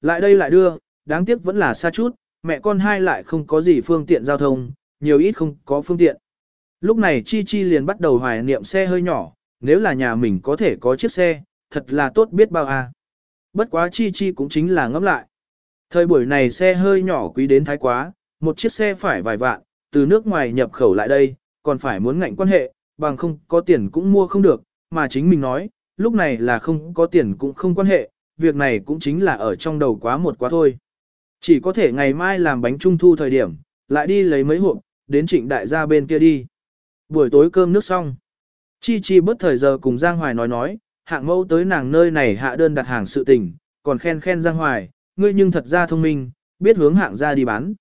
Lại đây lại đưa, đáng tiếc vẫn là xa chút, mẹ con hai lại không có gì phương tiện giao thông, nhiều ít không có phương tiện. Lúc này Chi Chi liền bắt đầu hoài niệm xe hơi nhỏ, nếu là nhà mình có thể có chiếc xe, thật là tốt biết bao à. Bất quá Chi Chi cũng chính là ngẫm lại. Thời buổi này xe hơi nhỏ quý đến thái quá, một chiếc xe phải vài vạn, từ nước ngoài nhập khẩu lại đây, còn phải muốn ngạnh quan hệ, bằng không có tiền cũng mua không được, mà chính mình nói, lúc này là không có tiền cũng không quan hệ, việc này cũng chính là ở trong đầu quá một quá thôi. Chỉ có thể ngày mai làm bánh trung thu thời điểm, lại đi lấy mấy hộp, đến trịnh đại gia bên kia đi. Buổi tối cơm nước xong. Chi Chi bớt thời giờ cùng Giang Hoài nói nói, hạng mẫu tới nàng nơi này hạ đơn đặt hàng sự tình, còn khen khen Giang Hoài, ngươi nhưng thật ra thông minh, biết hướng hạng ra đi bán.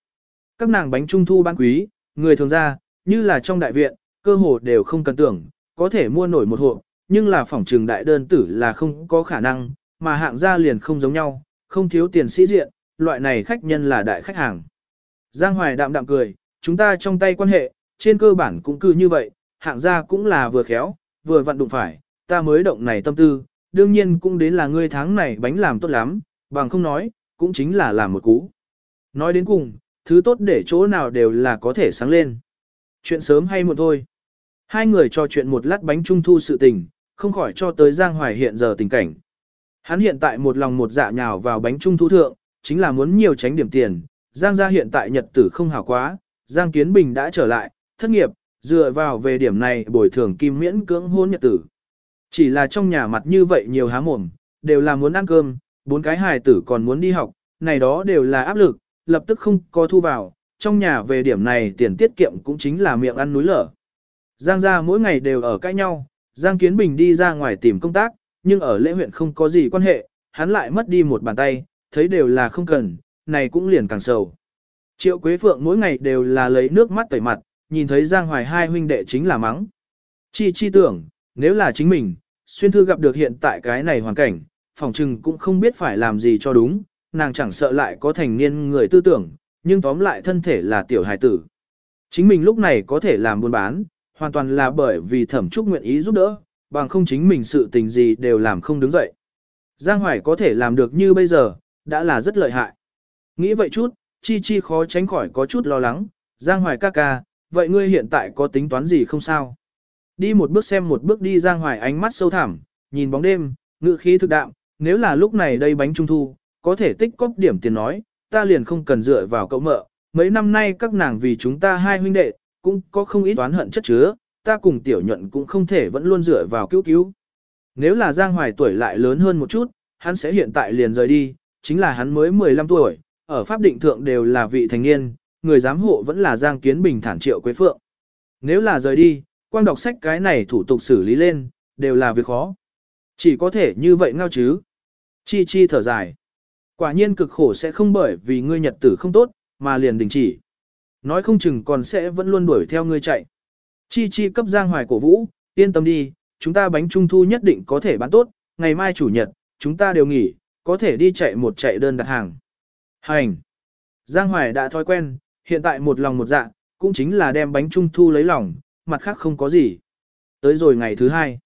Các nàng bánh trung thu bán quý, người thường ra, như là trong đại viện, cơ hồ đều không cần tưởng, có thể mua nổi một hộp, nhưng là phòng trường đại đơn tử là không có khả năng, mà hạng gia liền không giống nhau, không thiếu tiền sĩ diện, loại này khách nhân là đại khách hàng. Giang Hoài đạm đạm cười, chúng ta trong tay quan hệ, trên cơ bản cũng cứ như vậy, hạng gia cũng là vừa khéo, vừa vận đụng phải, ta mới động này tâm tư, đương nhiên cũng đến là ngươi tháng này bánh làm tốt lắm, bằng không nói, cũng chính là làm một cú. Nói đến cùng, thứ tốt để chỗ nào đều là có thể sáng lên. Chuyện sớm hay muộn thôi. Hai người trò chuyện một lát bánh trung thu sự tình, không khỏi cho tới Giang Hoài hiện giờ tình cảnh. Hắn hiện tại một lòng một dạ nhào vào bánh trung thu thượng, chính là muốn nhiều tránh điểm tiền. Giang gia hiện tại nhật tử không hảo quá, Giang Kiến Bình đã trở lại, thất nghiệp, dựa vào về điểm này bồi thường kim miễn cưỡng hôn nhật tử. Chỉ là trong nhà mặt như vậy nhiều há mồm, đều là muốn ăn cơm, bốn cái hài tử còn muốn đi học, này đó đều là áp lực, lập tức không có thu vào, trong nhà về điểm này tiền tiết kiệm cũng chính là miệng ăn núi lở. Giang gia mỗi ngày đều ở cãi nhau, Giang Kiến Bình đi ra ngoài tìm công tác, nhưng ở lễ huyện không có gì quan hệ, hắn lại mất đi một bàn tay, thấy đều là không cần, này cũng liền càng sầu. Triệu Quế Phượng mỗi ngày đều là lấy nước mắt tẩy mặt, nhìn thấy Giang Hoài hai huynh đệ chính là mắng. Chi chi tưởng, nếu là chính mình, xuyên thư gặp được hiện tại cái này hoàn cảnh, phòng trừng cũng không biết phải làm gì cho đúng, nàng chẳng sợ lại có thành niên người tư tưởng, nhưng tóm lại thân thể là tiểu hài tử. Chính mình lúc này có thể làm buôn bán, hoàn toàn là bởi vì thẩm trúc nguyện ý giúp đỡ, bằng không chính mình sự tình gì đều làm không đứng dậy. Giang Hoài có thể làm được như bây giờ, đã là rất lợi hại. Nghĩ vậy chút, Chi Chi khó tránh khỏi có chút lo lắng, Giang Hoài ca ca, vậy ngươi hiện tại có tính toán gì không sao? Đi một bước xem một bước đi Giang Hoài ánh mắt sâu thẳm, nhìn bóng đêm, ngự khí thực đạm, nếu là lúc này đây bánh trung thu, có thể tích cóp điểm tiền nói, ta liền không cần dựa vào cậu mợ, mấy năm nay các nàng vì chúng ta hai huynh đệ, cũng có không ít oán hận chất chứa, ta cùng tiểu nhuận cũng không thể vẫn luôn dựa vào cứu cứu. Nếu là Giang Hoài tuổi lại lớn hơn một chút, hắn sẽ hiện tại liền rời đi, chính là hắn mới 15 tuổi, ở pháp định thượng đều là vị thành niên, người giám hộ vẫn là Giang Kiến Bình thản triệu quế phượng. Nếu là rời đi, quang đọc sách cái này thủ tục xử lý lên, đều là việc khó. Chỉ có thể như vậy ngao chứ. Chi chi thở dài. Quả nhiên cực khổ sẽ không bởi vì ngươi nhật tử không tốt, mà liền đình chỉ. Nói không chừng còn sẽ vẫn luôn đuổi theo ngươi chạy. Chi chi cấp Giang Hoài cổ vũ, yên tâm đi, chúng ta bánh trung thu nhất định có thể bán tốt, ngày mai chủ nhật, chúng ta đều nghỉ, có thể đi chạy một chạy đơn đặt hàng. Hành! Giang Hoài đã thói quen, hiện tại một lòng một dạ, cũng chính là đem bánh trung thu lấy lòng, mặt khác không có gì. Tới rồi ngày thứ hai,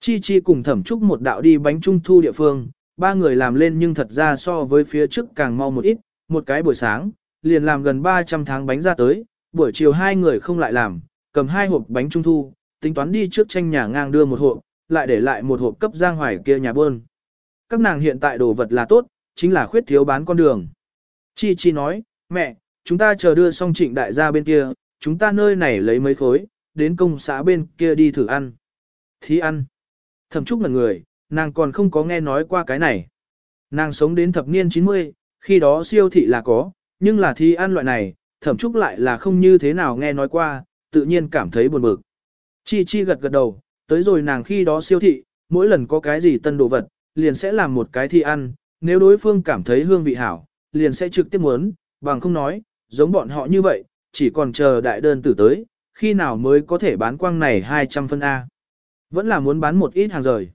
Chi Chi cùng thẩm trúc một đạo đi bánh trung thu địa phương, ba người làm lên nhưng thật ra so với phía trước càng mau một ít, một cái buổi sáng, liền làm gần 300 tháng bánh ra tới, buổi chiều hai người không lại làm, cầm hai hộp bánh trung thu, tính toán đi trước tranh nhà ngang đưa một hộp, lại để lại một hộp cấp giang hoài kia nhà bơn. Các nàng hiện tại đồ vật là tốt, chính là khuyết thiếu bán con đường. Chi Chi nói, mẹ, chúng ta chờ đưa xong trịnh đại gia bên kia, chúng ta nơi này lấy mấy khối, đến công xã bên kia đi thử ăn. Thí ăn. Thẩm trúc ngần người, nàng còn không có nghe nói qua cái này. Nàng sống đến thập niên 90, khi đó siêu thị là có, nhưng là thi ăn loại này, thẩm trúc lại là không như thế nào nghe nói qua, tự nhiên cảm thấy buồn bực. Chi chi gật gật đầu, tới rồi nàng khi đó siêu thị, mỗi lần có cái gì tân đồ vật, liền sẽ làm một cái thi ăn, nếu đối phương cảm thấy hương vị hảo, liền sẽ trực tiếp muốn, bằng không nói, giống bọn họ như vậy, chỉ còn chờ đại đơn tử tới, khi nào mới có thể bán quang này 200 phân A. Vẫn là muốn bán một ít hàng rời.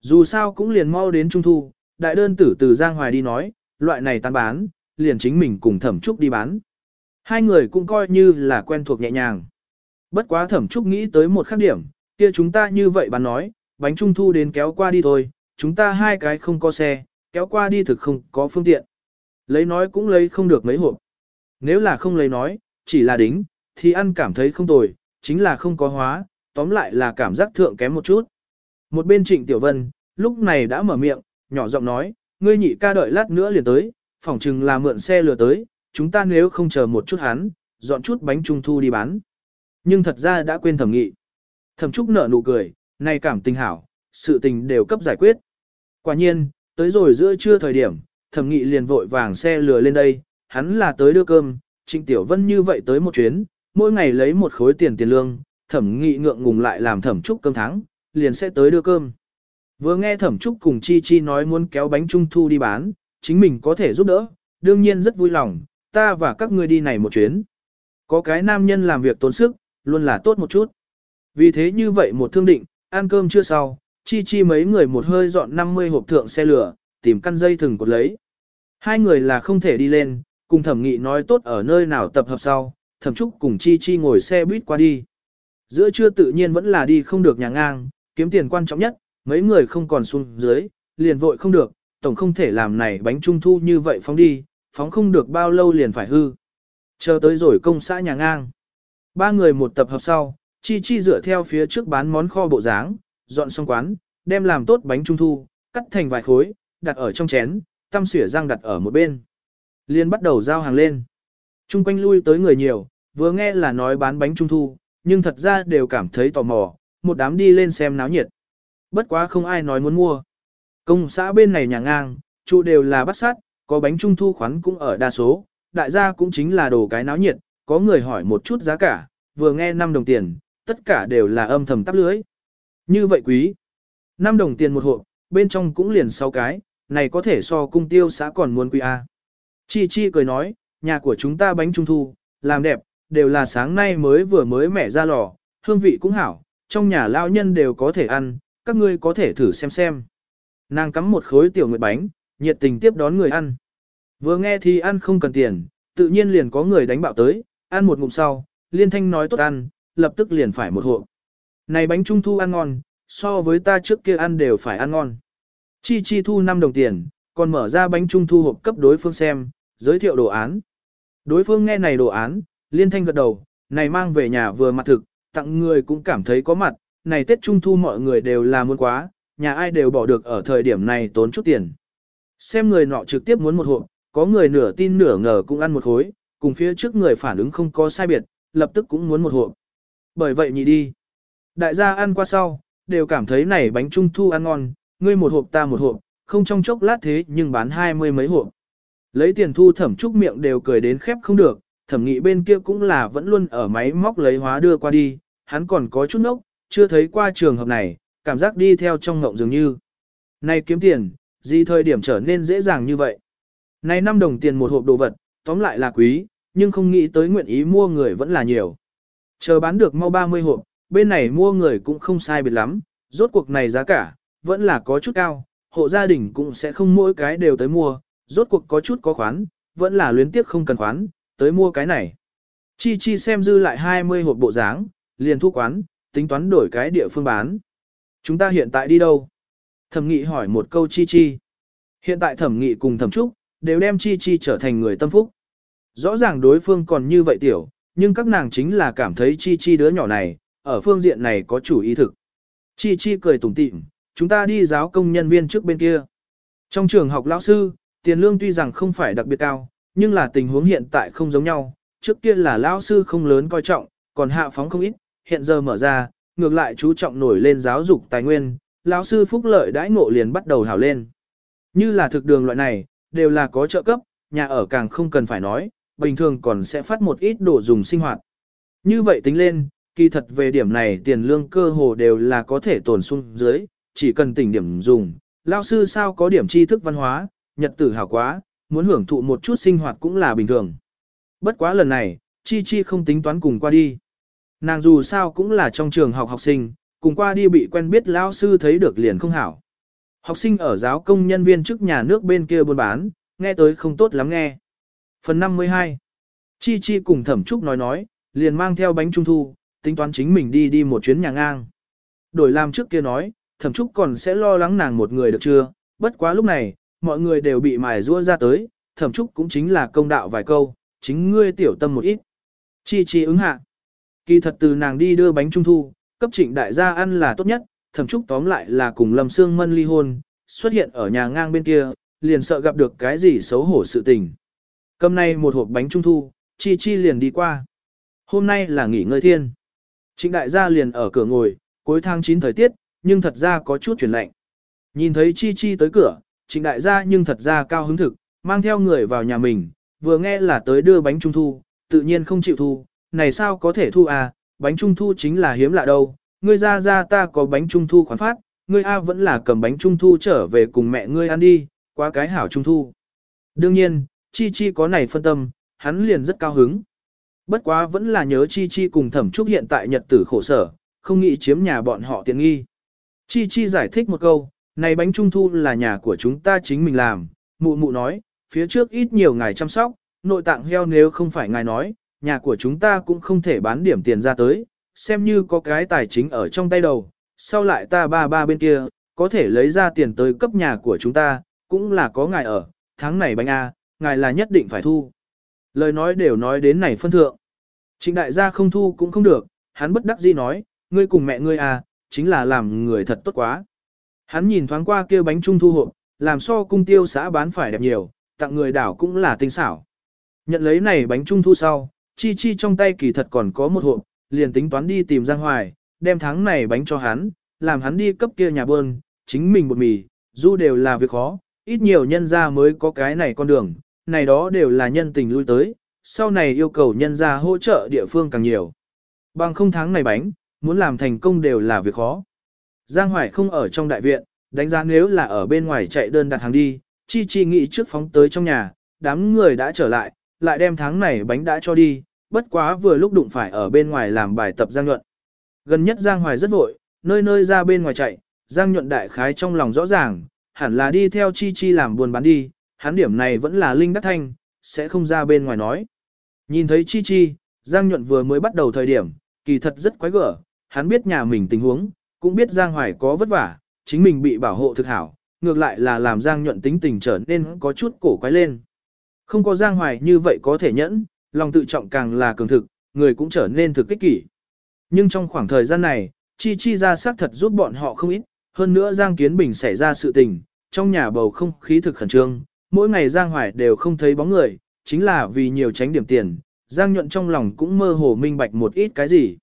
Dù sao cũng liền mau đến trung thu, đại đơn tử từ Giang Hoài đi nói, loại này tan bán, liền chính mình cùng thẩm trúc đi bán. Hai người cũng coi như là quen thuộc nhẹ nhàng. Bất quá thẩm trúc nghĩ tới một khác điểm, kia chúng ta như vậy bán nói, bánh trung thu đến kéo qua đi thôi, chúng ta hai cái không có xe, kéo qua đi thực không có phương tiện. Lấy nói cũng lấy không được mấy hộp. Nếu là không lấy nói, chỉ là đính, thì ăn cảm thấy không tồi, chính là không có hóa, tóm lại là cảm giác thượng kém một chút. Một bên trịnh tiểu vân, lúc này đã mở miệng, nhỏ giọng nói, ngươi nhị ca đợi lát nữa liền tới, phỏng chừng là mượn xe lừa tới, chúng ta nếu không chờ một chút hắn, dọn chút bánh trung thu đi bán. Nhưng thật ra đã quên thẩm nghị. Thẩm trúc nở nụ cười, nay cảm tình hảo, sự tình đều cấp giải quyết. Quả nhiên, tới rồi giữa trưa thời điểm, thẩm nghị liền vội vàng xe lừa lên đây, hắn là tới đưa cơm, trịnh tiểu vân như vậy tới một chuyến, mỗi ngày lấy một khối tiền tiền lương, thẩm nghị ngượng ngùng lại làm thẩm trúc cơm tháng, liền sẽ tới đưa cơm. Vừa nghe thẩm trúc cùng chi chi nói muốn kéo bánh trung thu đi bán, chính mình có thể giúp đỡ, đương nhiên rất vui lòng, ta và các ngươi đi này một chuyến. Có cái nam nhân làm việc tốn sức, luôn là tốt một chút. Vì thế như vậy một thương định, ăn cơm chưa sau, chi chi mấy người một hơi dọn 50 hộp thượng xe lửa, tìm căn dây thừng cột lấy. Hai người là không thể đi lên, cùng thẩm nghị nói tốt ở nơi nào tập hợp sau, thẩm trúc cùng chi chi ngồi xe buýt qua đi. Giữa trưa tự nhiên vẫn là đi không được nhà ngang, kiếm tiền quan trọng nhất, mấy người không còn xuống dưới, liền vội không được, tổng không thể làm này bánh trung thu như vậy phóng đi, phóng không được bao lâu liền phải hư. Chờ tới rồi công xã nhà ngang. Ba người một tập hợp sau, chi chi dựa theo phía trước bán món kho bộ dáng, dọn xong quán, đem làm tốt bánh trung thu, cắt thành vài khối, đặt ở trong chén, tăm xỉa rang đặt ở một bên. Liên bắt đầu giao hàng lên. Trung quanh lui tới người nhiều, vừa nghe là nói bán bánh trung thu, nhưng thật ra đều cảm thấy tò mò, một đám đi lên xem náo nhiệt. Bất quá không ai nói muốn mua. Công xã bên này nhà ngang, trụ đều là bắt sát, có bánh trung thu khoán cũng ở đa số, đại gia cũng chính là đồ cái náo nhiệt, có người hỏi một chút giá cả, vừa nghe 5 đồng tiền, tất cả đều là âm thầm tắp lưới. Như vậy quý, 5 đồng tiền một hộp, bên trong cũng liền 6 cái, này có thể so cung tiêu xã còn muốn quý A. Chi Chi cười nói, nhà của chúng ta bánh trung thu, làm đẹp, đều là sáng nay mới vừa mới mẻ ra lò, hương vị cũng hảo, trong nhà lao nhân đều có thể ăn, các ngươi có thể thử xem xem. Nàng cắm một khối tiểu nguyệt bánh, nhiệt tình tiếp đón người ăn. Vừa nghe thì ăn không cần tiền, tự nhiên liền có người đánh bạo tới, ăn một ngụm sau, liên thanh nói tốt ăn, lập tức liền phải một hộp. Này bánh trung thu ăn ngon, so với ta trước kia ăn đều phải ăn ngon. Chi chi thu 5 đồng tiền, còn mở ra bánh trung thu hộp cấp đối phương xem, giới thiệu đồ án. Đối phương nghe này đồ án, liên thanh gật đầu, này mang về nhà vừa mặt thực, tặng người cũng cảm thấy có mặt, này Tết Trung Thu mọi người đều là muốn quá, nhà ai đều bỏ được ở thời điểm này tốn chút tiền. Xem người nọ trực tiếp muốn một hộp, có người nửa tin nửa ngờ cũng ăn một khối, cùng phía trước người phản ứng không có sai biệt, lập tức cũng muốn một hộp. Bởi vậy nhị đi. Đại gia ăn qua sau, đều cảm thấy này bánh trung thu ăn ngon, ngươi một hộp ta một hộp, không trong chốc lát thế nhưng bán hai mươi mấy hộp. Lấy tiền thu thẩm trúc miệng đều cười đến khép không được, thẩm nghị bên kia cũng là vẫn luôn ở máy móc lấy hóa đưa qua đi, hắn còn có chút nốc, chưa thấy qua trường hợp này, cảm giác đi theo trong ngộng dường như. Này kiếm tiền, gì thời điểm trở nên dễ dàng như vậy. Này 5 đồng tiền một hộp đồ vật, tóm lại là quý, nhưng không nghĩ tới nguyện ý mua người vẫn là nhiều. Chờ bán được mau 30 hộp, bên này mua người cũng không sai biệt lắm, rốt cuộc này giá cả, vẫn là có chút cao, hộ gia đình cũng sẽ không mỗi cái đều tới mua, rốt cuộc có chút có khoán, vẫn là luyến tiếc không cần khoán, tới mua cái này. Chi chi xem dư lại 20 hộp bộ dáng, liền thu quán, tính toán đổi cái địa phương bán. Chúng ta hiện tại đi đâu? Thẩm nghị hỏi một câu chi chi. Hiện tại thẩm nghị cùng thẩm trúc, đều đem chi chi trở thành người tâm phúc. Rõ ràng đối phương còn như vậy tiểu, nhưng các nàng chính là cảm thấy chi chi đứa nhỏ này, ở phương diện này có chủ ý thực. Chi chi cười tủm tỉm, chúng ta đi giáo công nhân viên trước bên kia. Trong trường học lão sư, tiền lương tuy rằng không phải đặc biệt cao, nhưng là tình huống hiện tại không giống nhau. Trước kia là lão sư không lớn coi trọng, còn hạ phóng không ít, hiện giờ mở ra, ngược lại chú trọng nổi lên giáo dục tài nguyên, lão sư phúc lợi đãi ngộ liền bắt đầu hảo lên. Như là thực đường loại này, đều là có trợ cấp, nhà ở càng không cần phải nói, bình thường còn sẽ phát một ít đồ dùng sinh hoạt. Như vậy tính lên, kỳ thật về điểm này tiền lương cơ hồ đều là có thể tồn xuống dưới, chỉ cần tỉnh điểm dùng. Lao sư sao có điểm tri thức văn hóa, nhật tử hảo quá, muốn hưởng thụ một chút sinh hoạt cũng là bình thường. Bất quá lần này, Chi Chi không tính toán cùng qua đi. Nàng dù sao cũng là trong trường học học sinh, cùng qua đi bị quen biết lao sư thấy được liền không hảo. Học sinh ở giáo công nhân viên chức nhà nước bên kia buôn bán, nghe tới không tốt lắm nghe. Phần 52 Chi Chi cùng Thẩm Trúc nói nói, liền mang theo bánh trung thu, tính toán chính mình đi đi một chuyến nhà ngang. Đổi làm trước kia nói, Thẩm Trúc còn sẽ lo lắng nàng một người được chưa, bất quá lúc này, mọi người đều bị mài rua ra tới, thẩm trúc cũng chính là công đạo vài câu, chính ngươi tiểu tâm một ít. Chi chi ứng hạ. Kỳ thật từ nàng đi đưa bánh trung thu, cấp trịnh đại gia ăn là tốt nhất, thẩm trúc tóm lại là cùng Lâm Sương Mân ly hôn, xuất hiện ở nhà ngang bên kia, liền sợ gặp được cái gì xấu hổ sự tình. Cầm nay một hộp bánh trung thu, chi chi liền đi qua. Hôm nay là nghỉ ngơi thiên. Trịnh đại gia liền ở cửa ngồi, cuối tháng 9 thời tiết, nhưng thật ra có chút chuyển lạnh. Nhìn thấy chi chi tới cửa, trịnh đại gia nhưng thật ra cao hứng thực, mang theo người vào nhà mình, vừa nghe là tới đưa bánh trung thu, tự nhiên không chịu thu, này sao có thể thu à, bánh trung thu chính là hiếm lạ đâu, ngươi ra ra ta có bánh trung thu khoản phát, ngươi A vẫn là cầm bánh trung thu trở về cùng mẹ ngươi ăn đi, qua cái hảo trung thu. Đương nhiên, Chi Chi có này phân tâm, hắn liền rất cao hứng. Bất quá vẫn là nhớ Chi Chi cùng thẩm trúc hiện tại nhật tử khổ sở, không nghĩ chiếm nhà bọn họ tiện nghi. Chi Chi giải thích một câu, này bánh trung thu là nhà của chúng ta chính mình làm, mụ mụ nói, phía trước ít nhiều ngài chăm sóc, nội tạng heo nếu không phải ngài nói, nhà của chúng ta cũng không thể bán điểm tiền ra tới, xem như có cái tài chính ở trong tay đầu, sau lại ta ba ba bên kia, có thể lấy ra tiền tới cấp nhà của chúng ta, cũng là có ngài ở, tháng này bánh A, ngài là nhất định phải thu. Lời nói đều nói đến này phân thượng. Trịnh đại gia không thu cũng không được, hắn bất đắc dĩ nói, ngươi cùng mẹ ngươi à, chính là làm người thật tốt quá. Hắn nhìn thoáng qua kia bánh trung thu hộp, làm so cung tiêu xã bán phải đẹp nhiều, tặng người đảo cũng là tinh xảo. Nhận lấy này bánh trung thu sau, chi chi trong tay kỳ thật còn có một hộp, liền tính toán đi tìm Giang Hoài, đem tháng này bánh cho hắn, làm hắn đi cấp kia nhà bơn, chính mình bột mì, dù đều là việc khó, ít nhiều nhân ra mới có cái này con đường, này đó đều là nhân tình lui tới, sau này yêu cầu nhân ra hỗ trợ địa phương càng nhiều. Bằng không tháng này bánh, muốn làm thành công đều là việc khó. Giang Hoài không ở trong đại viện, đánh giá nếu là ở bên ngoài chạy đơn đặt hàng đi, chi chi nghĩ trước phóng tới trong nhà, đám người đã trở lại, lại đem tháng này bánh đã cho đi, bất quá vừa lúc đụng phải ở bên ngoài làm bài tập Giang Nhuận. Gần nhất Giang Hoài rất vội, nơi nơi ra bên ngoài chạy, Giang Nhuận đại khái trong lòng rõ ràng, hẳn là đi theo Chi Chi làm buồn bán đi, hắn điểm này vẫn là linh đắc thanh, sẽ không ra bên ngoài nói. Nhìn thấy Chi Chi, Giang Nhuận vừa mới bắt đầu thời điểm, kỳ thật rất quái gở, hắn biết nhà mình tình huống, cũng biết Giang Hoài có vất vả, chính mình bị bảo hộ thực hảo, ngược lại là làm Giang Nhuận tính tình trở nên có chút cổ quái lên. Không có Giang Hoài như vậy có thể nhẫn, lòng tự trọng càng là cường thực, người cũng trở nên thực kích kỷ. Nhưng trong khoảng thời gian này, Chi Chi ra xác thật giúp bọn họ không ít, hơn nữa Giang Kiến Bình xảy ra sự tình, trong nhà bầu không khí thực khẩn trương, mỗi ngày Giang Hoài đều không thấy bóng người, chính là vì nhiều tránh điểm tiền, Giang Nhuận trong lòng cũng mơ hồ minh bạch một ít cái gì.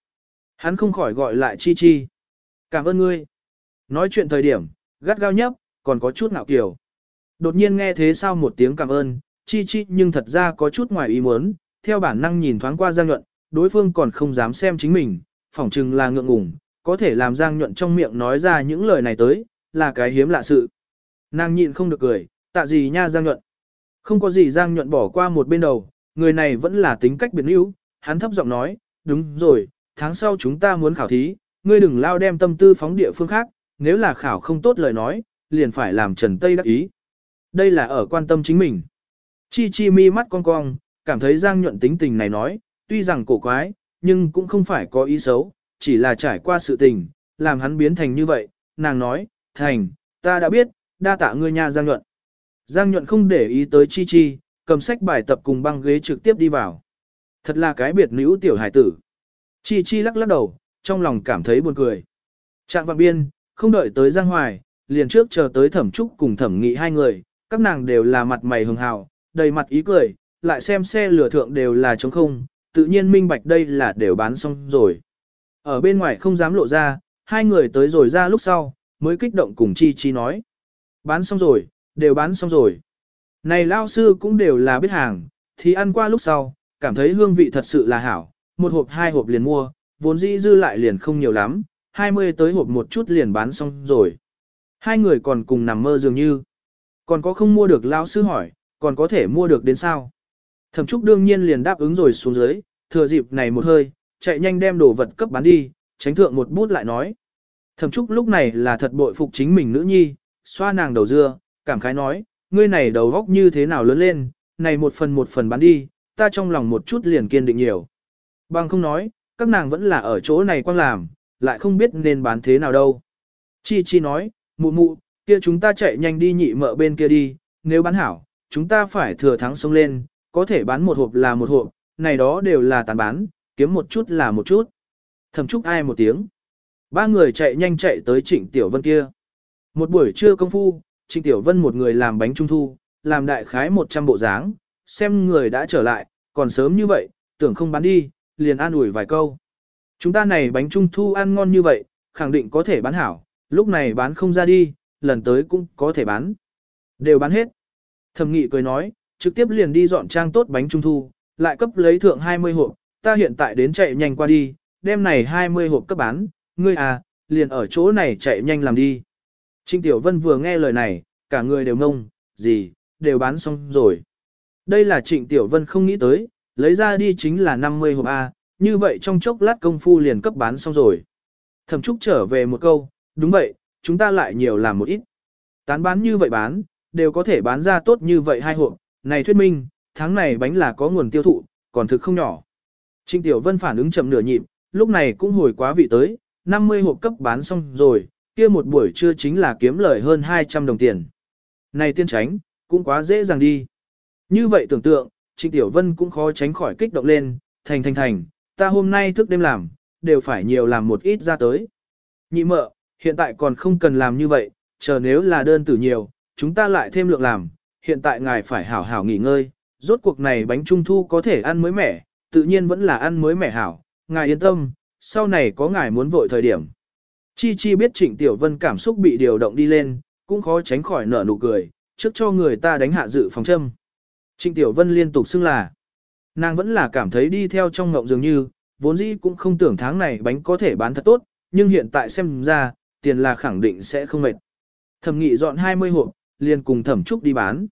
Hắn không khỏi gọi lại Chi Chi. Cảm ơn ngươi. Nói chuyện thời điểm, gắt gao nhấp, còn có chút ngạo kiều. Đột nhiên nghe thế sao một tiếng cảm ơn, Chi Chi nhưng thật ra có chút ngoài ý muốn, theo bản năng nhìn thoáng qua Giang Nhuận, đối phương còn không dám xem chính mình, phỏng chừng là ngượng ngùng, có thể làm Giang Nhuận trong miệng nói ra những lời này tới, là cái hiếm lạ sự. Nàng nhịn không được cười, tạ gì nha Giang Nhuận. Không có gì Giang Nhuận bỏ qua một bên đầu, người này vẫn là tính cách biệt níu, hắn thấp giọng nói, đúng rồi, tháng sau chúng ta muốn khảo thí, ngươi đừng lao đem tâm tư phóng địa phương khác, nếu là khảo không tốt lời nói, liền phải làm Trần Tây đắc ý. Đây là ở quan tâm chính mình. Chi chi mi mắt con cong, cảm thấy Giang nhuận tính tình này nói, tuy rằng cổ quái, nhưng cũng không phải có ý xấu, chỉ là trải qua sự tình, làm hắn biến thành như vậy. Nàng nói, thành, ta đã biết, đa tạ ngươi nha Giang nhuận. Giang nhuận không để ý tới chi chi, cầm sách bài tập cùng băng ghế trực tiếp đi vào. Thật là cái biệt nữ tiểu hải tử. Chi chi lắc lắc đầu, trong lòng cảm thấy buồn cười. Trạng vạn biên, không đợi tới Giang Hoài, liền trước chờ tới thẩm trúc cùng thẩm nghị hai người, các nàng đều là mặt mày hường hào, đầy mặt ý cười, lại xem xe lửa thượng đều là trống không, tự nhiên minh bạch đây là đều bán xong rồi. Ở bên ngoài không dám lộ ra, hai người tới rồi ra lúc sau, mới kích động cùng Chi Chi nói. Bán xong rồi, đều bán xong rồi. Này lao sư cũng đều là biết hàng, thì ăn qua lúc sau, cảm thấy hương vị thật sự là hảo, một hộp hai hộp liền mua, vốn dĩ dư lại liền không nhiều lắm, 20 tới hộp một chút liền bán xong rồi. Hai người còn cùng nằm mơ dường như. Còn có không mua được lao sư hỏi, còn có thể mua được đến sao? Thẩm Trúc đương nhiên liền đáp ứng rồi xuống dưới, thừa dịp này một hơi, chạy nhanh đem đồ vật cấp bán đi, tránh thượng một bút lại nói. Thẩm Trúc lúc này là thật bội phục chính mình nữ nhi, xoa nàng đầu dưa, cảm khái nói, ngươi này đầu góc như thế nào lớn lên, này một phần một phần bán đi, ta trong lòng một chút liền kiên định nhiều. Bằng không nói, các nàng vẫn là ở chỗ này quang làm, lại không biết nên bán thế nào đâu. Chi Chi nói, mụ mụ, kia chúng ta chạy nhanh đi nhị mợ bên kia đi, nếu bán hảo, chúng ta phải thừa thắng sông lên, có thể bán một hộp là một hộp, này đó đều là tàn bán, kiếm một chút là một chút. Thầm chúc ai một tiếng. Ba người chạy nhanh chạy tới Trịnh Tiểu Vân kia. Một buổi trưa công phu, Trịnh Tiểu Vân một người làm bánh trung thu, làm đại khái 100 bộ dáng, xem người đã trở lại, còn sớm như vậy, tưởng không bán đi, liền an ủi vài câu. Chúng ta này bánh trung thu ăn ngon như vậy, khẳng định có thể bán hảo, lúc này bán không ra đi, lần tới cũng có thể bán. Đều bán hết. Thẩm nghị cười nói, trực tiếp liền đi dọn trang tốt bánh trung thu, lại cấp lấy thượng 20 hộp, ta hiện tại đến chạy nhanh qua đi, đem này 20 hộp cấp bán, ngươi à, liền ở chỗ này chạy nhanh làm đi. Trinh Tiểu Vân vừa nghe lời này, cả người đều ngông, gì, đều bán xong rồi. Đây là Trịnh Tiểu Vân không nghĩ tới, lấy ra đi chính là 50 hộp A, như vậy trong chốc lát công phu liền cấp bán xong rồi. Thẩm Trúc trở về một câu, đúng vậy, chúng ta lại nhiều làm một ít. Tán bán như vậy bán, đều có thể bán ra tốt như vậy hai hộp, này thuyết minh, tháng này bánh là có nguồn tiêu thụ, còn thực không nhỏ. Trịnh Tiểu Vân phản ứng chậm nửa nhịp, lúc này cũng hồi quá vị tới, 50 hộp cấp bán xong rồi, kia một buổi trưa chính là kiếm lời hơn 200 đồng tiền. Này tiên tránh, cũng quá dễ dàng đi. Như vậy tưởng tượng, Trịnh Tiểu Vân cũng khó tránh khỏi kích động lên, thành thành thành, ta hôm nay thức đêm làm, đều phải nhiều làm một ít ra tới. Nhị mợ, hiện tại còn không cần làm như vậy, chờ nếu là đơn tử nhiều, chúng ta lại thêm lượng làm, hiện tại ngài phải hảo hảo nghỉ ngơi, rốt cuộc này bánh trung thu có thể ăn mới mẻ, tự nhiên vẫn là ăn mới mẻ hảo, ngài yên tâm, sau này có ngài muốn vội thời điểm. Chi Chi biết Trịnh Tiểu Vân cảm xúc bị điều động đi lên, cũng khó tránh khỏi nở nụ cười, trước cho người ta đánh hạ dự phòng châm. Trịnh Tiểu Vân liên tục xưng là, nàng vẫn là cảm thấy đi theo trong ngộng dường như, vốn dĩ cũng không tưởng tháng này bánh có thể bán thật tốt, nhưng hiện tại xem ra, tiền là khẳng định sẽ không mệt. Thẩm nghị dọn 20 hộp, liền cùng thẩm trúc đi bán.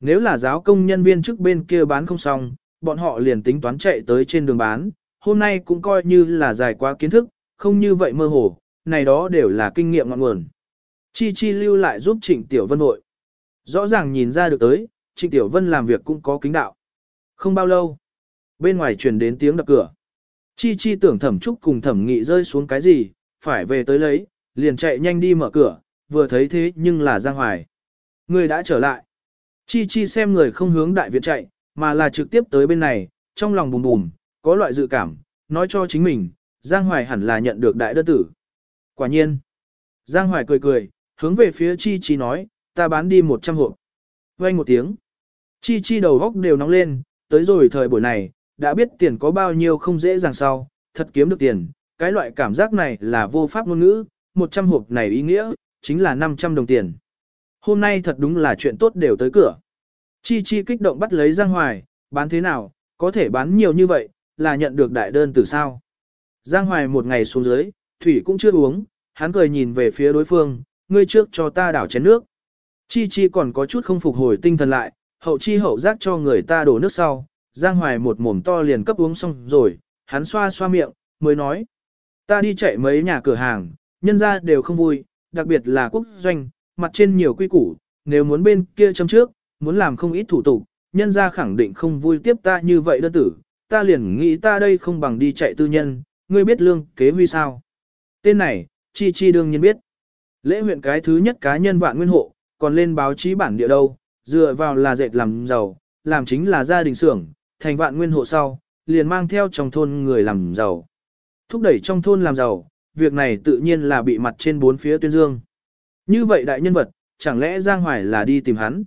Nếu là giáo công nhân viên trước bên kia bán không xong, bọn họ liền tính toán chạy tới trên đường bán, hôm nay cũng coi như là dài quá kiến thức, không như vậy mơ hồ, này đó đều là kinh nghiệm ngọn nguồn. Chi Chi lưu lại giúp Trịnh Tiểu Vân hội. Rõ ràng nhìn ra được tới, Trịnh Tiểu Vân làm việc cũng có kính đạo. Không bao lâu, bên ngoài truyền đến tiếng đập cửa. Chi Chi tưởng thẩm trúc cùng thẩm nghị rơi xuống cái gì, phải về tới lấy, liền chạy nhanh đi mở cửa, vừa thấy thế nhưng là Giang Hoài. Người đã trở lại. Chi Chi xem người không hướng đại viện chạy, mà là trực tiếp tới bên này, trong lòng bùm bùm, có loại dự cảm, nói cho chính mình, Giang Hoài hẳn là nhận được đại đơn tử. Quả nhiên. Giang Hoài cười cười, hướng về phía Chi Chi nói, ta bán đi 100 hộp. Vang một tiếng. Chi Chi đầu góc đều nóng lên, tới rồi thời buổi này, đã biết tiền có bao nhiêu không dễ dàng sau, thật kiếm được tiền, cái loại cảm giác này là vô pháp ngôn ngữ, 100 hộp này ý nghĩa, chính là 500 đồng tiền. Hôm nay thật đúng là chuyện tốt đều tới cửa. Chi Chi kích động bắt lấy Giang Hoài, bán thế nào, có thể bán nhiều như vậy, là nhận được đại đơn từ sao. Giang Hoài một ngày xuống dưới, thủy cũng chưa uống, hắn cười nhìn về phía đối phương, ngươi trước cho ta đảo chén nước. Chi Chi còn có chút không phục hồi tinh thần lại, hậu chi hậu giác cho người ta đổ nước sau, Giang Hoài một mồm to liền cấp uống xong rồi, hắn xoa xoa miệng, mới nói. Ta đi chạy mấy nhà cửa hàng, nhân ra đều không vui, đặc biệt là quốc doanh, mặt trên nhiều quy củ, nếu muốn bên kia châm trước, muốn làm không ít thủ tục, nhân ra khẳng định không vui tiếp ta như vậy đơn tử, ta liền nghĩ ta đây không bằng đi chạy tư nhân, ngươi biết lương kế huy sao. Tên này, chi chi đương nhiên biết. Lễ huyện cái thứ nhất cá nhân vạn nguyên hộ, còn lên báo chí bản địa đâu, dựa vào là dệt làm giàu, làm chính là gia đình xưởng, thành vạn nguyên hộ sau, liền mang theo trong thôn người làm giàu. Thúc đẩy trong thôn làm giàu, việc này tự nhiên là bị mặt trên bốn phía tuyên dương. Như vậy đại nhân vật, chẳng lẽ Giang Hoài là đi tìm hắn?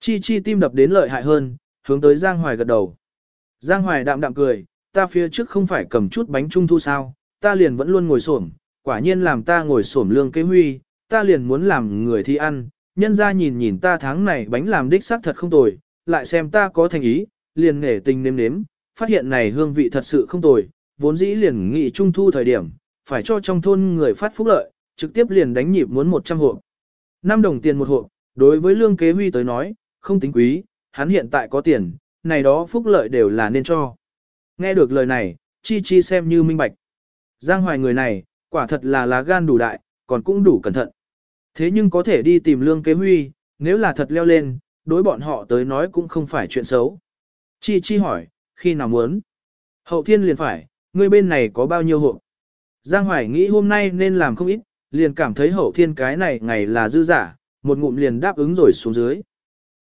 Chi chi tim đập đến lợi hại hơn, hướng tới Giang Hoài gật đầu. Giang Hoài đạm đạm cười, ta phía trước không phải cầm chút bánh trung thu sao, ta liền vẫn luôn ngồi xổm, quả nhiên làm ta ngồi xổm lương kế huy, ta liền muốn làm người thi ăn, nhân ra nhìn nhìn ta tháng này bánh làm đích xác thật không tồi, lại xem ta có thành ý, liền nể tình nếm nếm, phát hiện này hương vị thật sự không tồi, vốn dĩ liền nghị trung thu thời điểm, phải cho trong thôn người phát phúc lợi, trực tiếp liền đánh nhịp muốn 100 hộp. 5 đồng tiền một hộp, đối với lương kế huy tới nói, không tính quý, hắn hiện tại có tiền, này đó phúc lợi đều là nên cho. Nghe được lời này, chi chi xem như minh bạch. Giang hoài người này, quả thật là lá gan đủ đại, còn cũng đủ cẩn thận. Thế nhưng có thể đi tìm lương kế huy, nếu là thật leo lên, đối bọn họ tới nói cũng không phải chuyện xấu. Chi chi hỏi, khi nào muốn? Hậu thiên liền phải, người bên này có bao nhiêu hộ? Giang Hoài nghĩ hôm nay nên làm không ít, liền cảm thấy hậu thiên cái này ngày là dư giả, một ngụm liền đáp ứng rồi xuống dưới.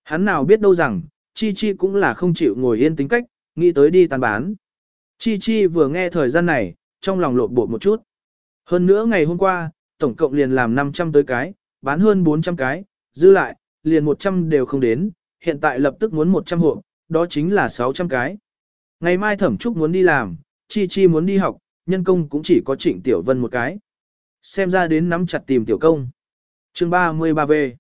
Hắn nào biết đâu rằng, Chi Chi cũng là không chịu ngồi yên tính cách, nghĩ tới đi tàn bán. Chi Chi vừa nghe thời gian này, trong lòng lộn bộ một chút. Hơn nữa ngày hôm qua, tổng cộng liền làm 500 tới cái, bán hơn 400 cái, dư lại, liền 100 đều không đến, hiện tại lập tức muốn 100 hộ, đó chính là 600 cái. Ngày mai thẩm trúc muốn đi làm, Chi Chi muốn đi học, nhân công cũng chỉ có trịnh tiểu vân một cái. Xem ra đến nắm chặt tìm tiểu công. chương 33V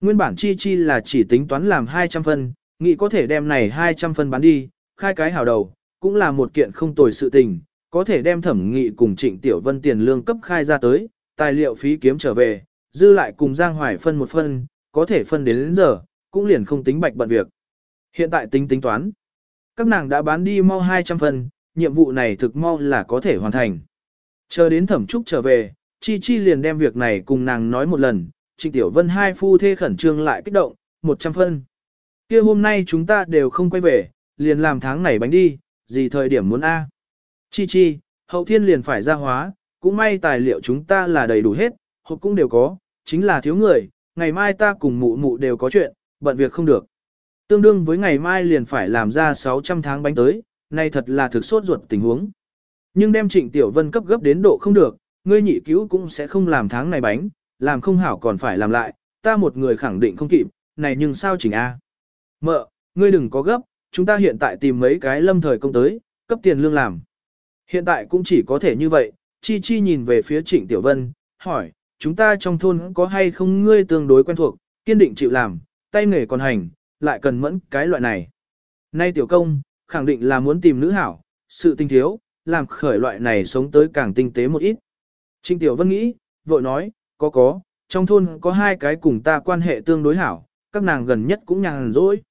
Nguyên bản Chi Chi là chỉ tính toán làm 200 phân, nghĩ có thể đem này 200 phân bán đi, khai cái hào đầu, cũng là một kiện không tồi sự tình, có thể đem thẩm nghị cùng trịnh tiểu vân tiền lương cấp khai ra tới, tài liệu phí kiếm trở về, dư lại cùng Giang Hoài phân một phân, có thể phân đến đến giờ, cũng liền không tính bạch bận việc. Hiện tại tính tính toán. Các nàng đã bán đi mau 200 phần, nhiệm vụ này thực mau là có thể hoàn thành. Chờ đến thẩm trúc trở về, Chi Chi liền đem việc này cùng nàng nói một lần, Trịnh Tiểu Vân hai phu thê khẩn trương lại kích động, 100 phân. kia hôm nay chúng ta đều không quay về, liền làm tháng này bánh đi, gì thời điểm muốn A. Chi Chi, hậu thiên liền phải ra hóa, cũng may tài liệu chúng ta là đầy đủ hết, hộp cũng đều có, chính là thiếu người, ngày mai ta cùng mụ mụ đều có chuyện, bận việc không được. Tương đương với ngày mai liền phải làm ra 600 tháng bánh tới, nay thật là thực sốt ruột tình huống. Nhưng đem Trịnh Tiểu Vân cấp gấp đến độ không được, ngươi nhị cứu cũng sẽ không làm tháng này bánh, làm không hảo còn phải làm lại, ta một người khẳng định không kịp, này nhưng sao chỉnh A. Mợ, ngươi đừng có gấp, chúng ta hiện tại tìm mấy cái lâm thời công tới, cấp tiền lương làm. Hiện tại cũng chỉ có thể như vậy, Chi Chi nhìn về phía Trịnh Tiểu Vân, hỏi, chúng ta trong thôn có hay không ngươi tương đối quen thuộc, kiên định chịu làm, tay nghề còn hành, lại cần mẫn cái loại này. Nay tiểu công, khẳng định là muốn tìm nữ hảo, sự tinh thiếu, làm khởi loại này sống tới càng tinh tế một ít. Trịnh Tiểu Vân nghĩ, vội nói, có có, trong thôn có hai cái cùng ta quan hệ tương đối hảo, các nàng gần nhất cũng nhàn rỗi.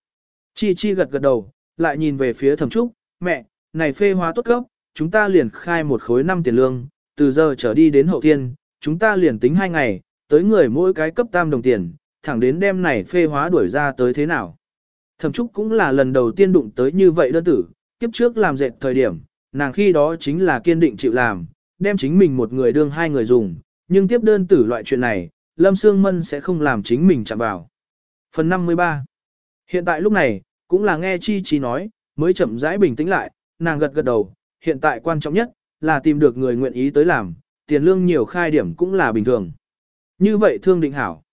Chi Chi gật gật đầu, lại nhìn về phía thẩm trúc, mẹ, này phê hóa tốt cấp, chúng ta liền khai một khối năm tiền lương, từ giờ trở đi đến hậu thiên, chúng ta liền tính hai ngày, tới người mỗi cái cấp tam đồng tiền, thẳng đến đêm này phê hóa đuổi ra tới thế nào. Thẩm Trúc cũng là lần đầu tiên đụng tới như vậy đơn tử, kiếp trước làm dệt thời điểm, nàng khi đó chính là kiên định chịu làm, đem chính mình một người đương hai người dùng, nhưng tiếp đơn tử loại chuyện này, Lâm Sương Mân sẽ không làm chính mình chạm vào. Phần 53 Hiện tại lúc này, cũng là nghe Chi Chi nói, mới chậm rãi bình tĩnh lại, nàng gật gật đầu, hiện tại quan trọng nhất, là tìm được người nguyện ý tới làm, tiền lương nhiều khai điểm cũng là bình thường. Như vậy thương định hảo.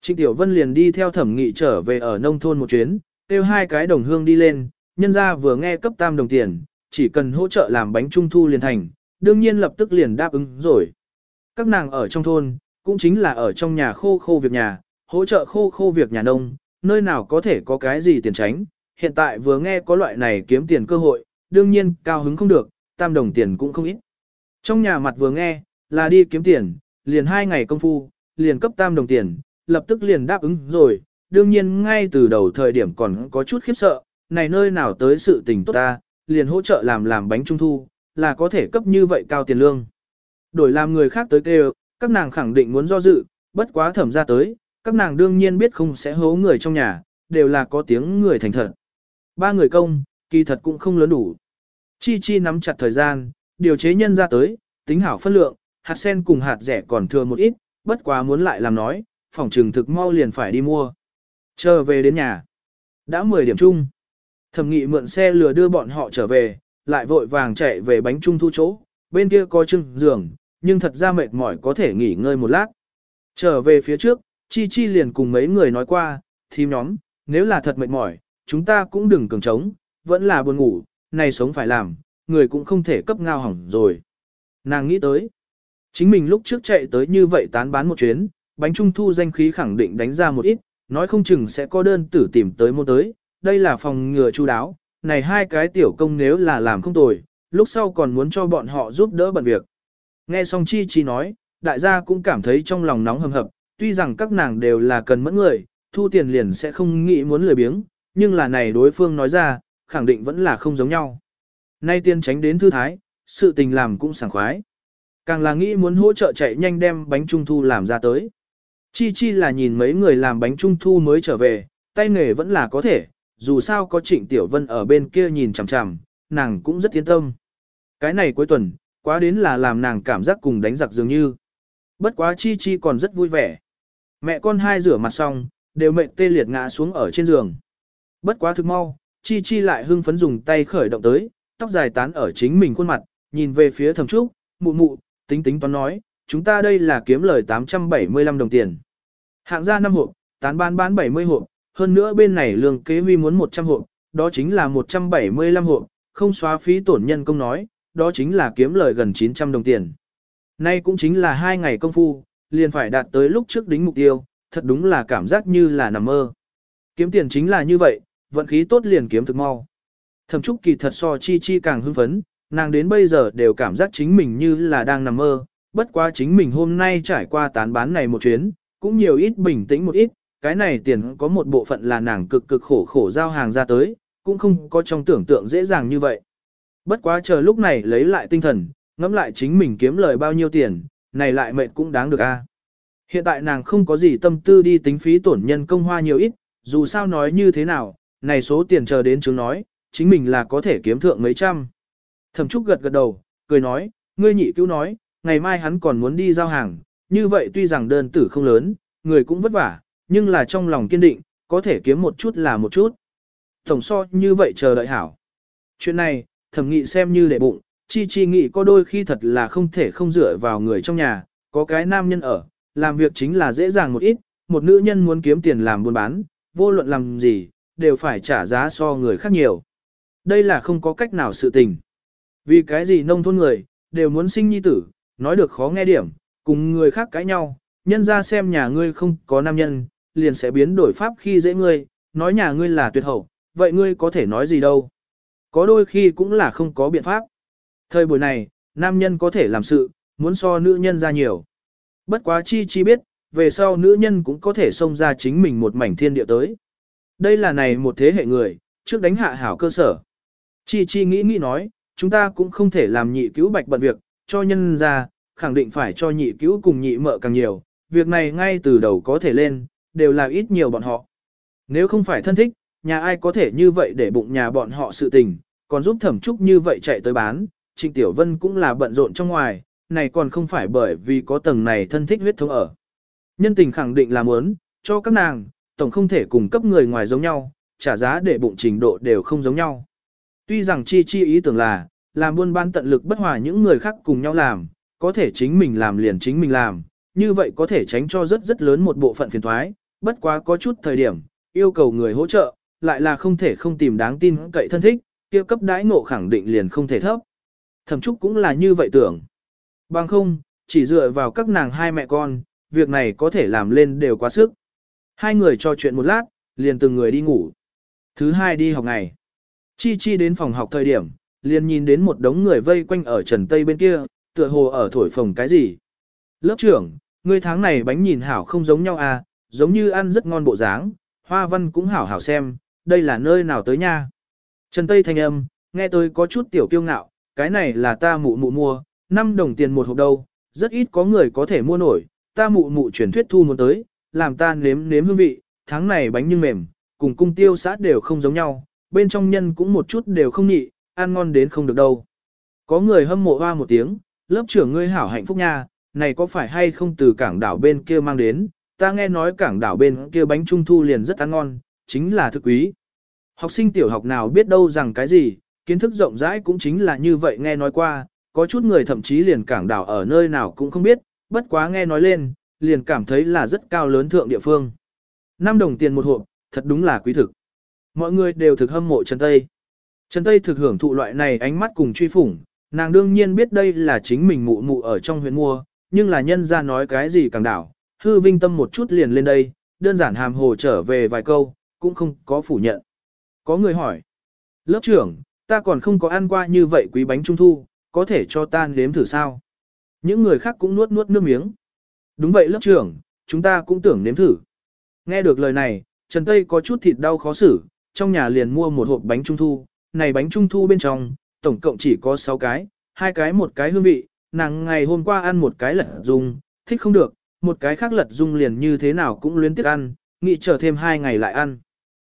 Trịnh Tiểu Vân liền đi theo thẩm nghị trở về ở nông thôn một chuyến, kêu hai cái đồng hương đi lên, nhân ra vừa nghe cấp tam đồng tiền, chỉ cần hỗ trợ làm bánh trung thu liền thành, đương nhiên lập tức liền đáp ứng rồi. Các nàng ở trong thôn, cũng chính là ở trong nhà khô khô việc nhà, hỗ trợ khô khô việc nhà nông, nơi nào có thể có cái gì tiền tránh, hiện tại vừa nghe có loại này kiếm tiền cơ hội, đương nhiên cao hứng không được, tam đồng tiền cũng không ít. Trong nhà mặt vừa nghe, là đi kiếm tiền, liền hai ngày công phu, liền cấp tam đồng tiền, lập tức liền đáp ứng rồi, đương nhiên ngay từ đầu thời điểm còn có chút khiếp sợ, này nơi nào tới sự tình tốt ta, liền hỗ trợ làm làm bánh trung thu, là có thể cấp như vậy cao tiền lương. Đổi làm người khác tới kêu, các nàng khẳng định muốn do dự, bất quá thẩm ra tới, các nàng đương nhiên biết không sẽ hố người trong nhà, đều là có tiếng người thành thật. Ba người công, kỳ thật cũng không lớn đủ. Chi chi nắm chặt thời gian, điều chế nhân ra tới, tính hảo phân lượng, hạt sen cùng hạt rẻ còn thừa một ít, bất quá muốn lại làm nói, phòng trừng thực mau liền phải đi mua. Chờ về đến nhà. Đã 10 điểm chung. Thẩm nghị mượn xe lừa đưa bọn họ trở về, lại vội vàng chạy về bánh trung thu chỗ, bên kia có chưng giường, nhưng thật ra mệt mỏi có thể nghỉ ngơi một lát. Trở về phía trước, Chi Chi liền cùng mấy người nói qua, thím nhóm, nếu là thật mệt mỏi, chúng ta cũng đừng cường trống, vẫn là buồn ngủ, này sống phải làm, người cũng không thể cấp ngao hỏng rồi. Nàng nghĩ tới, chính mình lúc trước chạy tới như vậy tán bán một chuyến, bánh trung thu danh khí khẳng định đánh ra một ít, nói không chừng sẽ có đơn tử tìm tới mua tới, đây là phòng ngừa chu đáo, này hai cái tiểu công nếu là làm không tồi, lúc sau còn muốn cho bọn họ giúp đỡ bận việc. Nghe xong Chi Chi nói, đại gia cũng cảm thấy trong lòng nóng hầm hập, tuy rằng các nàng đều là cần mẫn người, thu tiền liền sẽ không nghĩ muốn lười biếng, nhưng là này đối phương nói ra, khẳng định vẫn là không giống nhau. Nay tiên tránh đến thư thái, sự tình làm cũng sảng khoái. Càng là nghĩ muốn hỗ trợ chạy nhanh đem bánh trung thu làm ra tới. Chi chi là nhìn mấy người làm bánh trung thu mới trở về, tay nghề vẫn là có thể, dù sao có Trịnh Tiểu Vân ở bên kia nhìn chằm chằm, nàng cũng rất yên tâm. Cái này cuối tuần, quá đến là làm nàng cảm giác cùng đánh giặc dường như. Bất quá chi chi còn rất vui vẻ. Mẹ con hai rửa mặt xong, đều mệt tê liệt ngã xuống ở trên giường. Bất quá thực mau, Chi Chi lại hưng phấn dùng tay khởi động tới, tóc dài tán ở chính mình khuôn mặt, nhìn về phía thẩm trúc, mụ mụ, tính tính toán nói, chúng ta đây là kiếm lời 875 đồng tiền. Hạng ra 5 hộp, tán bán bán 70 hộp, hơn nữa bên này lương kế huy muốn 100 hộp, đó chính là 175 hộp, không xóa phí tổn nhân công nói, đó chính là kiếm lời gần 900 đồng tiền. Nay cũng chính là hai ngày công phu, liền phải đạt tới lúc trước đính mục tiêu, thật đúng là cảm giác như là nằm mơ. Kiếm tiền chính là như vậy, vận khí tốt liền kiếm thực mau. Thẩm Trúc Kỳ thật so chi chi càng hưng phấn, nàng đến bây giờ đều cảm giác chính mình như là đang nằm mơ, bất quá chính mình hôm nay trải qua tán bán này một chuyến, cũng nhiều ít bình tĩnh một ít, cái này tiền có một bộ phận là nàng cực cực khổ khổ giao hàng ra tới, cũng không có trong tưởng tượng dễ dàng như vậy. Bất quá chờ lúc này lấy lại tinh thần, ngẫm lại chính mình kiếm lời bao nhiêu tiền, này lại mệt cũng đáng được a. Hiện tại nàng không có gì tâm tư đi tính phí tổn nhân công hoa nhiều ít, dù sao nói như thế nào, này số tiền chờ đến chứng nói, chính mình là có thể kiếm thượng mấy trăm. Thẩm Trúc gật gật đầu, cười nói, ngươi nhị cứu nói, ngày mai hắn còn muốn đi giao hàng, như vậy tuy rằng đơn tử không lớn, người cũng vất vả, nhưng là trong lòng kiên định, có thể kiếm một chút là một chút. Tổng so như vậy chờ đợi hảo. Chuyện này, thẩm nghị xem như để bụng, chi chi nghị có đôi khi thật là không thể không dựa vào người trong nhà, có cái nam nhân ở, làm việc chính là dễ dàng một ít, một nữ nhân muốn kiếm tiền làm buôn bán, vô luận làm gì, đều phải trả giá so người khác nhiều. Đây là không có cách nào sự tình. Vì cái gì nông thôn người, đều muốn sinh nhi tử, nói được khó nghe điểm, cùng người khác cãi nhau, nhân ra xem nhà ngươi không có nam nhân, liền sẽ biến đổi pháp khi dễ ngươi, nói nhà ngươi là tuyệt hậu, vậy ngươi có thể nói gì đâu. Có đôi khi cũng là không có biện pháp. Thời buổi này, nam nhân có thể làm sự, muốn so nữ nhân ra nhiều. Bất quá chi chi biết, về sau nữ nhân cũng có thể xông ra chính mình một mảnh thiên địa tới. Đây là này một thế hệ người, trước đánh hạ hảo cơ sở. Chi chi nghĩ nghĩ nói, chúng ta cũng không thể làm nhị cứu bạch bận việc, cho nhân ra, khẳng định phải cho nhị cứu cùng nhị mợ càng nhiều, việc này ngay từ đầu có thể lên, đều là ít nhiều bọn họ. Nếu không phải thân thích, nhà ai có thể như vậy để bụng nhà bọn họ sự tình, còn giúp thẩm trúc như vậy chạy tới bán, Trịnh Tiểu Vân cũng là bận rộn trong ngoài, này còn không phải bởi vì có tầng này thân thích huyết thống ở. Nhân tình khẳng định là muốn, cho các nàng, tổng không thể cùng cấp người ngoài giống nhau, trả giá để bụng trình độ đều không giống nhau. Tuy rằng chi chi ý tưởng là, làm buôn bán tận lực bất hòa những người khác cùng nhau làm, có thể chính mình làm liền chính mình làm, như vậy có thể tránh cho rất rất lớn một bộ phận phiền thoái, bất quá có chút thời điểm, yêu cầu người hỗ trợ, lại là không thể không tìm đáng tin cậy thân thích, kia cấp đãi ngộ khẳng định liền không thể thấp. Thẩm Trúc cũng là như vậy tưởng. Bằng không, chỉ dựa vào các nàng hai mẹ con, việc này có thể làm lên đều quá sức. Hai người trò chuyện một lát, liền từng người đi ngủ. Thứ hai đi học ngày. Chi Chi đến phòng học thời điểm, liền nhìn đến một đống người vây quanh ở trần tây bên kia, tựa hồ ở thổi phồng cái gì. Lớp trưởng, ngươi tháng này bánh nhìn hảo không giống nhau à, giống như ăn rất ngon bộ dáng, hoa văn cũng hảo hảo xem, đây là nơi nào tới nha. Trần Tây thanh âm, nghe tôi có chút tiểu kiêu ngạo, cái này là ta mụ mụ mua, 5 đồng tiền một hộp đâu, rất ít có người có thể mua nổi, ta mụ mụ truyền thuyết thu muốn tới, làm ta nếm nếm hương vị, tháng này bánh nhưng mềm, cùng cung tiêu xã đều không giống nhau, bên trong nhân cũng một chút đều không nhị, ăn ngon đến không được đâu. Có người hâm mộ hoa một tiếng, lớp trưởng ngươi hảo hạnh phúc nha, này có phải hay không từ cảng đảo bên kia mang đến, ta nghe nói cảng đảo bên kia bánh trung thu liền rất ăn ngon, chính là thực quý. Học sinh tiểu học nào biết đâu rằng cái gì, kiến thức rộng rãi cũng chính là như vậy nghe nói qua, có chút người thậm chí liền cảng đảo ở nơi nào cũng không biết, bất quá nghe nói lên, liền cảm thấy là rất cao lớn thượng địa phương. 5 đồng tiền một hộp, thật đúng là quý thực. Mọi người đều thực hâm mộ Trần Tây. Trần Tây thực hưởng thụ loại này ánh mắt cùng truy phủng, nàng đương nhiên biết đây là chính mình mụ mụ ở trong huyện mua, nhưng là nhân ra nói cái gì càng đảo, hư vinh tâm một chút liền lên đây, đơn giản hàm hồ trở về vài câu, cũng không có phủ nhận. Có người hỏi, lớp trưởng, ta còn không có ăn qua như vậy quý bánh trung thu, có thể cho ta nếm thử sao? Những người khác cũng nuốt nuốt nước miếng. Đúng vậy lớp trưởng, chúng ta cũng tưởng nếm thử. Nghe được lời này, Trần Tây có chút thịt đau khó xử, trong nhà liền mua một hộp bánh trung thu, này bánh trung thu bên trong, tổng cộng chỉ có 6 cái, hai cái một cái hương vị, nàng ngày hôm qua ăn một cái lật dung, thích không được, một cái khác lật dung liền như thế nào cũng luyến tiếc ăn, nghĩ chờ thêm hai ngày lại ăn.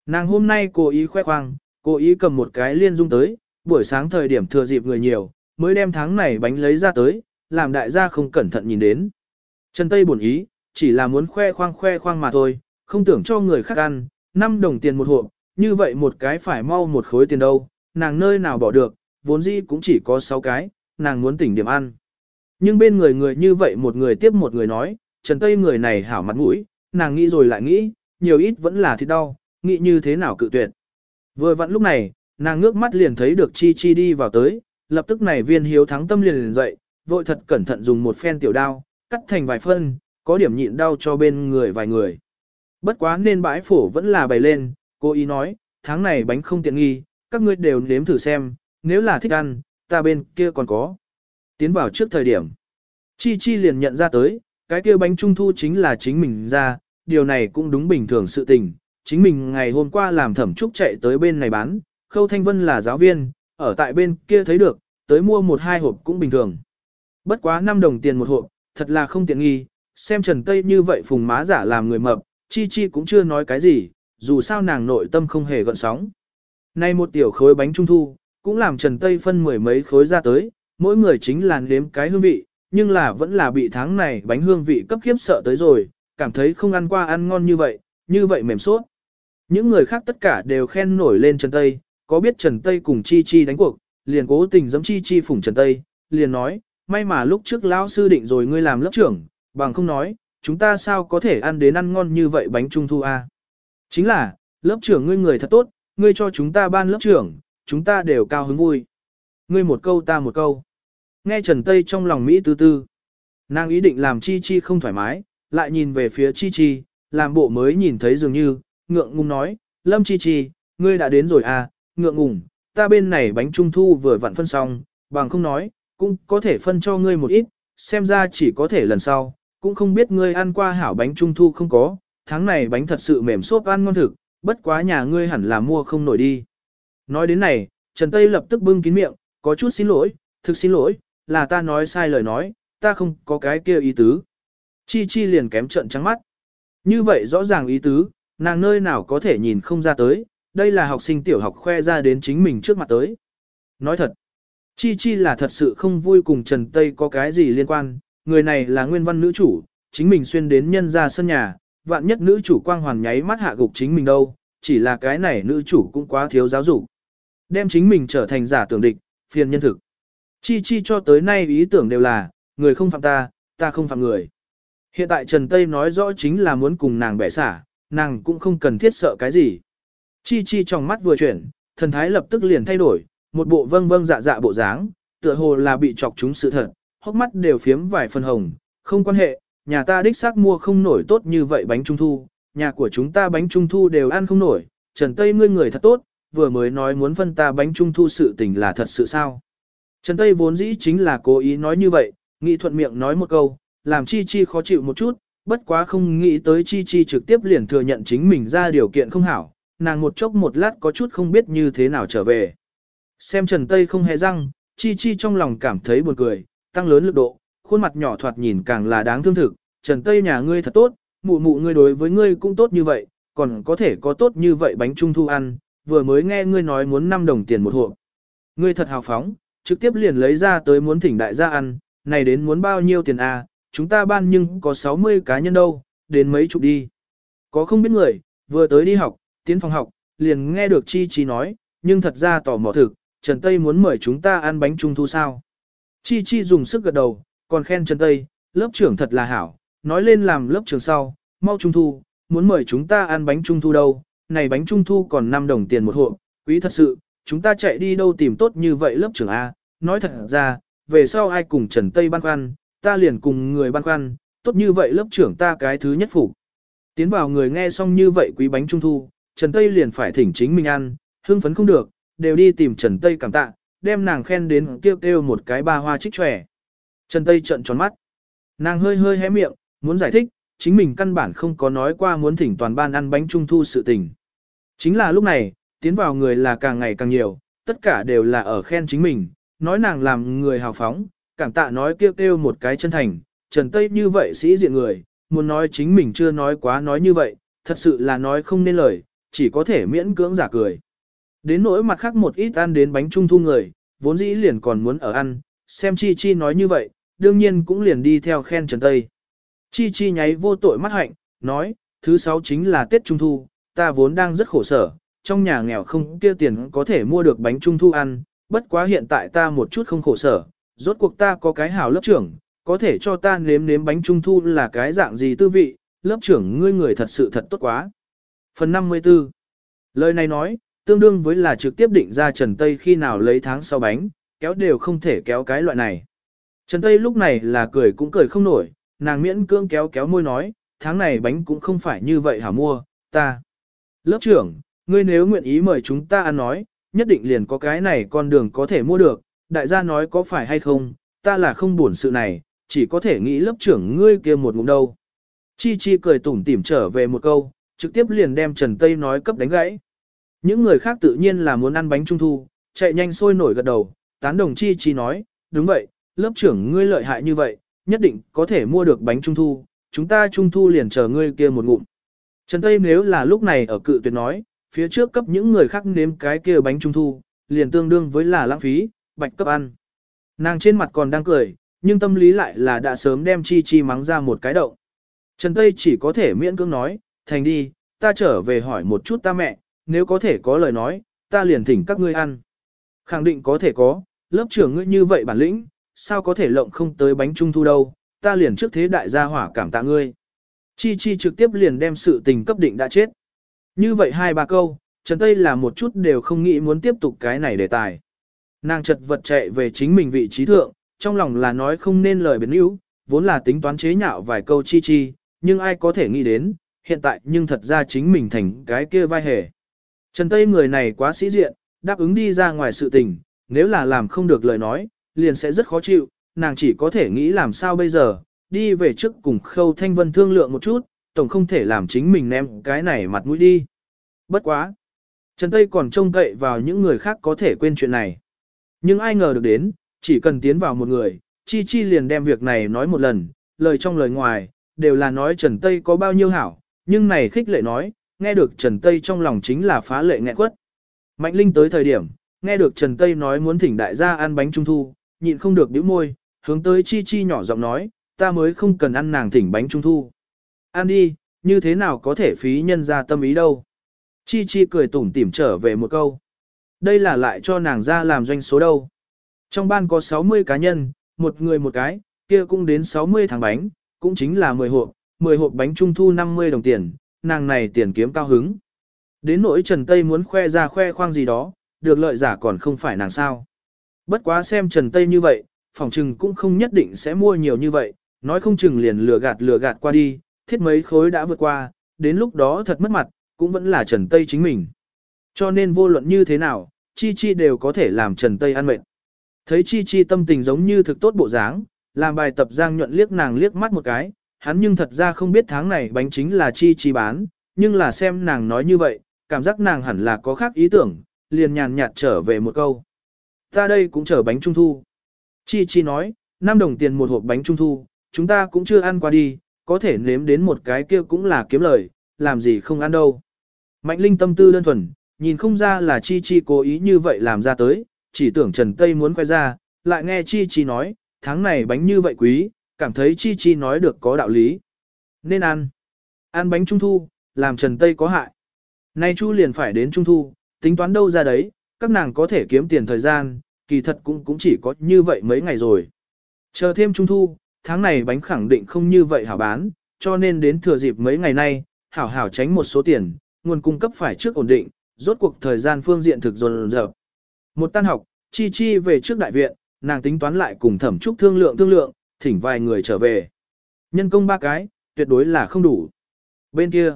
Nàng hôm nay cố ý khoe khoang, cố ý cầm một cái liên dung tới, buổi sáng thời điểm thừa dịp người nhiều, mới đem tháng này bánh lấy ra tới, làm đại gia không cẩn thận nhìn đến. Trần Tây buồn ý, chỉ là muốn khoe khoang khoe khoang mà thôi, không tưởng cho người khác ăn, 5 đồng tiền một hộp, như vậy một cái phải mau một khối tiền đâu, nàng nơi nào bỏ được, vốn dĩ cũng chỉ có 6 cái, nàng muốn tỉnh điểm ăn. Nhưng bên người người như vậy một người tiếp một người nói, Trần Tây người này hảo mặt mũi, nàng nghĩ rồi lại nghĩ, nhiều ít vẫn là thịt đau, nghĩ như thế nào cự tuyệt. Vừa vặn lúc này, nàng ngước mắt liền thấy được Chi Chi đi vào tới, lập tức này viên hiếu thắng tâm liền liền dậy, vội thật cẩn thận dùng một phen tiểu đao, cắt thành vài phân, có điểm nhịn đau cho bên người vài người. Bất quá nên bãi phổ vẫn là bày lên, cô ý nói, tháng này bánh không tiện nghi, các ngươi đều nếm thử xem, nếu là thích ăn, ta bên kia còn có. Tiến vào trước thời điểm, Chi Chi liền nhận ra tới, cái kia bánh trung thu chính là chính mình ra, điều này cũng đúng bình thường sự tình. Chính mình ngày hôm qua làm thẩm trúc chạy tới bên này bán, Khâu Thanh Vân là giáo viên, ở tại bên kia thấy được, tới mua một hai hộp cũng bình thường. Bất quá 5 đồng tiền một hộp, thật là không tiện nghi, xem Trần Tây như vậy phùng má giả làm người mập, Chi Chi cũng chưa nói cái gì, dù sao nàng nội tâm không hề gợn sóng. Nay một tiểu khối bánh trung thu, cũng làm Trần Tây phân mười mấy khối ra tới, mỗi người chính là nếm cái hương vị, nhưng là vẫn là bị tháng này bánh hương vị cấp khiếp sợ tới rồi, cảm thấy không ăn qua ăn ngon như vậy, như vậy mềm suốt. Những người khác tất cả đều khen nổi lên Trần Tây, có biết Trần Tây cùng Chi Chi đánh cuộc, liền cố tình giẫm Chi Chi phủng Trần Tây, liền nói, may mà lúc trước lão sư định rồi ngươi làm lớp trưởng, bằng không nói, chúng ta sao có thể ăn đến ăn ngon như vậy bánh trung thu a? Chính là, lớp trưởng ngươi người thật tốt, ngươi cho chúng ta ban lớp trưởng, chúng ta đều cao hứng vui. Ngươi một câu ta một câu. Nghe Trần Tây trong lòng Mỹ tư tư. Nàng ý định làm Chi Chi không thoải mái, lại nhìn về phía Chi Chi, làm bộ mới nhìn thấy dường như, ngượng ngùng nói, Lâm Chi Chi, ngươi đã đến rồi à, ngượng ngùng, ta bên này bánh trung thu vừa vặn phân xong, bằng không nói, cũng có thể phân cho ngươi một ít, xem ra chỉ có thể lần sau, cũng không biết ngươi ăn qua hảo bánh trung thu không có, tháng này bánh thật sự mềm xốp ăn ngon thực, bất quá nhà ngươi hẳn là mua không nổi đi. Nói đến này, Trần Tây lập tức bưng kín miệng, có chút xin lỗi, thực xin lỗi, là ta nói sai lời nói, ta không có cái kia ý tứ. Chi Chi liền kém trận trắng mắt. Như vậy rõ ràng ý tứ, nàng nơi nào có thể nhìn không ra tới, đây là học sinh tiểu học khoe ra đến chính mình trước mặt tới. Nói thật, Chi Chi là thật sự không vui cùng Trần Tây có cái gì liên quan, người này là nguyên văn nữ chủ, chính mình xuyên đến nhân ra sân nhà, vạn nhất nữ chủ quang hoàn nháy mắt hạ gục chính mình đâu, chỉ là cái này nữ chủ cũng quá thiếu giáo dục. Đem chính mình trở thành giả tưởng địch, phiền nhân thực. Chi Chi cho tới nay ý tưởng đều là, người không phạm ta, ta không phạm người. Hiện tại Trần Tây nói rõ chính là muốn cùng nàng bẻ xả, nàng cũng không cần thiết sợ cái gì. Chi Chi trong mắt vừa chuyển, thần thái lập tức liền thay đổi, một bộ vâng vâng dạ dạ bộ dáng, tựa hồ là bị chọc chúng sự thật, hốc mắt đều phiếm vài phần hồng, không quan hệ, nhà ta đích xác mua không nổi tốt như vậy bánh trung thu, nhà của chúng ta bánh trung thu đều ăn không nổi, Trần Tây ngươi người thật tốt, vừa mới nói muốn phân ta bánh trung thu sự tình là thật sự sao. Trần Tây vốn dĩ chính là cố ý nói như vậy, nghĩ thuận miệng nói một câu, làm Chi Chi khó chịu một chút, bất quá không nghĩ tới Chi Chi trực tiếp liền thừa nhận chính mình ra điều kiện không hảo, nàng một chốc một lát có chút không biết như thế nào trở về. Xem Trần Tây không hề răng, Chi Chi trong lòng cảm thấy buồn cười, tăng lớn lực độ, khuôn mặt nhỏ thoạt nhìn càng là đáng thương thực, Trần Tây nhà ngươi thật tốt, mụ mụ ngươi đối với ngươi cũng tốt như vậy, còn có thể có tốt như vậy bánh trung thu ăn, vừa mới nghe ngươi nói muốn 5 đồng tiền một hộp. Ngươi thật hào phóng, trực tiếp liền lấy ra tới muốn thỉnh đại gia ăn, này đến muốn bao nhiêu tiền à, chúng ta ban nhưng có 60 cá nhân đâu, đến mấy chục đi. Có không biết người, vừa tới đi học, tiến phòng học, liền nghe được Chi Chi nói, nhưng thật ra tỏ mò thực, Trần Tây muốn mời chúng ta ăn bánh trung thu sao. Chi Chi dùng sức gật đầu, còn khen Trần Tây, lớp trưởng thật là hảo, nói lên làm lớp trưởng sau, mau trung thu, muốn mời chúng ta ăn bánh trung thu đâu, này bánh trung thu còn 5 đồng tiền một hộp, quý thật sự, chúng ta chạy đi đâu tìm tốt như vậy lớp trưởng A, nói thật ra, về sau ai cùng Trần Tây băn khoăn, ta liền cùng người băn khoăn, tốt như vậy lớp trưởng ta cái thứ nhất phục. Tiến vào người nghe xong như vậy quý bánh trung thu, Trần Tây liền phải thỉnh chính mình ăn, hưng phấn không được, đều đi tìm Trần Tây cảm tạ, đem nàng khen đến kêu kêu một cái ba hoa trích trẻ. Trần Tây trợn tròn mắt. Nàng hơi hơi hé miệng, muốn giải thích, chính mình căn bản không có nói qua muốn thỉnh toàn ban ăn bánh trung thu sự tình. Chính là lúc này, tiến vào người là càng ngày càng nhiều, tất cả đều là ở khen chính mình, nói nàng làm người hào phóng, cảm tạ nói kêu kêu một cái chân thành, Trần Tây như vậy sĩ diện người, muốn nói chính mình chưa nói quá nói như vậy, thật sự là nói không nên lời, chỉ có thể miễn cưỡng giả cười. Đến nỗi mặt khác một ít ăn đến bánh trung thu người, vốn dĩ liền còn muốn ở ăn, xem Chi Chi nói như vậy, đương nhiên cũng liền đi theo khen Trần Tây. Chi Chi nháy vô tội mắt hạnh, nói, thứ sáu chính là Tết Trung Thu, ta vốn đang rất khổ sở, trong nhà nghèo không kia tiền có thể mua được bánh Trung Thu ăn, bất quá hiện tại ta một chút không khổ sở, rốt cuộc ta có cái hảo lớp trưởng, có thể cho ta nếm nếm bánh Trung Thu là cái dạng gì tư vị, lớp trưởng ngươi người thật sự thật tốt quá. Phần 54 Lời này nói, tương đương với là trực tiếp định ra Trần Tây khi nào lấy tháng sau bánh, kéo đều không thể kéo cái loại này. Trần Tây lúc này là cười cũng cười không nổi, nàng miễn cưỡng kéo kéo môi nói, tháng này bánh cũng không phải như vậy hả mua, ta. Lớp trưởng, ngươi nếu nguyện ý mời chúng ta ăn nói, nhất định liền có cái này con đường có thể mua được, đại gia nói có phải hay không, ta là không buồn sự này, chỉ có thể nghĩ lớp trưởng ngươi kia một ngụm đâu. Chi Chi cười tủm tỉm trở về một câu, trực tiếp liền đem Trần Tây nói cấp đánh gãy. Những người khác tự nhiên là muốn ăn bánh trung thu, chạy nhanh sôi nổi gật đầu, tán đồng Chi Chi nói, đúng vậy, lớp trưởng ngươi lợi hại như vậy, nhất định có thể mua được bánh trung thu, chúng ta trung thu liền chờ ngươi kia một ngụm. Trần Tây nếu là lúc này ở cự tuyệt nói, phía trước cấp những người khác nếm cái kia bánh trung thu, liền tương đương với là lãng phí, bạch cấp ăn. Nàng trên mặt còn đang cười, nhưng tâm lý lại là đã sớm đem chi chi mắng ra một cái động. Trần Tây chỉ có thể miễn cưỡng nói, thành đi, ta trở về hỏi một chút ta mẹ, nếu có thể có lời nói, ta liền thỉnh các ngươi ăn. Khẳng định có thể có, lớp trưởng ngươi như vậy bản lĩnh, sao có thể lộng không tới bánh trung thu đâu, ta liền trước thế đại gia hỏa cảm tạ ngươi. Chi Chi trực tiếp liền đem sự tình cấp định đã chết. Như vậy hai ba câu, Trần Tây là một chút đều không nghĩ muốn tiếp tục cái này đề tài. Nàng chật vật chạy về chính mình vị trí thượng, trong lòng là nói không nên lời biến yếu, vốn là tính toán chế nhạo vài câu chi chi, nhưng ai có thể nghĩ đến, hiện tại nhưng thật ra chính mình thành cái kia vai hề. Trần Tây người này quá sĩ diện, đáp ứng đi ra ngoài sự tình, nếu là làm không được lời nói, liền sẽ rất khó chịu, nàng chỉ có thể nghĩ làm sao bây giờ, đi về trước cùng khâu thanh vân thương lượng một chút, tổng không thể làm chính mình ném cái này mặt mũi đi. Bất quá. Trần Tây còn trông cậy vào những người khác có thể quên chuyện này. Nhưng ai ngờ được đến, chỉ cần tiến vào một người, Chi Chi liền đem việc này nói một lần, lời trong lời ngoài, đều là nói Trần Tây có bao nhiêu hảo, nhưng này khích lệ nói, nghe được Trần Tây trong lòng chính là phá lệ nghẹn quất. Mạnh Linh tới thời điểm, nghe được Trần Tây nói muốn thỉnh đại gia ăn bánh trung thu, nhịn không được bĩu môi, hướng tới Chi Chi nhỏ giọng nói, ta mới không cần ăn nàng thỉnh bánh trung thu. Ăn đi, như thế nào có thể phí nhân ra tâm ý đâu. Chi Chi cười tủm tỉm trở về một câu. Đây là lại cho nàng ra làm doanh số đâu. Trong ban có 60 cá nhân, một người một cái, kia cũng đến 60 tháng bánh, cũng chính là 10 hộp, 10 hộp bánh trung thu 50 đồng tiền, nàng này tiền kiếm cao hứng. Đến nỗi Trần Tây muốn khoe ra khoe khoang gì đó, được lợi giả còn không phải nàng sao. Bất quá xem Trần Tây như vậy, phòng trừng cũng không nhất định sẽ mua nhiều như vậy, nói không chừng liền lừa gạt lừa gạt qua đi, thiết mấy khối đã vượt qua, đến lúc đó thật mất mặt, cũng vẫn là Trần Tây chính mình. Cho nên vô luận như thế nào, Chi Chi đều có thể làm Trần Tây ăn mệt. Thấy Chi Chi tâm tình giống như thực tốt bộ dáng, làm bài tập Giang nhuận liếc nàng liếc mắt một cái, hắn nhưng thật ra không biết tháng này bánh chính là Chi Chi bán, nhưng là xem nàng nói như vậy, cảm giác nàng hẳn là có khác ý tưởng, liền nhàn nhạt trở về một câu. Ta đây cũng chở bánh trung thu. Chi Chi nói, 5 đồng tiền một hộp bánh trung thu, chúng ta cũng chưa ăn qua đi, có thể nếm đến một cái kia cũng là kiếm lời, làm gì không ăn đâu. Mạnh Linh tâm tư đơn thuần, nhìn không ra là Chi Chi cố ý như vậy làm ra tới, chỉ tưởng Trần Tây muốn quay ra, lại nghe Chi Chi nói, tháng này bánh như vậy quý, cảm thấy Chi Chi nói được có đạo lý. Nên ăn. Ăn bánh trung thu, làm Trần Tây có hại. Nay Chu liền phải đến trung thu, tính toán đâu ra đấy, các nàng có thể kiếm tiền thời gian, kỳ thật cũng cũng chỉ có như vậy mấy ngày rồi. Chờ thêm trung thu, tháng này bánh khẳng định không như vậy hảo bán, cho nên đến thừa dịp mấy ngày nay, hảo hảo tránh một số tiền, nguồn cung cấp phải trước ổn định, rốt cuộc thời gian phương diện thực dồn dập. Một tan học, Chi Chi về trước đại viện, nàng tính toán lại cùng thẩm trúc thương lượng thương lượng, thỉnh vài người trở về. Nhân công ba cái, tuyệt đối là không đủ. Bên kia,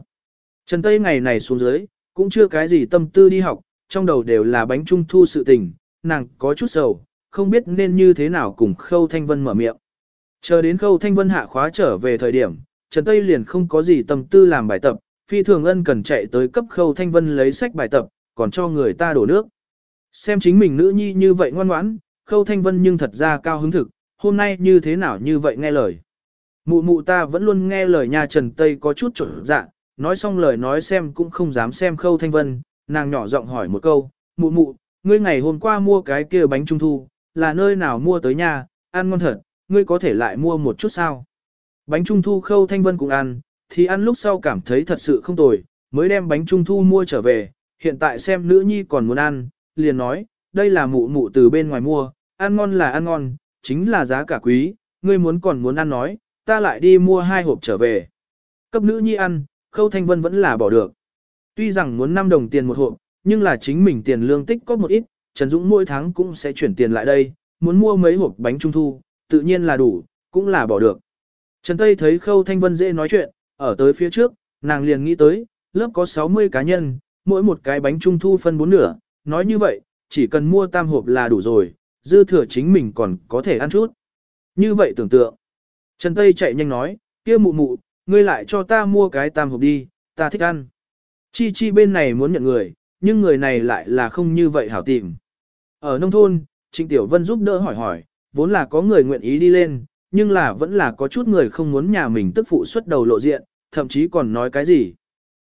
Trần Tây ngày này xuống dưới, cũng chưa cái gì tâm tư đi học, trong đầu đều là bánh trung thu sự tình, nàng có chút sầu, không biết nên như thế nào cùng Khâu Thanh Vân mở miệng. Chờ đến Khâu Thanh Vân hạ khóa trở về thời điểm, Trần Tây liền không có gì tâm tư làm bài tập, phi thường ân cần chạy tới cấp Khâu Thanh Vân lấy sách bài tập, còn cho người ta đổ nước. Xem chính mình nữ nhi như vậy ngoan ngoãn, Khâu Thanh Vân nhưng thật ra cao hứng thực, hôm nay như thế nào như vậy nghe lời. Mụ mụ ta vẫn luôn nghe lời nhà Trần Tây có chút trở dạ, nói xong lời nói xem cũng không dám xem Khâu Thanh Vân, nàng nhỏ giọng hỏi một câu, mụ mụ, ngươi ngày hôm qua mua cái kia bánh trung thu, là nơi nào mua tới nhà, ăn ngon thật, ngươi có thể lại mua một chút sao. Bánh trung thu Khâu Thanh Vân cũng ăn, thì ăn lúc sau cảm thấy thật sự không tồi, mới đem bánh trung thu mua trở về, hiện tại xem nữ nhi còn muốn ăn, liền nói, đây là mụ mụ từ bên ngoài mua, ăn ngon là ăn ngon, chính là giá cả quý, ngươi muốn còn muốn ăn nói, ta lại đi mua hai hộp trở về. Cấp nữ nhi ăn, Khâu Thanh Vân vẫn là bỏ được. Tuy rằng muốn 5 đồng tiền một hộp, nhưng là chính mình tiền lương tích có một ít, Trần Dũng mỗi tháng cũng sẽ chuyển tiền lại đây, muốn mua mấy hộp bánh trung thu, tự nhiên là đủ, cũng là bỏ được. Trần Tây thấy Khâu Thanh Vân dễ nói chuyện, ở tới phía trước, nàng liền nghĩ tới, lớp có 60 cá nhân, mỗi một cái bánh trung thu phân bốn nửa, nói như vậy, chỉ cần mua tam hộp là đủ rồi, dư thừa chính mình còn có thể ăn chút. Như vậy tưởng tượng. Trần Tây chạy nhanh nói, kia mụ mụ, ngươi lại cho ta mua cái tam hộp đi, ta thích ăn. Chi chi bên này muốn nhận người, nhưng người này lại là không như vậy hảo tìm. Ở nông thôn, Trịnh Tiểu Vân giúp đỡ hỏi hỏi, vốn là có người nguyện ý đi lên, nhưng là vẫn là có chút người không muốn nhà mình tức phụ xuất đầu lộ diện, thậm chí còn nói cái gì.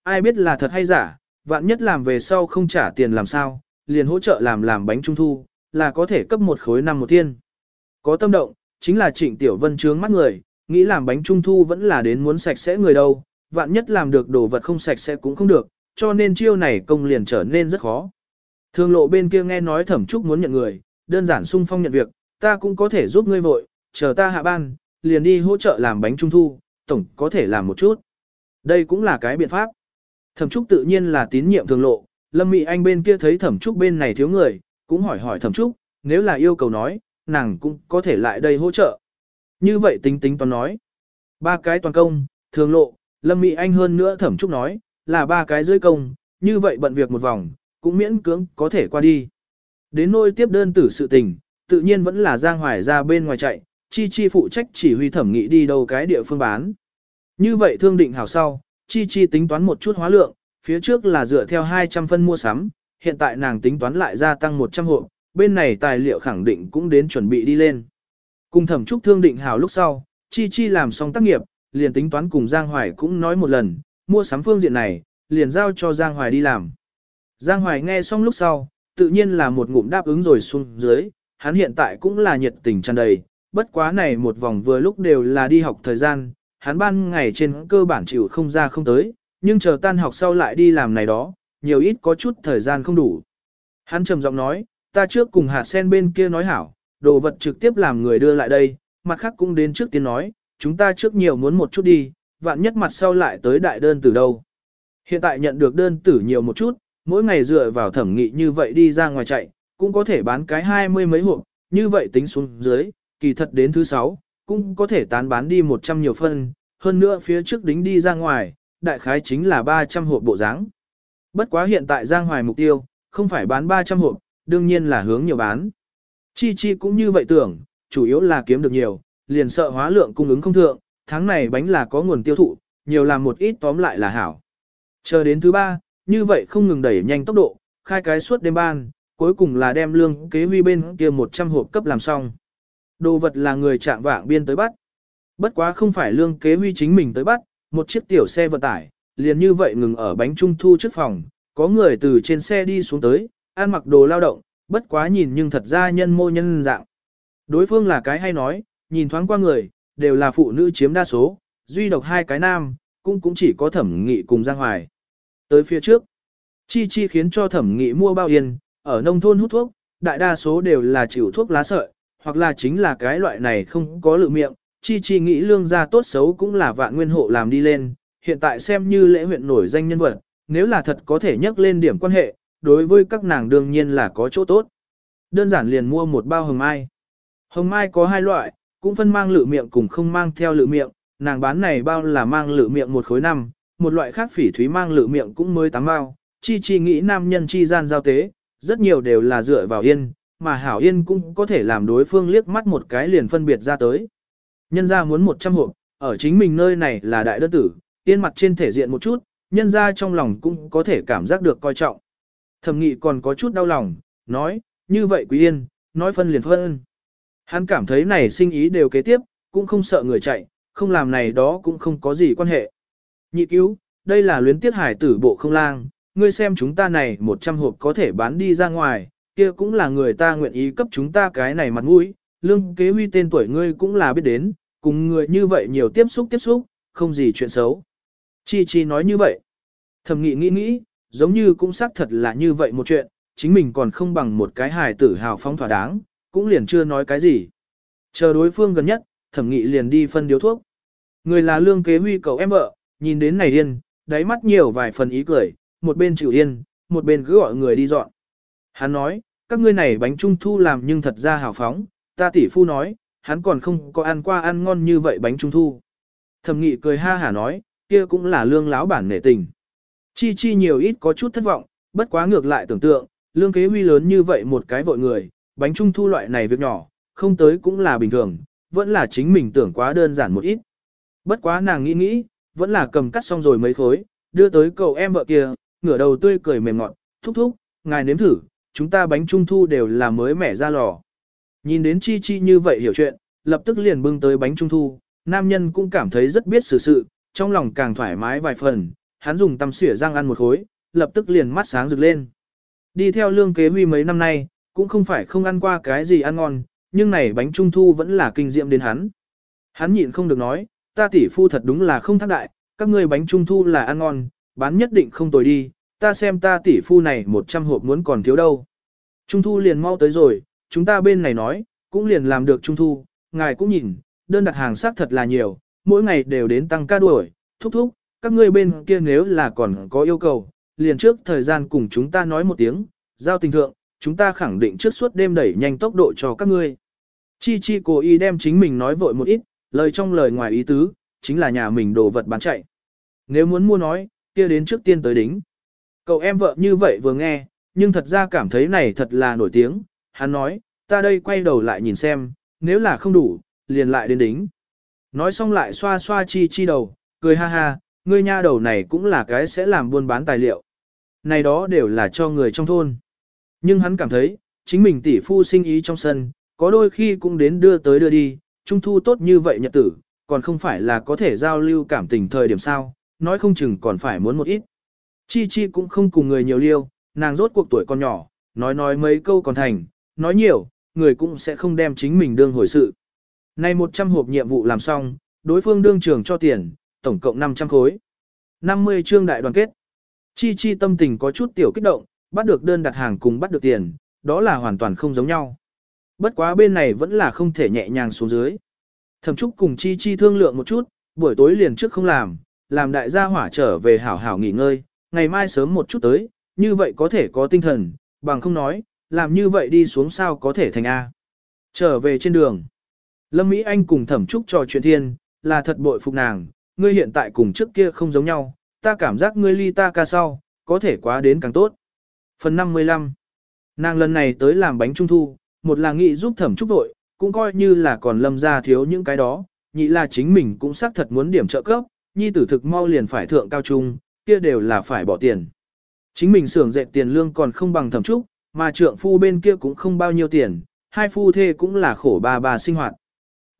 Ai biết là thật hay giả, vạn nhất làm về sau không trả tiền làm sao, liền hỗ trợ làm làm bánh trung thu, là có thể cấp một khối năm một thiên. Có tâm động, chính là Trịnh Tiểu Vân trướng mắt người, nghĩ làm bánh trung thu vẫn là đến muốn sạch sẽ người đâu, vạn nhất làm được đồ vật không sạch sẽ cũng không được, cho nên chiêu này công liền trở nên rất khó. Thương lộ bên kia nghe nói thẩm trúc muốn nhận người, đơn giản sung phong nhận việc, ta cũng có thể giúp ngươi vội, chờ ta hạ ban, liền đi hỗ trợ làm bánh trung thu, tổng có thể làm một chút. Đây cũng là cái biện pháp. Thẩm trúc tự nhiên là tín nhiệm thường lộ, Lâm Mị Anh bên kia thấy thẩm trúc bên này thiếu người, cũng hỏi hỏi thẩm trúc, nếu là yêu cầu nói, nàng cũng có thể lại đây hỗ trợ. Như vậy tính tính toán nói. Ba cái toàn công, thường lộ, Lâm Mị Anh hơn nữa thẩm trúc nói, là ba cái dưới công, như vậy bận việc một vòng, cũng miễn cưỡng có thể qua đi. Đến nôi tiếp đơn tử sự tình, tự nhiên vẫn là Giang Hoài ra bên ngoài chạy, Chi Chi phụ trách chỉ huy thẩm nghị đi đâu cái địa phương bán. Như vậy thương định hảo sau, Chi Chi tính toán một chút hóa lượng, phía trước là dựa theo 200 phân mua sắm, hiện tại nàng tính toán lại gia tăng 100 hộ, bên này tài liệu khẳng định cũng đến chuẩn bị đi lên. Cùng thẩm trúc thương định hào lúc sau, Chi Chi làm xong tác nghiệp, liền tính toán cùng Giang Hoài cũng nói một lần, mua sắm phương diện này, liền giao cho Giang Hoài đi làm. Giang Hoài nghe xong lúc sau, tự nhiên là một ngụm đáp ứng rồi xuống dưới, hắn hiện tại cũng là nhiệt tình tràn đầy, bất quá này một vòng vừa lúc đều là đi học thời gian, hắn ban ngày trên cơ bản chịu không ra không tới, nhưng chờ tan học sau lại đi làm này đó, nhiều ít có chút thời gian không đủ. Hắn trầm giọng nói, ta trước cùng hạt sen bên kia nói hảo, đồ vật trực tiếp làm người đưa lại đây, mặt khác cũng đến trước tiên nói, chúng ta trước nhiều muốn một chút đi, vạn nhất mặt sau lại tới đại đơn từ đâu. Hiện tại nhận được đơn tử nhiều một chút, mỗi ngày dựa vào thẩm nghị như vậy đi ra ngoài chạy, cũng có thể bán cái hai mươi mấy hộp, như vậy tính xuống dưới, kỳ thật đến thứ sáu, cũng có thể tán bán đi 100 nhiều phân, hơn nữa phía trước đính đi ra ngoài, đại khái chính là 300 hộp bộ dáng. Bất quá hiện tại Giang Hoài mục tiêu, không phải bán 300 hộp, đương nhiên là hướng nhiều bán. Chi Chi cũng như vậy tưởng, chủ yếu là kiếm được nhiều, liền sợ hóa lượng cung ứng không thượng, tháng này bánh là có nguồn tiêu thụ, nhiều làm một ít tóm lại là hảo. Chờ đến thứ ba, như vậy không ngừng đẩy nhanh tốc độ, khai cái suốt đêm ban, cuối cùng là đem lương kế huy bên kia 100 hộp cấp làm xong. Đồ vật là người chạm vạng biên tới bắt. Bất quá không phải lương kế huy chính mình tới bắt, một chiếc tiểu xe vận tải, liền như vậy ngừng ở bánh trung thu trước phòng, có người từ trên xe đi xuống tới, ăn mặc đồ lao động, bất quá nhìn nhưng thật ra nhân mô nhân dạng. Đối phương là cái hay nói, nhìn thoáng qua người, đều là phụ nữ chiếm đa số, duy độc hai cái nam, cũng cũng chỉ có thẩm nghị cùng Giang Hoài. Tới phía trước, Chi Chi khiến cho thẩm nghị mua bao yên, ở nông thôn hút thuốc, đại đa số đều là chịu thuốc lá sợi, hoặc là chính là cái loại này không có lự miệng. Chi Chi nghĩ lương gia tốt xấu cũng là vạn nguyên hộ làm đi lên, hiện tại xem như lễ huyện nổi danh nhân vật, nếu là thật có thể nhắc lên điểm quan hệ, đối với các nàng đương nhiên là có chỗ tốt. Đơn giản liền mua một bao hồng mai. Hồng mai có hai loại, cũng phân mang lự miệng cùng không mang theo lự miệng, nàng bán này bao là mang lự miệng một khối năm, một loại khác phỉ thúy mang lự miệng cũng mới tám bao. Chi chi nghĩ nam nhân chi gian giao tế, rất nhiều đều là dựa vào yên, mà hảo yên cũng có thể làm đối phương liếc mắt một cái liền phân biệt ra tới. Nhân ra muốn 100 hộp, ở chính mình nơi này là đại đơn tử, yên mặt trên thể diện một chút, nhân ra trong lòng cũng có thể cảm giác được coi trọng. Thẩm nghị còn có chút đau lòng, nói, như vậy quý yên, nói phân liền phân. Hắn cảm thấy này sinh ý đều kế tiếp, cũng không sợ người chạy, không làm này đó cũng không có gì quan hệ. Nhị cứu, đây là luyến tiết hải tử bộ không lang, ngươi xem chúng ta này 100 hộp có thể bán đi ra ngoài, kia cũng là người ta nguyện ý cấp chúng ta cái này mặt mũi, lương kế huy tên tuổi ngươi cũng là biết đến, cùng người như vậy nhiều tiếp xúc tiếp xúc, không gì chuyện xấu. Chi Chi nói như vậy. Thẩm nghị nghĩ nghĩ, giống như cũng xác thật là như vậy một chuyện, chính mình còn không bằng một cái hài tử hào phóng thỏa đáng, cũng liền chưa nói cái gì. Chờ đối phương gần nhất, thẩm nghị liền đi phân điếu thuốc. Người là lương kế huy cầu em vợ, nhìn đến này điên, đáy mắt nhiều vài phần ý cười, một bên chịu yên, một bên cứ gọi người đi dọn. Hắn nói, các ngươi này bánh trung thu làm nhưng thật ra hào phóng, ta tỷ phu nói, hắn còn không có ăn qua ăn ngon như vậy bánh trung thu. Thẩm nghị cười ha hả nói, kia cũng là lương láo bản nể tình. Chi chi nhiều ít có chút thất vọng, bất quá ngược lại tưởng tượng, lương kế huy lớn như vậy một cái vội người, bánh trung thu loại này việc nhỏ, không tới cũng là bình thường, vẫn là chính mình tưởng quá đơn giản một ít. Bất quá nàng nghĩ nghĩ, vẫn là cầm cắt xong rồi mấy khối, đưa tới cậu em vợ kia, ngửa đầu tươi cười mềm ngọt, thúc thúc, ngài nếm thử, chúng ta bánh trung thu đều là mới mẻ ra lò. Nhìn đến chi chi như vậy hiểu chuyện, lập tức liền bưng tới bánh trung thu, nam nhân cũng cảm thấy rất biết xử sự, trong lòng càng thoải mái vài phần, hắn dùng tăm xỉa răng ăn một khối, lập tức liền mắt sáng rực lên. Đi theo lương kế huy mấy năm nay, cũng không phải không ăn qua cái gì ăn ngon, nhưng này bánh trung thu vẫn là kinh diệm đến hắn. Hắn nhịn không được nói, ta tỷ phu thật đúng là không thác đại, các ngươi bánh trung thu là ăn ngon, bán nhất định không tồi đi, ta xem ta tỷ phu này 100 hộp muốn còn thiếu đâu. Trung thu liền mau tới rồi, chúng ta bên này nói, cũng liền làm được trung thu, ngài cũng nhìn, đơn đặt hàng xác thật là nhiều, mỗi ngày đều đến tăng ca đuổi, thúc thúc, các ngươi bên kia nếu là còn có yêu cầu, liền trước thời gian cùng chúng ta nói một tiếng, giao tình thượng, chúng ta khẳng định trước suốt đêm đẩy nhanh tốc độ cho các ngươi. Chi Chi cố ý đem chính mình nói vội một ít, lời trong lời ngoài ý tứ, chính là nhà mình đồ vật bán chạy. Nếu muốn mua nói, kia đến trước tiên tới đính. Cậu em vợ như vậy vừa nghe, nhưng thật ra cảm thấy này thật là nổi tiếng, hắn nói, ta đây quay đầu lại nhìn xem, nếu là không đủ, liền lại đến đính. Nói xong lại xoa xoa chi chi đầu, cười ha ha, ngươi nha đầu này cũng là cái sẽ làm buôn bán tài liệu. Này đó đều là cho người trong thôn. Nhưng hắn cảm thấy, chính mình tỷ phu sinh ý trong sân, có đôi khi cũng đến đưa tới đưa đi, trung thu tốt như vậy nhật tử, còn không phải là có thể giao lưu cảm tình thời điểm sao, nói không chừng còn phải muốn một ít. Chi Chi cũng không cùng người nhiều liêu, nàng rốt cuộc tuổi còn nhỏ, nói nói mấy câu còn thành, nói nhiều, người cũng sẽ không đem chính mình đương hồi sự. Nay 100 hộp nhiệm vụ làm xong, đối phương đương trường cho tiền, tổng cộng 500 khối. 50 chương đại đoàn kết. Chi Chi tâm tình có chút tiểu kích động, bắt được đơn đặt hàng cùng bắt được tiền, đó là hoàn toàn không giống nhau. Bất quá bên này vẫn là không thể nhẹ nhàng xuống dưới. Thẩm Trúc cùng Chi Chi thương lượng một chút, buổi tối liền trước không làm, làm đại gia hỏa trở về hảo hảo nghỉ ngơi, ngày mai sớm một chút tới, như vậy có thể có tinh thần, bằng không nói, làm như vậy đi xuống sao có thể thành A. Trở về trên đường, Lâm Mỹ Anh cùng Thẩm Trúc trò chuyện thiên, là thật bội phục nàng, ngươi hiện tại cùng trước kia không giống nhau, ta cảm giác ngươi ly ta ca sau, có thể quá đến càng tốt. Phần 55 Nàng lần này tới làm bánh trung thu, một là nghị giúp Thẩm Trúc vội, cũng coi như là còn lâm ra thiếu những cái đó, nhị là chính mình cũng xác thật muốn điểm trợ cấp, nhi tử thực mau liền phải thượng cao trung, kia đều là phải bỏ tiền. Chính mình xưởng dệt tiền lương còn không bằng thẩm trúc, mà trượng phu bên kia cũng không bao nhiêu tiền, hai phu thê cũng là khổ bà bà sinh hoạt.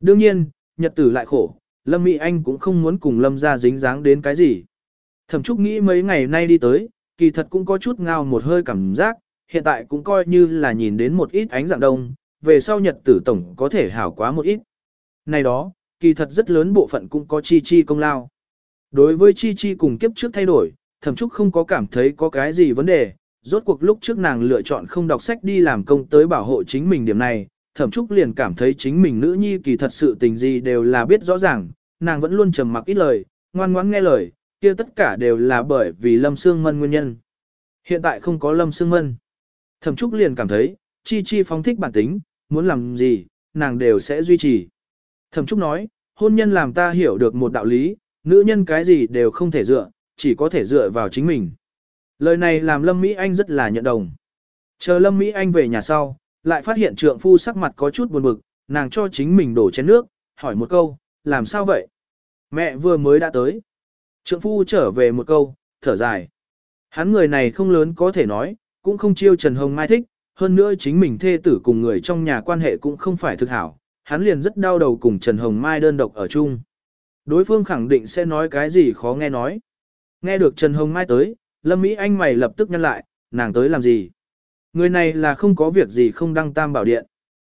Đương nhiên, nhật tử lại khổ, Lâm Mỹ Anh cũng không muốn cùng Lâm ra dính dáng đến cái gì. Thẩm trúc nghĩ mấy ngày nay đi tới, kỳ thật cũng có chút ngao một hơi cảm giác, hiện tại cũng coi như là nhìn đến một ít ánh dạng đông, về sau nhật tử tổng có thể hảo quá một ít. Này đó, kỳ thật rất lớn bộ phận cũng có chi chi công lao. Đối với chi chi cùng kiếp trước thay đổi, thẩm trúc không có cảm thấy có cái gì vấn đề, rốt cuộc lúc trước nàng lựa chọn không đọc sách đi làm công tới bảo hộ chính mình điểm này, thẩm trúc liền cảm thấy chính mình nữ nhi kỳ thật sự tình gì đều là biết rõ ràng, nàng vẫn luôn trầm mặc ít lời, ngoan ngoãn nghe lời, kia tất cả đều là bởi vì lâm Sương mân nguyên nhân. Hiện tại không có lâm Sương mân. Thẩm trúc liền cảm thấy, chi chi phóng thích bản tính, muốn làm gì, nàng đều sẽ duy trì. Thẩm trúc nói, hôn nhân làm ta hiểu được một đạo lý, nữ nhân cái gì đều không thể dựa, chỉ có thể dựa vào chính mình. Lời này làm Lâm Mỹ Anh rất là nhận đồng. Chờ Lâm Mỹ Anh về nhà sau, lại phát hiện trượng phu sắc mặt có chút buồn bực, nàng cho chính mình đổ chén nước, hỏi một câu, làm sao vậy? Mẹ vừa mới đã tới. Trượng phu trở về một câu, thở dài. Hắn người này không lớn có thể nói, cũng không chiêu Trần Hồng Mai thích, hơn nữa chính mình thê tử cùng người trong nhà quan hệ cũng không phải thực hảo, hắn liền rất đau đầu cùng Trần Hồng Mai đơn độc ở chung. Đối phương khẳng định sẽ nói cái gì khó nghe nói. Nghe được Trần Hồng Mai tới, Lâm Mỹ Anh mày lập tức nhăn lại, nàng tới làm gì? Người này là không có việc gì không đăng tam bảo điện.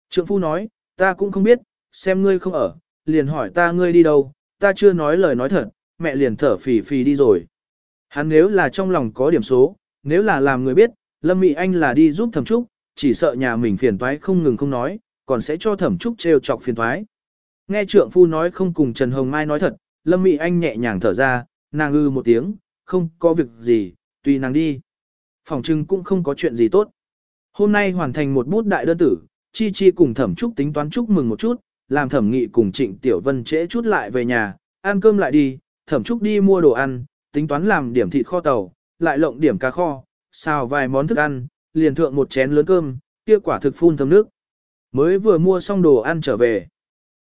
Trượng phu nói, ta cũng không biết, xem ngươi không ở, liền hỏi ta ngươi đi đâu, ta chưa nói lời nói thật, mẹ liền thở phì phì đi rồi. Hắn nếu là trong lòng có điểm số, nếu là làm người biết, Lâm Mị Anh là đi giúp thẩm trúc, chỉ sợ nhà mình phiền toái không ngừng không nói, còn sẽ cho thẩm trúc trêu chọc phiền toái. Nghe trượng phu nói không cùng Trần Hồng Mai nói thật, Lâm Mị Anh nhẹ nhàng thở ra, nàng ư một tiếng, không có việc gì, tùy nàng đi. Phòng trưng cũng không có chuyện gì tốt. Hôm nay hoàn thành một bút đại đơn tử, Chi Chi cùng thẩm trúc tính toán chúc mừng một chút, làm thẩm nghị cùng trịnh Tiểu Vân trễ chút lại về nhà, ăn cơm lại đi, thẩm trúc đi mua đồ ăn, tính toán làm điểm thịt kho tàu, lại lộng điểm cá kho, xào vài món thức ăn, liền thượng một chén lớn cơm, kia quả thực phun thấm nước. Mới vừa mua xong đồ ăn trở về.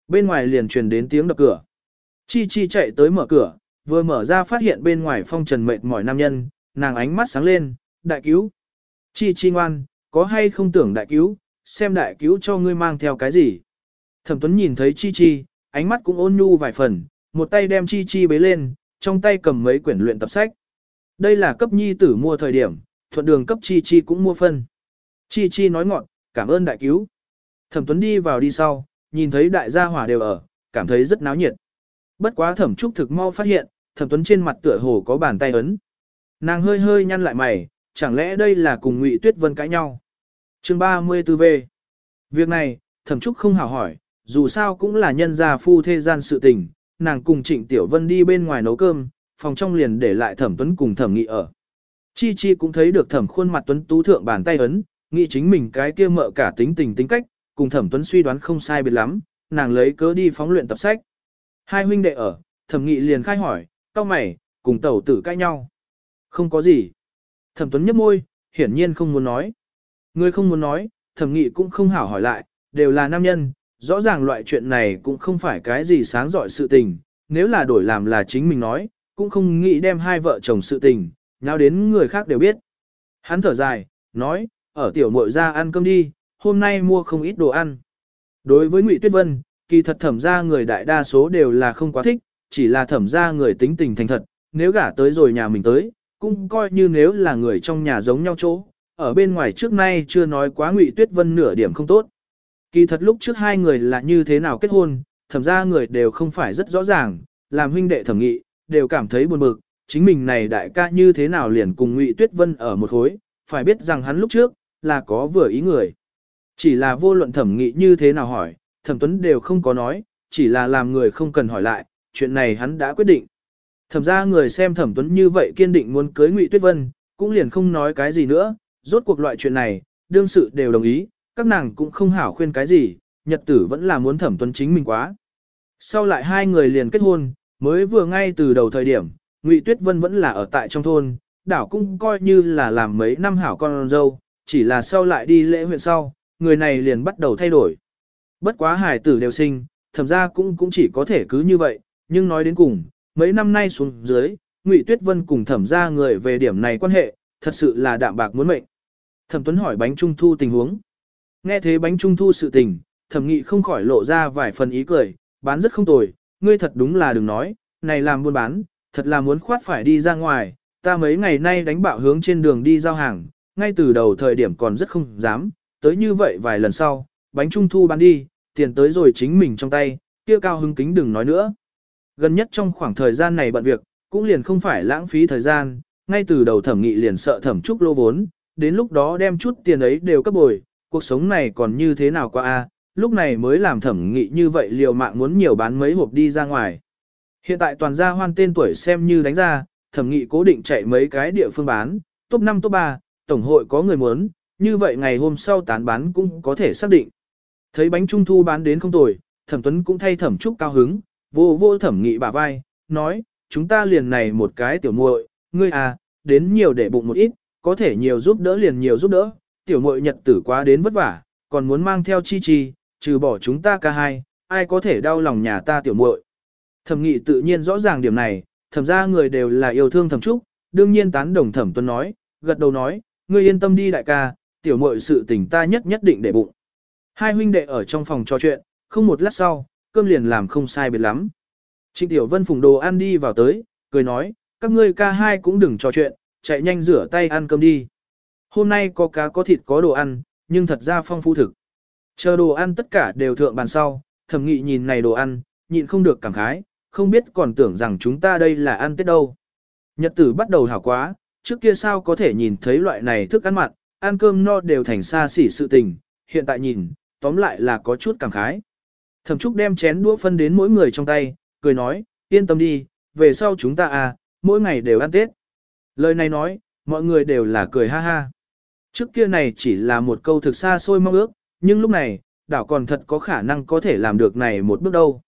Bên ngoài liền truyền đến tiếng đập cửa. Chi Chi chạy tới mở cửa, vừa mở ra phát hiện bên ngoài phong trần mệt mỏi nam nhân, nàng ánh mắt sáng lên, đại cứu. Chi Chi ngoan, có hay không tưởng đại cứu, xem đại cứu cho ngươi mang theo cái gì. Thẩm Tuấn nhìn thấy Chi Chi, ánh mắt cũng ôn nhu vài phần, một tay đem Chi Chi bế lên, trong tay cầm mấy quyển luyện tập sách. Đây là cấp nhi tử mua thời điểm, thuận đường cấp Chi Chi cũng mua phân. Chi Chi nói ngọn, cảm ơn đại cứu. Thẩm Tuấn đi vào đi sau, nhìn thấy đại gia hỏa đều ở, cảm thấy rất náo nhiệt. Bất quá thẩm trúc thực mau phát hiện, thẩm Tuấn trên mặt tựa hồ có bàn tay ấn. Nàng hơi hơi nhăn lại mày, chẳng lẽ đây là cùng Ngụy Tuyết Vân cãi nhau. Chương 34V Việc này, thẩm trúc không hảo hỏi, dù sao cũng là nhân gia phu thế gian sự tình, nàng cùng Trịnh Tiểu Vân đi bên ngoài nấu cơm, phòng trong liền để lại thẩm tuấn cùng thẩm nghị ở. Chi Chi cũng thấy được thẩm khuôn mặt tuấn tú thượng bàn tay ấn, nghĩ chính mình cái kia mợ cả tính tình tính cách, cùng thẩm tuấn suy đoán không sai biệt lắm, nàng lấy cớ đi phóng luyện tập sách. Hai huynh đệ ở, thẩm nghị liền khai hỏi, cao mày, cùng tẩu tử cãi nhau. Không có gì. Thẩm tuấn nhấp môi, hiển nhiên không muốn nói. Người không muốn nói, thẩm nghị cũng không hảo hỏi lại, đều là nam nhân, rõ ràng loại chuyện này cũng không phải cái gì sáng dọi sự tình, nếu là đổi làm là chính mình nói, cũng không nghĩ đem hai vợ chồng sự tình, nhau đến người khác đều biết. Hắn thở dài, nói, ở tiểu muội ra ăn cơm đi, hôm nay mua không ít đồ ăn. Đối với Ngụy Tuyết Vân, kỳ thật thẩm ra người đại đa số đều là không quá thích, chỉ là thẩm ra người tính tình thành thật, nếu gả tới rồi nhà mình tới, cũng coi như nếu là người trong nhà giống nhau chỗ, ở bên ngoài trước nay chưa nói quá Ngụy Tuyết Vân nửa điểm không tốt. Kỳ thật lúc trước hai người là như thế nào kết hôn, thẩm ra người đều không phải rất rõ ràng, làm huynh đệ thẩm nghị, đều cảm thấy buồn bực, chính mình này đại ca như thế nào liền cùng Ngụy Tuyết Vân ở một khối, phải biết rằng hắn lúc trước, là có vừa ý người. Chỉ là vô luận thẩm nghị như thế nào hỏi, thẩm tuấn đều không có nói, chỉ là làm người không cần hỏi lại, chuyện này hắn đã quyết định. Thẩm ra người xem thẩm tuấn như vậy kiên định muốn cưới Ngụy Tuyết Vân, cũng liền không nói cái gì nữa, rốt cuộc loại chuyện này, đương sự đều đồng ý, các nàng cũng không hảo khuyên cái gì, nhật tử vẫn là muốn thẩm tuấn chính mình quá. Sau lại hai người liền kết hôn, mới vừa ngay từ đầu thời điểm, Ngụy Tuyết Vân vẫn là ở tại trong thôn, đảo cũng coi như là làm mấy năm hảo con dâu, chỉ là sau lại đi lễ huyện sau, người này liền bắt đầu thay đổi. Bất quá Hải tử đều sinh, thẩm ra cũng cũng chỉ có thể cứ như vậy, nhưng nói đến cùng, mấy năm nay xuống dưới, Ngụy Tuyết Vân cùng thẩm ra người về điểm này quan hệ, thật sự là đạm bạc muốn mệnh. Thẩm Tuấn hỏi bánh trung thu tình huống. Nghe thế bánh trung thu sự tình, thẩm nghị không khỏi lộ ra vài phần ý cười, bán rất không tồi, ngươi thật đúng là đừng nói, này làm buôn bán, thật là muốn khoát phải đi ra ngoài, ta mấy ngày nay đánh bạo hướng trên đường đi giao hàng, ngay từ đầu thời điểm còn rất không dám, tới như vậy vài lần sau, bánh trung thu bán đi, tiền tới rồi chính mình trong tay, kia cao hứng kính đừng nói nữa. Gần nhất trong khoảng thời gian này bận việc, cũng liền không phải lãng phí thời gian, ngay từ đầu thẩm nghị liền sợ thẩm trúc lô vốn, đến lúc đó đem chút tiền ấy đều cấp bồi, cuộc sống này còn như thế nào qua a? lúc này mới làm thẩm nghị như vậy liều mạng muốn nhiều bán mấy hộp đi ra ngoài. Hiện tại toàn gia hoan tên tuổi xem như đánh ra, thẩm nghị cố định chạy mấy cái địa phương bán, top 5 top 3, tổng hội có người muốn, như vậy ngày hôm sau tán bán cũng có thể xác định. Thấy bánh trung thu bán đến không tồi, thẩm tuấn cũng thay thẩm trúc cao hứng, vô vô thẩm nghị bà vai, nói, chúng ta liền này một cái tiểu muội, ngươi à, đến nhiều để bụng một ít, có thể nhiều giúp đỡ liền nhiều giúp đỡ, tiểu muội nhật tử quá đến vất vả, còn muốn mang theo chi chi, trừ bỏ chúng ta cả hai, ai có thể đau lòng nhà ta tiểu muội. Thẩm nghị tự nhiên rõ ràng điểm này, thẩm ra người đều là yêu thương thẩm trúc, đương nhiên tán đồng thẩm tuấn nói, gật đầu nói, ngươi yên tâm đi đại ca, tiểu muội sự tình ta nhất nhất định để bụng. Hai huynh đệ ở trong phòng trò chuyện, không một lát sau, cơm liền làm không sai biệt lắm. Trịnh Tiểu Vân phùng đồ ăn đi vào tới, cười nói, các ngươi ca hai cũng đừng trò chuyện, chạy nhanh rửa tay ăn cơm đi. Hôm nay có cá có thịt có đồ ăn, nhưng thật ra phong phú thực. Chờ đồ ăn tất cả đều thượng bàn sau, thẩm nghị nhìn này đồ ăn, nhịn không được cảm khái, không biết còn tưởng rằng chúng ta đây là ăn tết đâu. Nhật tử bắt đầu hảo quá, trước kia sao có thể nhìn thấy loại này thức ăn mặn, ăn cơm no đều thành xa xỉ sự tình, hiện tại nhìn, tóm lại là có chút cảm khái. Thẩm Trúc đem chén đũa phân đến mỗi người trong tay, cười nói, yên tâm đi, về sau chúng ta à, mỗi ngày đều ăn Tết. Lời này nói, mọi người đều là cười ha ha. Trước kia này chỉ là một câu thực xa xôi mong ước, nhưng lúc này, đảo còn thật có khả năng có thể làm được này một bước đâu.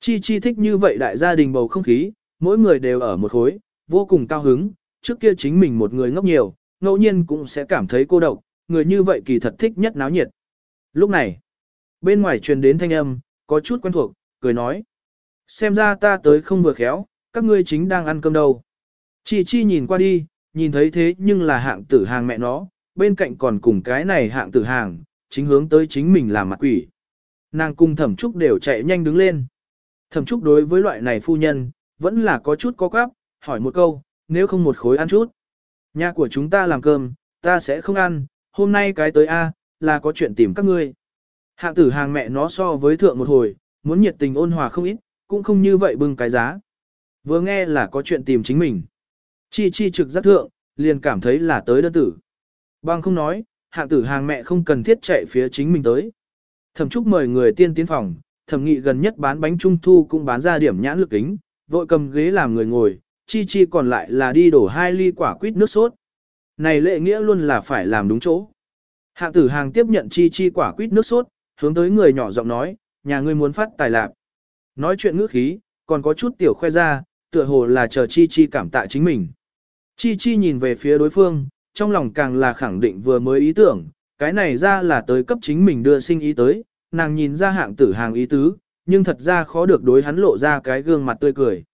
Chi Chi thích như vậy đại gia đình bầu không khí, mỗi người đều ở một khối, vô cùng cao hứng, trước kia chính mình một người ngốc nhiều, ngẫu nhiên cũng sẽ cảm thấy cô độc, người như vậy kỳ thật thích nhất náo nhiệt. Lúc này, bên ngoài truyền đến thanh âm, có chút quen thuộc, cười nói. Xem ra ta tới không vừa khéo, các ngươi chính đang ăn cơm đâu. Chị Chi nhìn qua đi, nhìn thấy thế nhưng là hạng tử hàng mẹ nó, bên cạnh còn cùng cái này hạng tử hàng, chính hướng tới chính mình làm mặt quỷ. Nàng cung thẩm trúc đều chạy nhanh đứng lên. Thẩm trúc đối với loại này phu nhân, vẫn là có chút có quáp, hỏi một câu, nếu không một khối ăn chút. Nhà của chúng ta làm cơm, ta sẽ không ăn, hôm nay cái tới A, là có chuyện tìm các ngươi. Hạng tử hàng mẹ nó so với thượng một hồi, muốn nhiệt tình ôn hòa không ít, cũng không như vậy bưng cái giá. Vừa nghe là có chuyện tìm chính mình. Chi chi trực giác thượng, liền cảm thấy là tới đơn tử. Bằng không nói, hạng tử hàng mẹ không cần thiết chạy phía chính mình tới. Thẩm Trúc mời người tiên tiến phòng, thẩm nghị gần nhất bán bánh trung thu cũng bán ra điểm nhãn lực kính, vội cầm ghế làm người ngồi, chi chi còn lại là đi đổ hai ly quả quýt nước sốt. Này lệ nghĩa luôn là phải làm đúng chỗ. Hạng tử hàng tiếp nhận chi chi quả quýt nước sốt, hướng tới người nhỏ giọng nói, nhà ngươi muốn phát tài lạc. Nói chuyện ngữ khí, còn có chút tiểu khoe ra, tựa hồ là chờ chi chi cảm tạ chính mình. Chi chi nhìn về phía đối phương, trong lòng càng là khẳng định vừa mới ý tưởng, cái này ra là tới cấp chính mình đưa sinh ý tới, nàng nhìn ra hạng tử hàng ý tứ, nhưng thật ra khó được đối hắn lộ ra cái gương mặt tươi cười.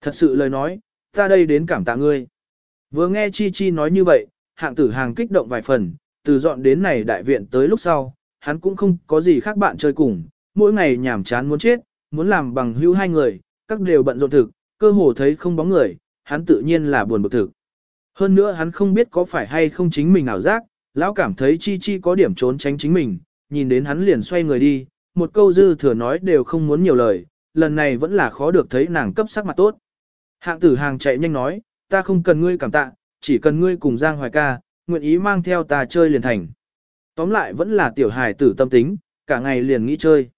Thật sự lời nói, ta đây đến cảm tạ ngươi. Vừa nghe Chi Chi nói như vậy, hạng tử hàng kích động vài phần, từ dọn đến này đại viện tới lúc sau, hắn cũng không có gì khác bạn chơi cùng, mỗi ngày nhảm chán muốn chết, muốn làm bằng hữu hai người, các đều bận rộn thực, cơ hồ thấy không bóng người, hắn tự nhiên là buồn bực thực. Hơn nữa hắn không biết có phải hay không chính mình ảo giác, lão cảm thấy Chi Chi có điểm trốn tránh chính mình, nhìn đến hắn liền xoay người đi, một câu dư thừa nói đều không muốn nhiều lời, lần này vẫn là khó được thấy nàng cấp sắc mặt tốt. Hạng tử hàng chạy nhanh nói, ta không cần ngươi cảm tạ, chỉ cần ngươi cùng Giang Hoài ca, nguyện ý mang theo ta chơi liền thành. Tóm lại vẫn là tiểu hài tử tâm tính, cả ngày liền nghĩ chơi.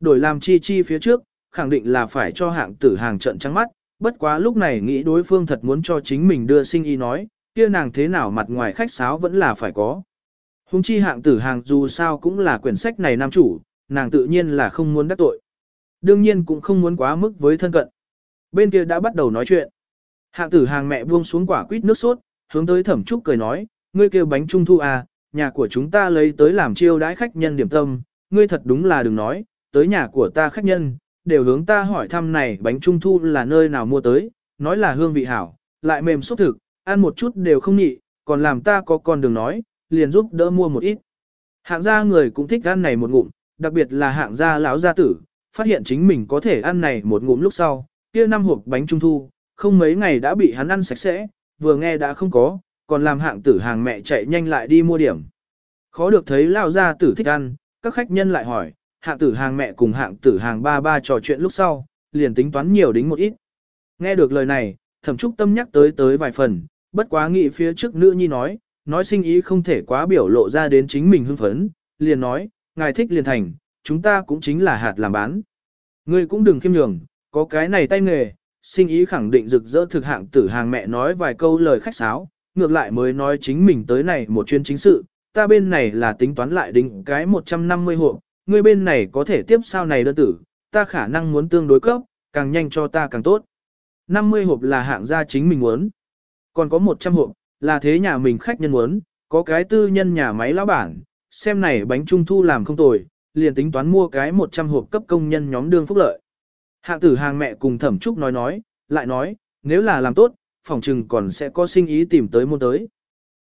Đổi làm chi chi phía trước, khẳng định là phải cho hạng tử hàng trận trắng mắt, bất quá lúc này nghĩ đối phương thật muốn cho chính mình đưa sinh y nói, kia nàng thế nào mặt ngoài khách sáo vẫn là phải có. Hùng chi hạng tử hàng dù sao cũng là quyển sách này nam chủ, nàng tự nhiên là không muốn đắc tội. Đương nhiên cũng không muốn quá mức với thân cận. Bên kia đã bắt đầu nói chuyện. Hạng tử hàng mẹ buông xuống quả quýt nước sốt, hướng tới thẩm trúc cười nói, ngươi kêu bánh trung thu à, nhà của chúng ta lấy tới làm chiêu đãi khách nhân điểm tâm, ngươi thật đúng là đừng nói, tới nhà của ta khách nhân, đều hướng ta hỏi thăm này bánh trung thu là nơi nào mua tới, nói là hương vị hảo, lại mềm xúc thực, ăn một chút đều không nhị, còn làm ta có con đường nói, liền giúp đỡ mua một ít. Hạng gia người cũng thích ăn này một ngụm, đặc biệt là hạng gia lão gia tử, phát hiện chính mình có thể ăn này một ngụm lúc sau, kia năm hộp bánh trung thu, không mấy ngày đã bị hắn ăn sạch sẽ, vừa nghe đã không có, còn làm hạng tử hàng mẹ chạy nhanh lại đi mua điểm. Khó được thấy lao gia tử thích ăn, các khách nhân lại hỏi, hạng tử hàng mẹ cùng hạng tử hàng ba ba trò chuyện lúc sau, liền tính toán nhiều đính một ít. Nghe được lời này, thẩm trúc tâm nhắc tới tới vài phần, bất quá nghĩ phía trước nữ nhi nói, nói sinh ý không thể quá biểu lộ ra đến chính mình hưng phấn, liền nói, ngài thích liền thành, chúng ta cũng chính là hạt làm bán. Ngươi cũng đừng khiêm nhường, có cái này tay nghề, sinh ý khẳng định rực rỡ thực hạng tử hàng mẹ nói vài câu lời khách sáo, ngược lại mới nói chính mình tới này một chuyên chính sự, ta bên này là tính toán lại đính cái 150 hộ, ngươi bên này có thể tiếp sau này đơn tử, ta khả năng muốn tương đối cấp, càng nhanh cho ta càng tốt. 50 hộp là hạng gia chính mình muốn. Còn có 100 hộp, là thế nhà mình khách nhân muốn, có cái tư nhân nhà máy lão bản, xem này bánh trung thu làm không tồi, liền tính toán mua cái 100 hộp cấp công nhân nhóm đương phúc lợi. Hạng tử hàng mẹ cùng thẩm trúc nói nói, lại nói, nếu là làm tốt, phòng trừng còn sẽ có sinh ý tìm tới môn tới.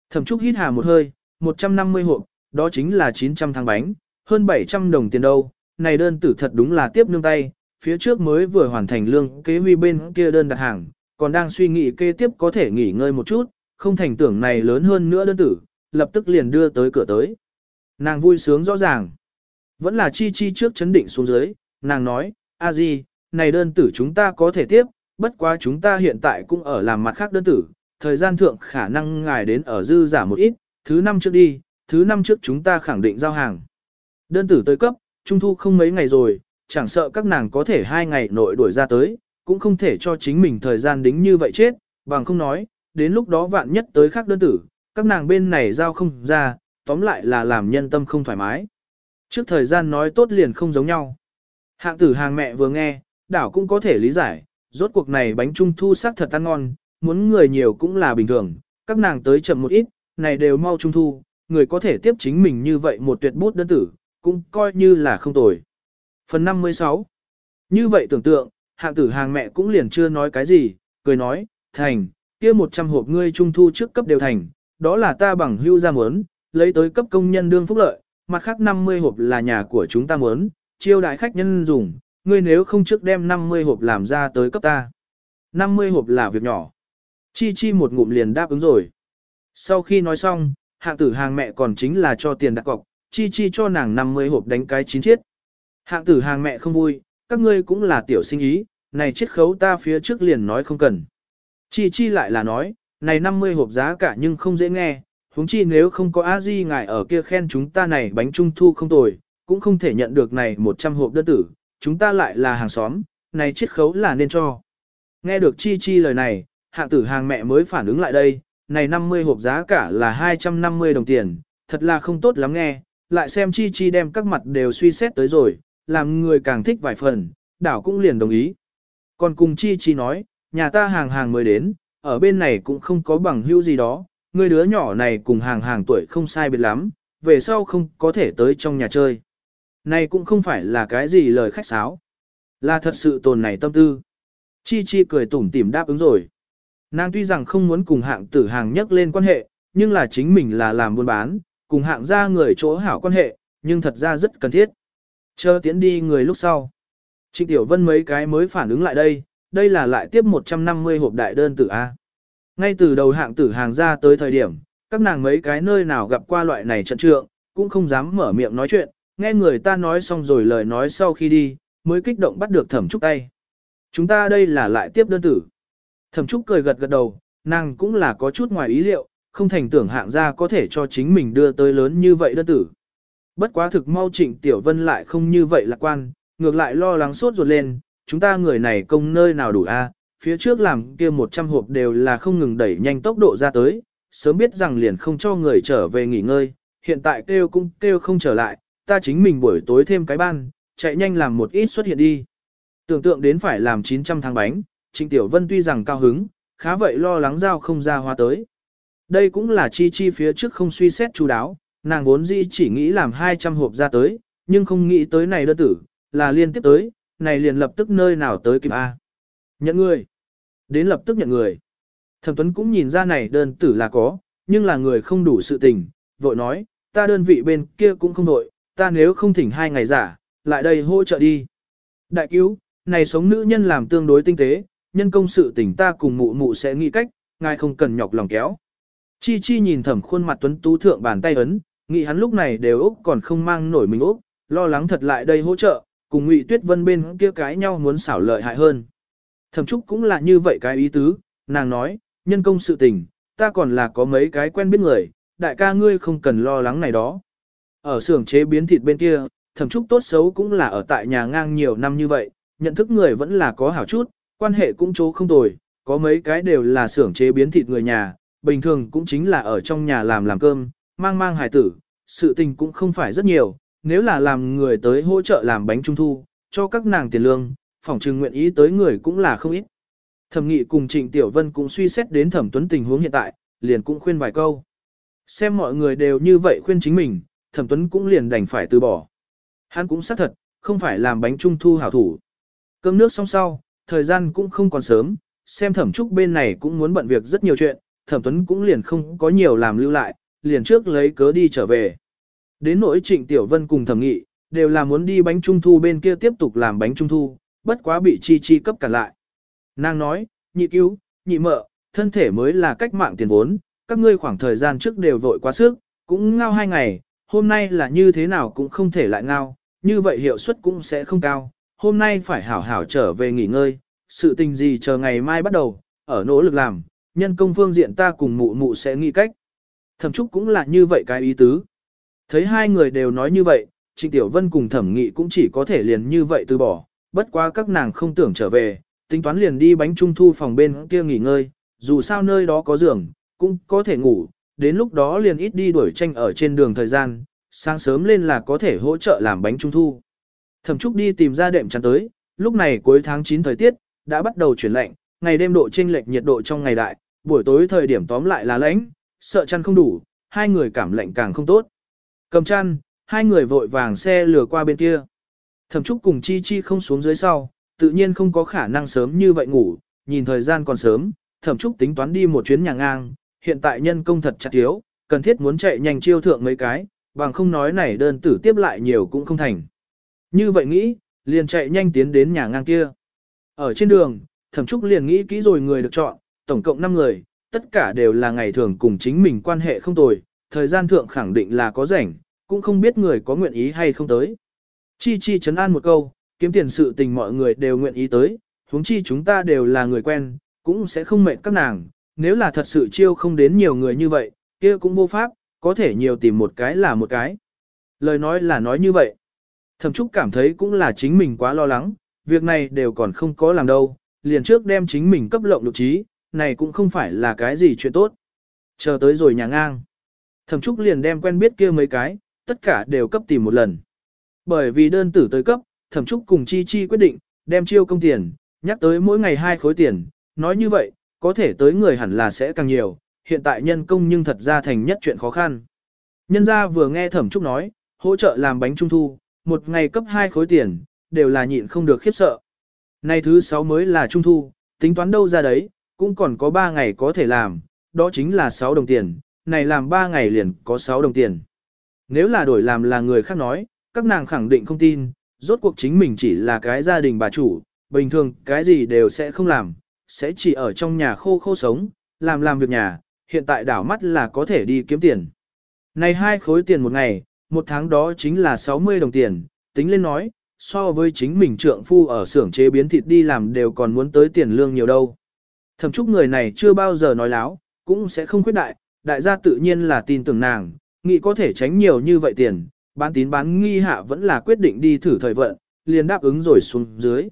Thẩm trúc hít hà một hơi, 150 hộp, đó chính là 900 thang bánh, hơn 700 đồng tiền đâu, này đơn tử thật đúng là tiếp nương tay, phía trước mới vừa hoàn thành lương kế huy bên kia đơn đặt hàng, còn đang suy nghĩ kế tiếp có thể nghỉ ngơi một chút, không thành tưởng này lớn hơn nữa đơn tử, lập tức liền đưa tới cửa tới. Nàng vui sướng rõ ràng. Vẫn là chi chi trước chấn định xuống dưới, nàng nói, a di, này đơn tử chúng ta có thể tiếp, bất quá chúng ta hiện tại cũng ở làm mặt khác đơn tử, thời gian thượng khả năng ngài đến ở dư giả một ít, thứ năm trước đi, thứ năm trước chúng ta khẳng định giao hàng. Đơn tử tới cấp, trung thu không mấy ngày rồi, chẳng sợ các nàng có thể hai ngày nội đuổi ra tới, cũng không thể cho chính mình thời gian đính như vậy chết, bằng không nói, đến lúc đó vạn nhất tới khác đơn tử, các nàng bên này giao không ra, tóm lại là làm nhân tâm không thoải mái. Trước thời gian nói tốt liền không giống nhau. Hạng tử hàng mẹ vừa nghe, đảo cũng có thể lý giải, rốt cuộc này bánh trung thu sắc thật ăn ngon, muốn người nhiều cũng là bình thường, các nàng tới chậm một ít, này đều mau trung thu, người có thể tiếp chính mình như vậy một tuyệt bút đơn tử, cũng coi như là không tồi. Phần 56 Như vậy tưởng tượng, hạng tử hàng mẹ cũng liền chưa nói cái gì, cười nói, thành, kia 100 hộp ngươi trung thu trước cấp đều thành, đó là ta bằng hưu ra muốn, lấy tới cấp công nhân đương phúc lợi, mặt khác 50 hộp là nhà của chúng ta muốn, chiêu đại khách nhân dùng, ngươi nếu không trước đem 50 hộp làm ra tới cấp ta. 50 hộp là việc nhỏ. Chi chi một ngụm liền đáp ứng rồi. Sau khi nói xong, hạng tử hàng mẹ còn chính là cho tiền đặt cọc, chi chi cho nàng 50 hộp đánh cái chín chiết. Hạng tử hàng mẹ không vui, các ngươi cũng là tiểu sinh ý, này chiết khấu ta phía trước liền nói không cần. Chi chi lại là nói, này 50 hộp giá cả nhưng không dễ nghe, huống chi nếu không có a di ngài ở kia khen chúng ta này bánh trung thu không tồi, cũng không thể nhận được này 100 hộp đơn tử, chúng ta lại là hàng xóm, này chiết khấu là nên cho. Nghe được chi chi lời này, hạng tử hàng mẹ mới phản ứng lại đây, này 50 hộp giá cả là 250 đồng tiền, thật là không tốt lắm nghe, lại xem chi chi đem các mặt đều suy xét tới rồi, làm người càng thích vài phần, đảo cũng liền đồng ý. Còn cùng chi chi nói, nhà ta hàng hàng mới đến, ở bên này cũng không có bằng hữu gì đó, người đứa nhỏ này cùng hàng hàng tuổi không sai biệt lắm, về sau không có thể tới trong nhà chơi. Này cũng không phải là cái gì lời khách sáo, là thật sự tồn này tâm tư. Chi chi cười tủm tỉm đáp ứng rồi. Nàng tuy rằng không muốn cùng hạng tử hàng nhắc lên quan hệ, nhưng là chính mình là làm buôn bán, cùng hạng ra người chỗ hảo quan hệ, nhưng thật ra rất cần thiết. Chờ tiến đi người lúc sau. Trịnh Tiểu Vân mấy cái mới phản ứng lại đây, đây là lại tiếp 150 hộp đại đơn tử A. Ngay từ đầu hạng tử hàng ra tới thời điểm, các nàng mấy cái nơi nào gặp qua loại này trận trượng, cũng không dám mở miệng nói chuyện, nghe người ta nói xong rồi lời nói sau khi đi, mới kích động bắt được thẩm trúc tay. Chúng ta đây là lại tiếp đơn tử. Thẩm trúc cười gật gật đầu, nàng cũng là có chút ngoài ý liệu, không thành tưởng hạng gia có thể cho chính mình đưa tới lớn như vậy đơn tử. Bất quá thực mau trịnh Tiểu Vân lại không như vậy lạc quan, ngược lại lo lắng sốt ruột lên, chúng ta người này công nơi nào đủ a? phía trước làm kia 100 hộp đều là không ngừng đẩy nhanh tốc độ ra tới, sớm biết rằng liền không cho người trở về nghỉ ngơi, hiện tại kêu cũng kêu không trở lại, ta chính mình buổi tối thêm cái ban, chạy nhanh làm một ít xuất hiện đi. Tưởng tượng đến phải làm 900 tháng bánh, Trịnh Tiểu Vân tuy rằng cao hứng, khá vậy lo lắng giao không ra hoa tới. Đây cũng là chi chi phía trước không suy xét chú đáo, nàng vốn dĩ chỉ nghĩ làm 200 hộp ra tới, nhưng không nghĩ tới này đơn tử, là liên tiếp tới, này liền lập tức nơi nào tới kịp A. Nhận người. Đến lập tức nhận người. Thẩm Tuấn cũng nhìn ra này đơn tử là có, nhưng là người không đủ sự tình, vội nói, ta đơn vị bên kia cũng không đội, ta nếu không thỉnh hai ngày giả, lại đây hỗ trợ đi. Đại cứu, này sống nữ nhân làm tương đối tinh tế, nhân công sự tình ta cùng mụ mụ sẽ nghĩ cách, ngài không cần nhọc lòng kéo. Chi Chi nhìn thẩm khuôn mặt tuấn tú thượng bàn tay ấn, nghĩ hắn lúc này đều Úc còn không mang nổi mình Úc, lo lắng thật lại đây hỗ trợ, cùng Ngụy Tuyết Vân bên kia cái nhau muốn xảo lợi hại hơn. Thẩm Trúc cũng là như vậy cái ý tứ, nàng nói, nhân công sự tình, ta còn là có mấy cái quen biết người, đại ca ngươi không cần lo lắng này đó. Ở xưởng chế biến thịt bên kia, Thẩm Trúc tốt xấu cũng là ở tại nhà ngang nhiều năm như vậy, nhận thức người vẫn là có hảo chút, quan hệ cũng chỗ không tồi, có mấy cái đều là xưởng chế biến thịt người nhà, bình thường cũng chính là ở trong nhà làm làm cơm, mang mang hài tử, sự tình cũng không phải rất nhiều, nếu là làm người tới hỗ trợ làm bánh trung thu, cho các nàng tiền lương, phỏng trừng nguyện ý tới người cũng là không ít. Thẩm nghị cùng Trịnh Tiểu Vân cũng suy xét đến thẩm tuấn tình huống hiện tại, liền cũng khuyên vài câu. Xem mọi người đều như vậy khuyên chính mình, thẩm tuấn cũng liền đành phải từ bỏ. Hắn cũng xác thật, không phải làm bánh trung thu hảo thủ. Cơm nước xong sau, thời gian cũng không còn sớm, xem thẩm trúc bên này cũng muốn bận việc rất nhiều chuyện, thẩm tuấn cũng liền không có nhiều làm lưu lại, liền trước lấy cớ đi trở về. Đến nỗi trịnh tiểu vân cùng thẩm nghị, đều là muốn đi bánh trung thu bên kia tiếp tục làm bánh trung thu, bất quá bị chi chi cấp cản lại. Nàng nói, nhị cứu, nhị mợ, thân thể mới là cách mạng tiền vốn, các ngươi khoảng thời gian trước đều vội quá sức, cũng ngao hai ngày, hôm nay là như thế nào cũng không thể lại ngao, như vậy hiệu suất cũng sẽ không cao, hôm nay phải hảo hảo trở về nghỉ ngơi, sự tình gì chờ ngày mai bắt đầu, ở nỗ lực làm, nhân công phương diện ta cùng mụ mụ sẽ nghĩ cách. Thẩm Trúc cũng là như vậy cái ý tứ. Thấy hai người đều nói như vậy, Trịnh Tiểu Vân cùng Thẩm Nghị cũng chỉ có thể liền như vậy từ bỏ, bất quá các nàng không tưởng trở về, tính toán liền đi bánh trung thu phòng bên kia nghỉ ngơi, dù sao nơi đó có giường, cũng có thể ngủ, đến lúc đó liền ít đi đuổi tranh ở trên đường thời gian, sáng sớm lên là có thể hỗ trợ làm bánh trung thu. Thẩm Trúc đi tìm ra đệm chăn tới, lúc này cuối tháng 9 thời tiết, đã bắt đầu chuyển lạnh, ngày đêm độ chênh lệch nhiệt độ trong ngày đại, buổi tối thời điểm tóm lại là lạnh, sợ chăn không đủ, hai người cảm lạnh càng không tốt. Cầm chăn, hai người vội vàng xe lừa qua bên kia. Thẩm Trúc cùng Chi Chi không xuống dưới sau, tự nhiên không có khả năng sớm như vậy ngủ, nhìn thời gian còn sớm, Thẩm Trúc tính toán đi một chuyến nhà ngang, hiện tại nhân công thật chặt thiếu, cần thiết muốn chạy nhanh chiêu thượng mấy cái, bằng không nói này đơn tử tiếp lại nhiều cũng không thành. Như vậy nghĩ, liền chạy nhanh tiến đến nhà ngang kia. Ở trên đường, Thẩm Trúc liền nghĩ kỹ rồi người được chọn, tổng cộng 5 người, tất cả đều là ngày thường cùng chính mình quan hệ không tồi, thời gian thượng khẳng định là có rảnh, cũng không biết người có nguyện ý hay không tới. Chi chi chấn an một câu, kiếm tiền sự tình mọi người đều nguyện ý tới, huống chi chúng ta đều là người quen, cũng sẽ không mệt các nàng, nếu là thật sự chiêu không đến nhiều người như vậy, kia cũng vô pháp, có thể nhiều tìm một cái là một cái. Lời nói là nói như vậy. Thẩm Trúc cảm thấy cũng là chính mình quá lo lắng, việc này đều còn không có làm đâu, liền trước đem chính mình cấp lộng lục trí, này cũng không phải là cái gì chuyện tốt. Chờ tới rồi nhà ngang. Thẩm Trúc liền đem quen biết kia mấy cái, tất cả đều cấp tìm một lần. Bởi vì đơn tử tới cấp, Thẩm Trúc cùng Chi Chi quyết định, đem chiêu công tiền, nhắc tới mỗi ngày hai khối tiền, nói như vậy, có thể tới người hẳn là sẽ càng nhiều, hiện tại nhân công nhưng thật ra thành nhất chuyện khó khăn. Nhân gia vừa nghe Thẩm Trúc nói, hỗ trợ làm bánh trung thu, một ngày cấp hai khối tiền, đều là nhịn không được khiếp sợ. Nay thứ sáu mới là trung thu, tính toán đâu ra đấy, cũng còn có ba ngày có thể làm, đó chính là 6 đồng tiền, này làm 3 ngày liền có 6 đồng tiền. Nếu là đổi làm là người khác nói, các nàng khẳng định không tin, rốt cuộc chính mình chỉ là cái gia đình bà chủ, bình thường cái gì đều sẽ không làm, sẽ chỉ ở trong nhà khô khô sống, làm làm việc nhà, hiện tại đảo mắt là có thể đi kiếm tiền. Này hai khối tiền một ngày, một tháng đó chính là 60 đồng tiền, tính lên nói, so với chính mình trượng phu ở xưởng chế biến thịt đi làm đều còn muốn tới tiền lương nhiều đâu. Thậm chúc người này chưa bao giờ nói láo, cũng sẽ không khuyết đại, đại gia tự nhiên là tin tưởng nàng, nghĩ có thể tránh nhiều như vậy tiền, bán tín bán nghi hạ vẫn là quyết định đi thử thời vận, liền đáp ứng rồi xuống dưới.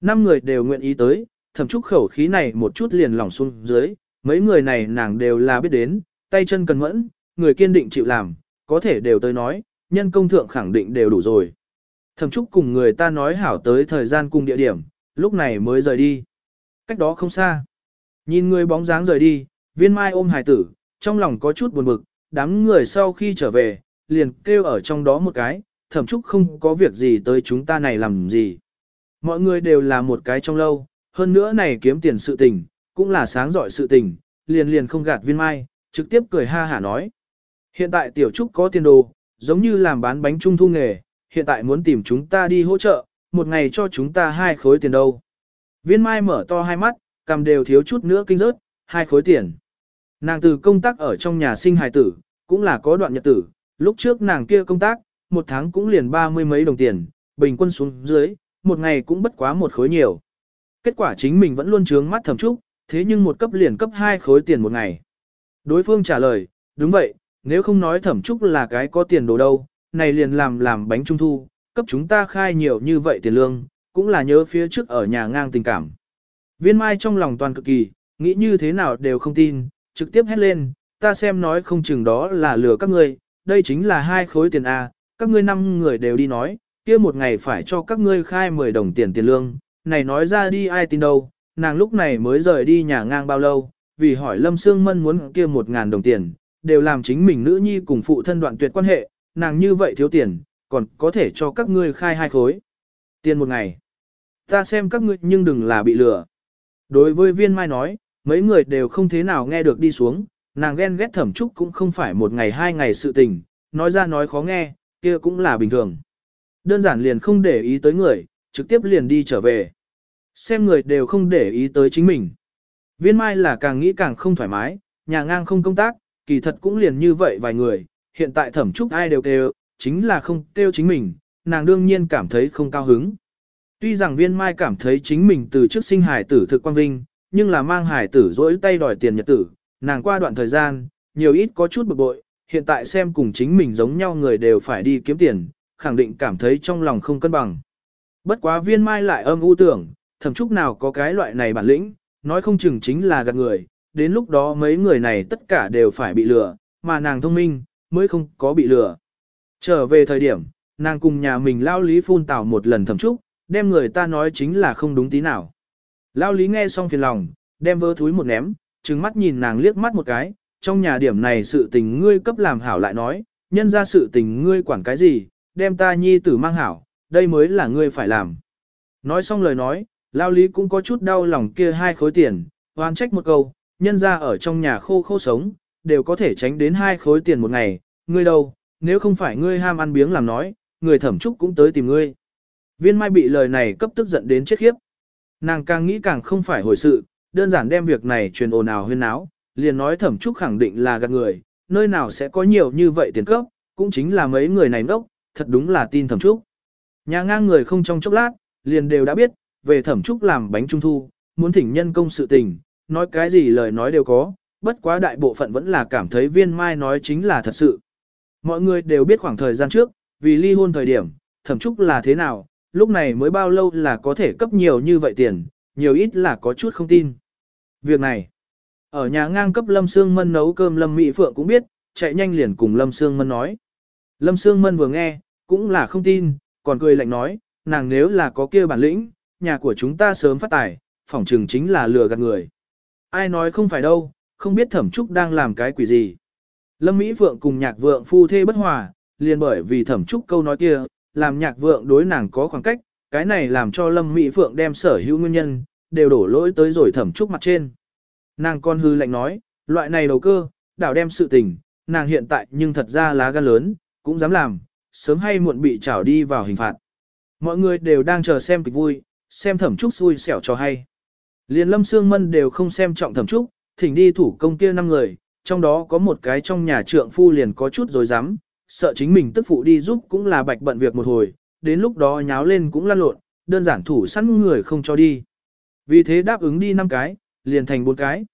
Năm người đều nguyện ý tới, thẩm trúc khẩu khí này một chút liền lỏng xuống dưới, mấy người này nàng đều là biết đến, tay chân cần mẫn, người kiên định chịu làm, có thể đều tới nói, nhân công thượng khẳng định đều đủ rồi. Thẩm trúc cùng người ta nói hảo tới thời gian cùng địa điểm, lúc này mới rời đi. Cách đó không xa. Nhìn người bóng dáng rời đi, viên mai ôm hài tử, trong lòng có chút buồn bực, đám người sau khi trở về, liền kêu ở trong đó một cái, thẩm trúc không có việc gì tới chúng ta này làm gì. Mọi người đều là một cái trong lâu, hơn nữa này kiếm tiền sự tình, cũng là sáng giỏi sự tình, liền liền không gạt viên mai, trực tiếp cười ha hả nói. Hiện tại tiểu trúc có tiền đồ, giống như làm bán bánh trung thu nghề, hiện tại muốn tìm chúng ta đi hỗ trợ, một ngày cho chúng ta hai khối tiền đâu. Viên mai mở to hai mắt, cầm đều thiếu chút nữa kinh rớt, hai khối tiền. Nàng từ công tác ở trong nhà sinh hài tử, cũng là có đoạn nhật tử, lúc trước nàng kia công tác, một tháng cũng liền ba mươi mấy đồng tiền, bình quân xuống dưới, một ngày cũng bất quá một khối nhiều. Kết quả chính mình vẫn luôn trướng mắt thẩm trúc, thế nhưng một cấp liền cấp hai khối tiền một ngày. Đối phương trả lời, đúng vậy, nếu không nói thẩm trúc là cái có tiền đồ đâu, này liền làm làm bánh trung thu, cấp chúng ta khai nhiều như vậy tiền lương, cũng là nhớ phía trước ở nhà ngang tình cảm. Viên mai trong lòng toàn cực kỳ, nghĩ như thế nào đều không tin, trực tiếp hét lên, ta xem nói không chừng đó là lừa các ngươi, đây chính là hai khối tiền A, các ngươi năm người đều đi nói, kia một ngày phải cho các ngươi khai 10 đồng tiền tiền lương, này nói ra đi ai tin đâu, nàng lúc này mới rời đi nhà ngang bao lâu, vì hỏi Lâm Sương Mân muốn kia một ngàn đồng tiền, đều làm chính mình nữ nhi cùng phụ thân đoạn tuyệt quan hệ, nàng như vậy thiếu tiền, còn có thể cho các ngươi khai hai khối. Tiền một ngày. Ta xem các ngươi nhưng đừng là bị lừa. Đối với viên mai nói, mấy người đều không thế nào nghe được đi xuống, nàng ghen ghét thẩm trúc cũng không phải một ngày hai ngày sự tình, nói ra nói khó nghe, kia cũng là bình thường. Đơn giản liền không để ý tới người, trực tiếp liền đi trở về. Xem người đều không để ý tới chính mình. Viên mai là càng nghĩ càng không thoải mái, nhà ngang không công tác, kỳ thật cũng liền như vậy vài người, hiện tại thẩm trúc ai đều kêu, chính là không kêu chính mình, nàng đương nhiên cảm thấy không cao hứng. Tuy rằng viên mai cảm thấy chính mình từ trước sinh hải tử thực quan vinh, nhưng là mang hải tử dỗi tay đòi tiền nhật tử, nàng qua đoạn thời gian, nhiều ít có chút bực bội, hiện tại xem cùng chính mình giống nhau người đều phải đi kiếm tiền, khẳng định cảm thấy trong lòng không cân bằng. Bất quá viên mai lại âm u tưởng, thẩm chúc nào có cái loại này bản lĩnh, nói không chừng chính là gạt người, đến lúc đó mấy người này tất cả đều phải bị lừa, mà nàng thông minh, mới không có bị lừa. Trở về thời điểm, nàng cùng nhà mình lao lý phun tảo một lần thẩm trúc, đem người ta nói chính là không đúng tí nào. Lao lý nghe xong phiền lòng, đem vơ thúi một ném, trừng mắt nhìn nàng liếc mắt một cái, trong nhà điểm này sự tình ngươi cấp làm hảo lại nói, nhân ra sự tình ngươi quản cái gì, đem ta nhi tử mang hảo, đây mới là ngươi phải làm. Nói xong lời nói, Lao lý cũng có chút đau lòng kia hai khối tiền, hoan trách một câu, nhân ra ở trong nhà khô khô sống, đều có thể tránh đến hai khối tiền một ngày, ngươi đâu, nếu không phải ngươi ham ăn biếng làm nói, người thẩm trúc cũng tới tìm ngươi. Viên mai bị lời này cấp tức giận đến chết khiếp. Nàng càng nghĩ càng không phải hồi sự, đơn giản đem việc này truyền ồn ào huyên áo, liền nói thẩm trúc khẳng định là gạt người, nơi nào sẽ có nhiều như vậy tiền cấp, cũng chính là mấy người này nốc, thật đúng là tin thẩm trúc. Nhà ngang người không trong chốc lát, liền đều đã biết, về thẩm trúc làm bánh trung thu, muốn thỉnh nhân công sự tình, nói cái gì lời nói đều có, bất quá đại bộ phận vẫn là cảm thấy viên mai nói chính là thật sự. Mọi người đều biết khoảng thời gian trước, vì ly hôn thời điểm, thẩm trúc là thế nào, lúc này mới bao lâu là có thể cấp nhiều như vậy tiền, nhiều ít là có chút không tin. Việc này, ở nhà ngang cấp Lâm Sương Mân nấu cơm Lâm Mỹ Phượng cũng biết, chạy nhanh liền cùng Lâm Sương Mân nói. Lâm Sương Mân vừa nghe, cũng là không tin, còn cười lạnh nói, nàng nếu là có kia bản lĩnh, nhà của chúng ta sớm phát tài, phỏng trừng chính là lừa gạt người. Ai nói không phải đâu, không biết thẩm trúc đang làm cái quỷ gì. Lâm Mỹ Phượng cùng nhạc vượng phu thê bất hòa, liền bởi vì thẩm trúc câu nói kia, làm nhạc vượng đối nàng có khoảng cách, cái này làm cho Lâm Mỹ Phượng đem sở hữu nguyên nhân, đều đổ lỗi tới rồi thẩm trúc mặt trên. Nàng con hư lạnh nói, loại này đầu cơ, đảo đem sự tình, nàng hiện tại nhưng thật ra lá gan lớn, cũng dám làm, sớm hay muộn bị trảo đi vào hình phạt. Mọi người đều đang chờ xem kịch vui, xem thẩm trúc xui xẻo cho hay. Liền Lâm Sương Mân đều không xem trọng thẩm trúc, thỉnh đi thủ công kia năm người, trong đó có một cái trong nhà trượng phu liền có chút rồi dám, sợ chính mình tức phụ đi giúp cũng là bạch bận việc một hồi, đến lúc đó nháo lên cũng lăn lộn, đơn giản thủ sẵn người không cho đi. Vì thế đáp ứng đi năm cái, liền thành bốn cái.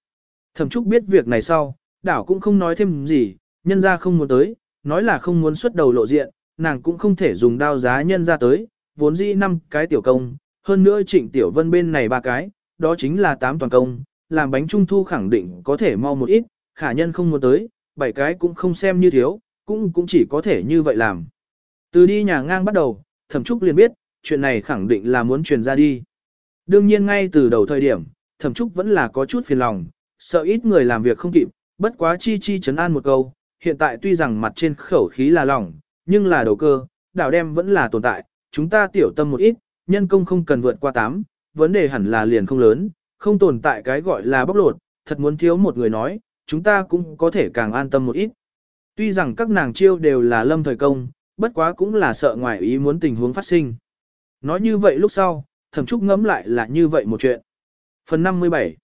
Thẩm Trúc biết việc này sau, đảo cũng không nói thêm gì, nhân ra không muốn tới, nói là không muốn xuất đầu lộ diện, nàng cũng không thể dùng đao giá nhân ra tới, vốn dĩ năm cái tiểu công, hơn nữa trịnh tiểu vân bên này ba cái, đó chính là tám toàn công, làm bánh trung thu khẳng định có thể mau một ít, khả nhân không muốn tới, bảy cái cũng không xem như thiếu, cũng cũng chỉ có thể như vậy làm. Từ đi nhà ngang bắt đầu, thẩm trúc liền biết, chuyện này khẳng định là muốn truyền ra đi. Đương nhiên ngay từ đầu thời điểm, thẩm trúc vẫn là có chút phiền lòng, sợ ít người làm việc không kịp, bất quá chi chi chấn an một câu, hiện tại tuy rằng mặt trên khẩu khí là lỏng, nhưng là đầu cơ, đảo đem vẫn là tồn tại, chúng ta tiểu tâm một ít, nhân công không cần vượt qua 8, vấn đề hẳn là liền không lớn, không tồn tại cái gọi là bóc lột, thật muốn thiếu một người nói, chúng ta cũng có thể càng an tâm một ít. Tuy rằng các nàng chiêu đều là lâm thời công, bất quá cũng là sợ ngoài ý muốn tình huống phát sinh. Nói như vậy lúc sau, thẩm trúc ngẫm lại là như vậy một chuyện. Phần 57